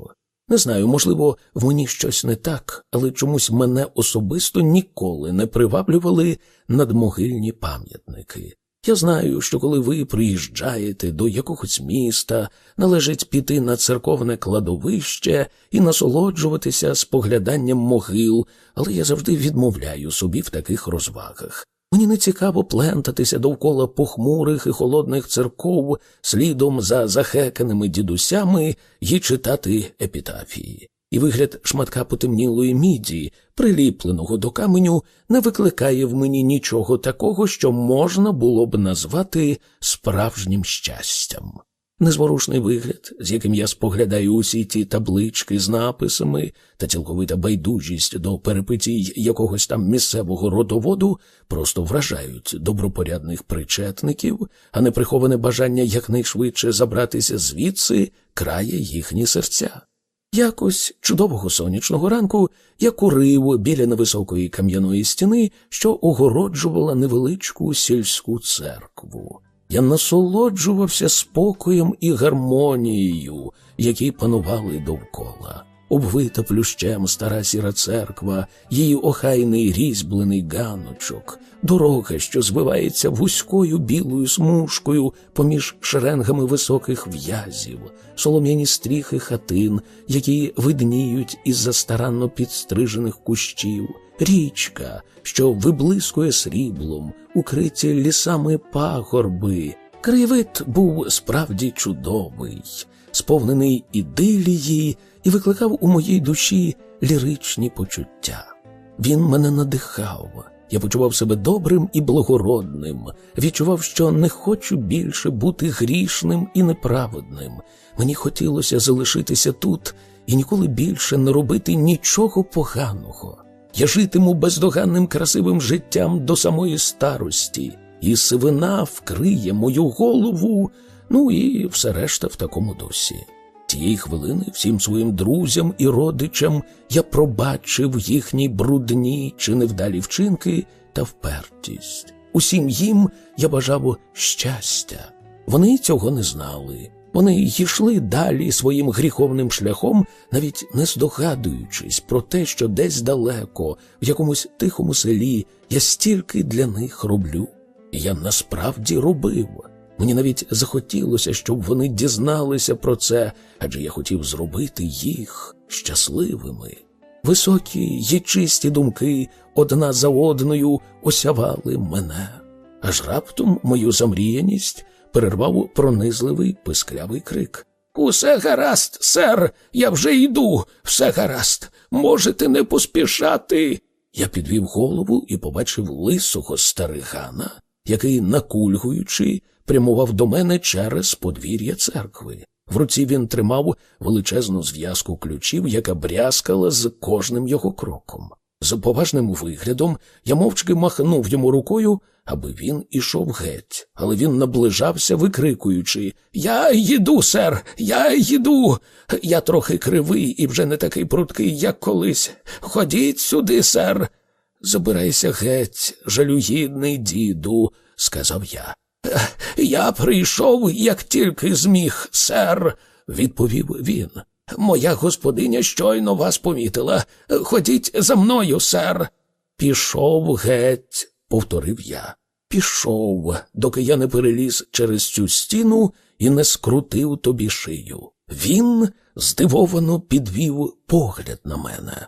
Не знаю, можливо, в мені щось не так, але чомусь мене особисто ніколи не приваблювали надмогильні пам'ятники. Я знаю, що коли ви приїжджаєте до якогось міста, належить піти на церковне кладовище і насолоджуватися спогляданням могил, але я завжди відмовляю собі в таких розвагах. Мені не цікаво плентатися довкола похмурих і холодних церков слідом за захеканими дідусями і читати епітафії. І вигляд шматка потемнілої міді, приліпленого до каменю, не викликає в мені нічого такого, що можна було б назвати справжнім щастям. Незворушний вигляд, з яким я споглядаю усі ті таблички з написами та цілковита байдужість до перепитій якогось там місцевого родоводу, просто вражають добропорядних причетників, а неприховане бажання якнайшвидше забратися звідси крає їхні серця. Якось чудового сонячного ранку я курив біля невисокої кам'яної стіни, що огороджувала невеличку сільську церкву. Я насолоджувався спокоєм і гармонією, які панували довкола. Обвита плющем стара сіра церква, її охайний різьблений ганочок, дорога, що звивається вузькою білою смужкою поміж шеренгами високих в'язів, солом'яні стріхи хатин, які видніють із за старанно підстрижених кущів, річка, що виблискує сріблом, укриті лісами пагорби. Краєвид був справді чудовий, сповнений ідилії і викликав у моїй душі ліричні почуття. Він мене надихав. Я почував себе добрим і благородним, відчував, що не хочу більше бути грішним і неправедним. Мені хотілося залишитися тут і ніколи більше не робити нічого поганого. Я житиму бездоганним красивим життям до самої старості, і сивина вкриє мою голову, ну і все решта в такому дусі. Тієї хвилини всім своїм друзям і родичам я пробачив їхні брудні чи невдалі вчинки та впертість. Усім їм я бажав щастя. Вони цього не знали. Вони йшли далі своїм гріховним шляхом, навіть не здогадуючись про те, що десь далеко, в якомусь тихому селі, я стільки для них роблю. І я насправді робив. Мені навіть захотілося, щоб вони дізналися про це, адже я хотів зробити їх щасливими. Високі й чисті думки одна за одною осявали мене, аж раптом мою замріяність перервав пронизливий писклявий крик. Усе гаразд, сер, я вже йду, все гаразд, можете не поспішати. Я підвів голову і побачив лисого старигана, який, накульгуючи, прямував до мене через подвір'я церкви. В руці він тримав величезну зв'язку ключів, яка брязкала з кожним його кроком. З поважним виглядом я мовчки махнув йому рукою, аби він ішов геть, але він наближався, викрикуючи Я їду, сер, я їду. Я трохи кривий і вже не такий прудкий, як колись. Ходіть сюди, сер. Забирайся геть, жалюгідний діду, сказав я. Я прийшов, як тільки зміг, сер, відповів він. Моя господиня щойно вас помітила. Ходіть за мною, сер. Пішов геть, повторив я. Пішов, доки я не переліз через цю стіну і не скрутив тобі шию. Він здивовано підвів погляд на мене.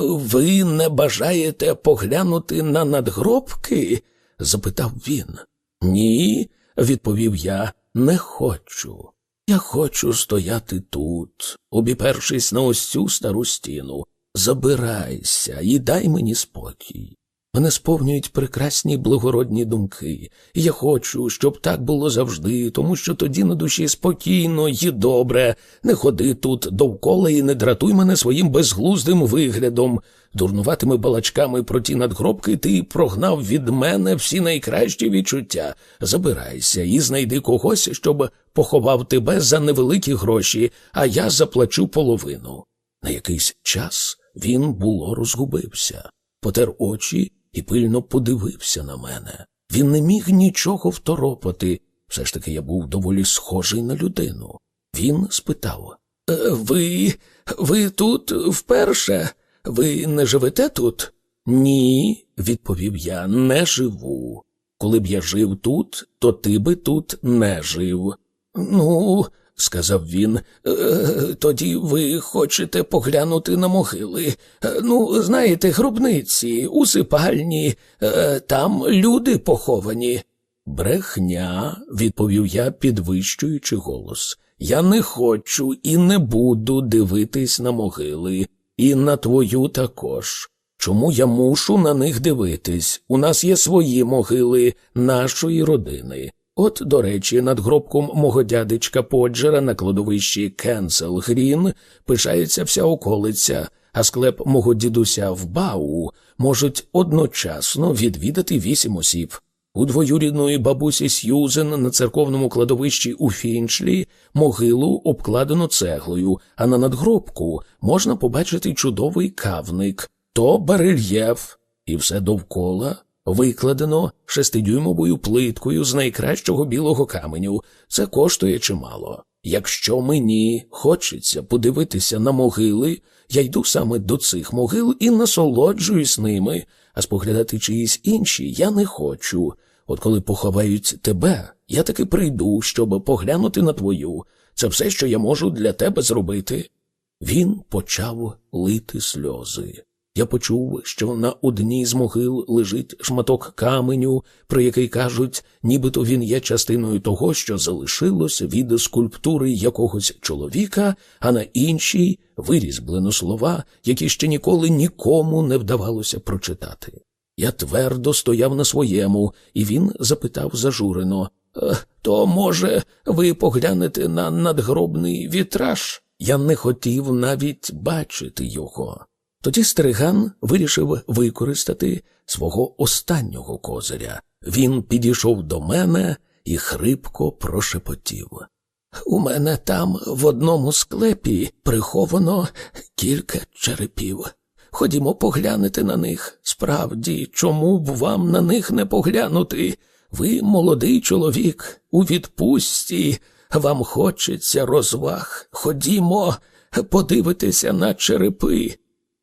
Ви не бажаєте поглянути на надгробки? запитав він. Ні, відповів я, не хочу. Я хочу стояти тут, обіпершись на ось цю стару стіну. Забирайся і дай мені спокій. Мене сповнюють прекрасні благородні думки, я хочу, щоб так було завжди, тому що тоді на душі спокійно і добре. Не ходи тут довкола і не дратуй мене своїм безглуздим виглядом. Дурнуватими балачками про ті надгробки ти прогнав від мене всі найкращі відчуття. Забирайся і знайди когось, щоб поховав тебе за невеликі гроші, а я заплачу половину. На якийсь час він було розгубився, потер очі і пильно подивився на мене. Він не міг нічого второпати. Все ж таки я був доволі схожий на людину. Він спитав «Е, Ви, ви тут вперше? Ви не живете тут? Ні, відповів я, не живу. Коли б я жив тут, то ти би тут не жив. Ну, сказав він, «Е, тоді ви хочете поглянути на могили. Е, ну, знаєте, гробниці, усипальні, е, там люди поховані. Брехня, відповів я, підвищуючи голос. Я не хочу і не буду дивитись на могили, і на твою також. Чому я мушу на них дивитись? У нас є свої могили, нашої родини. От, до речі, надгробком мого дядечка Поджера на кладовищі Кенсел Грін пишається вся околиця, а склеп мого дідуся в Бау можуть одночасно відвідати вісім осіб. У двоюрідної бабусі Сьюзен на церковному кладовищі у Фінчлі могилу обкладено цеглою, а на надгробку можна побачити чудовий кавник, то барельєф, і все довкола викладено шестидюймовою плиткою з найкращого білого каменю. Це коштує чимало. Якщо мені хочеться подивитися на могили, я йду саме до цих могил і насолоджуюсь ними, а споглядати чиїсь інші я не хочу. От коли поховають тебе, я таки прийду, щоб поглянути на твою. Це все, що я можу для тебе зробити. Він почав лити сльози. Я почув, що на одній з могил лежить шматок каменю, про який кажуть, нібито він є частиною того, що залишилось від скульптури якогось чоловіка, а на іншій вирізблено слова, які ще ніколи нікому не вдавалося прочитати. Я твердо стояв на своєму, і він запитав зажурено «Е, То, може, ви поглянете на надгробний вітраж? Я не хотів навіть бачити його. Тоді Стриган вирішив використати свого останнього козиря. Він підійшов до мене і хрипко прошепотів. У мене там в одному склепі приховано кілька черепів. Ходімо поглянути на них. Справді, чому б вам на них не поглянути? Ви молодий чоловік, у відпустці, вам хочеться розваг. Ходімо, подивитися на черепи.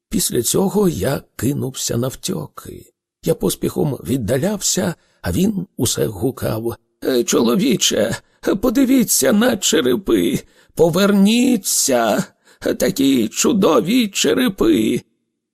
Після цього я кинувся навтьоки. Я поспіхом віддалявся, а він усе гукав. «Е, Чоловіче, подивіться на черепи, поверніться, такі чудові черепи.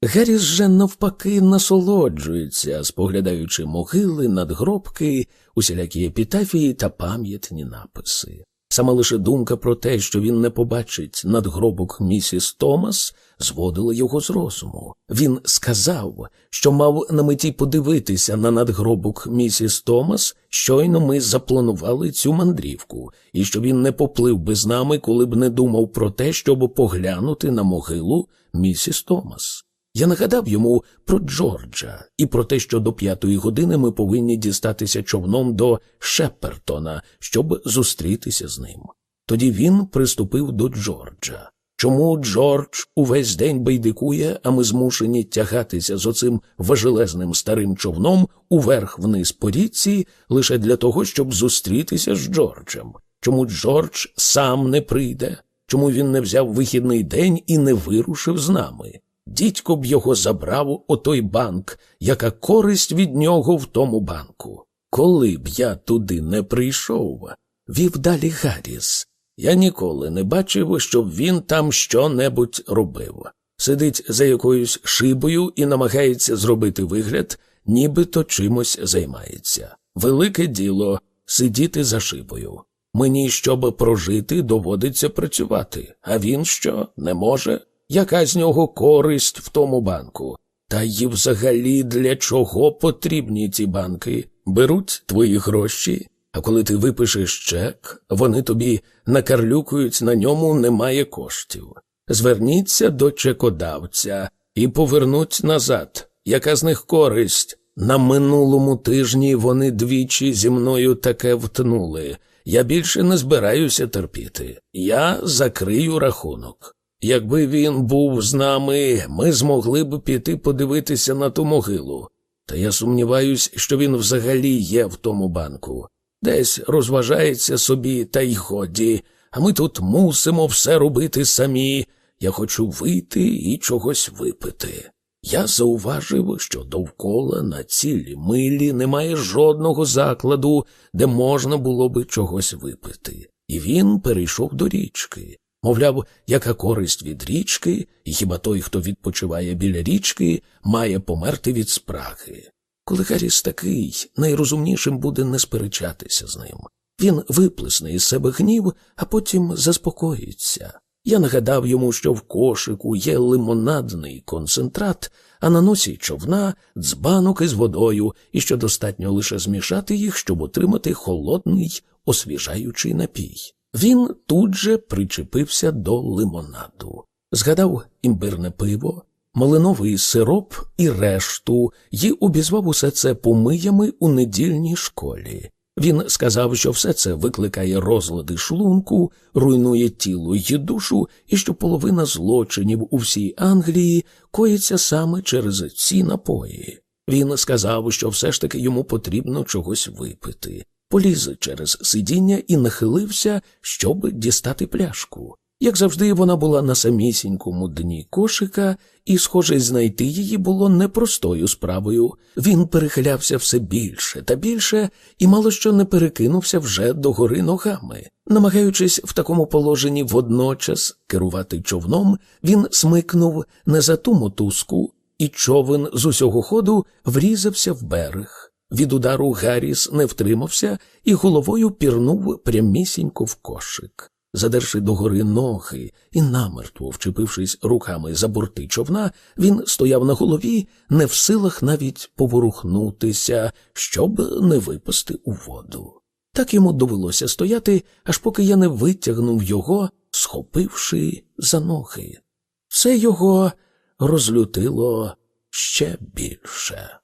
Геріс же навпаки насолоджується, споглядаючи могили, надгробки, усілякі епітафії та пам'ятні написи. Саме лише думка про те, що він не побачить надгробок місіс Томас, зводила його з розуму. Він сказав, що мав на меті подивитися на надгробок місіс Томас, щойно ми запланували цю мандрівку, і що він не поплив би з нами, коли б не думав про те, щоб поглянути на могилу місіс Томас. Я нагадав йому про Джорджа і про те, що до п'ятої години ми повинні дістатися човном до Шеппертона, щоб зустрітися з ним. Тоді він приступив до Джорджа. Чому Джордж увесь день байдикує, а ми змушені тягатися з оцим важелезним старим човном уверх вниз по річці лише для того, щоб зустрітися з Джорджем? Чому Джордж сам не прийде? Чому він не взяв вихідний день і не вирушив з нами? Дідько б його забрав у той банк, яка користь від нього в тому банку. Коли б я туди не прийшов, вів далі Гарріс. Я ніколи не бачив, щоб він там що-небудь робив. Сидить за якоюсь шибою і намагається зробити вигляд, нібито чимось займається. Велике діло сидіти за шибою. Мені, щоб прожити, доводиться працювати, а він що не може? Яка з нього користь в тому банку? Та й взагалі для чого потрібні ці банки? Беруть твої гроші, а коли ти випишеш чек, вони тобі накарлюкують на ньому немає коштів. Зверніться до чекодавця і повернуть назад. Яка з них користь? На минулому тижні вони двічі зі мною таке втнули. Я більше не збираюся терпіти. Я закрию рахунок. Якби він був з нами, ми змогли б піти подивитися на ту могилу. Та я сумніваюсь, що він взагалі є в тому банку. Десь розважається собі, та й годі, а ми тут мусимо все робити самі. Я хочу вийти і чогось випити. Я зауважив, що довкола на цілі милі немає жодного закладу, де можна було би чогось випити, і він перейшов до річки. Мовляв, яка користь від річки, і хіба той, хто відпочиває біля річки, має померти від спраги. Коли Гарріс такий, найрозумнішим буде не сперечатися з ним. Він виплесне із себе гнів, а потім заспокоїться. Я нагадав йому, що в кошику є лимонадний концентрат, а на носі човна дзбанок із водою, і що достатньо лише змішати їх, щоб отримати холодний, освіжаючий напій. Він тут же причепився до лимонаду, згадав імбирне пиво, малиновий сироп і решту, і обізвав усе це помиями у недільній школі. Він сказав, що все це викликає розлади шлунку, руйнує тіло й душу, і що половина злочинів у всій Англії коїться саме через ці напої. Він сказав, що все ж таки йому потрібно чогось випити поліз через сидіння і нахилився, щоб дістати пляшку. Як завжди, вона була на самісінькому дні кошика, і, схоже, знайти її було непростою справою. Він перехилявся все більше та більше і мало що не перекинувся вже догори ногами. Намагаючись в такому положенні водночас керувати човном, він смикнув не за ту мотузку, і човен з усього ходу врізався в берег. Від удару Гарріс не втримався і головою пірнув прямісінько в кошик. Задерши догори ноги і намертво вчепившись руками за борти човна, він стояв на голові, не в силах навіть поворухнутися, щоб не випасти у воду. Так йому довелося стояти, аж поки я не витягнув його, схопивши за ноги. Це його розлютило ще більше.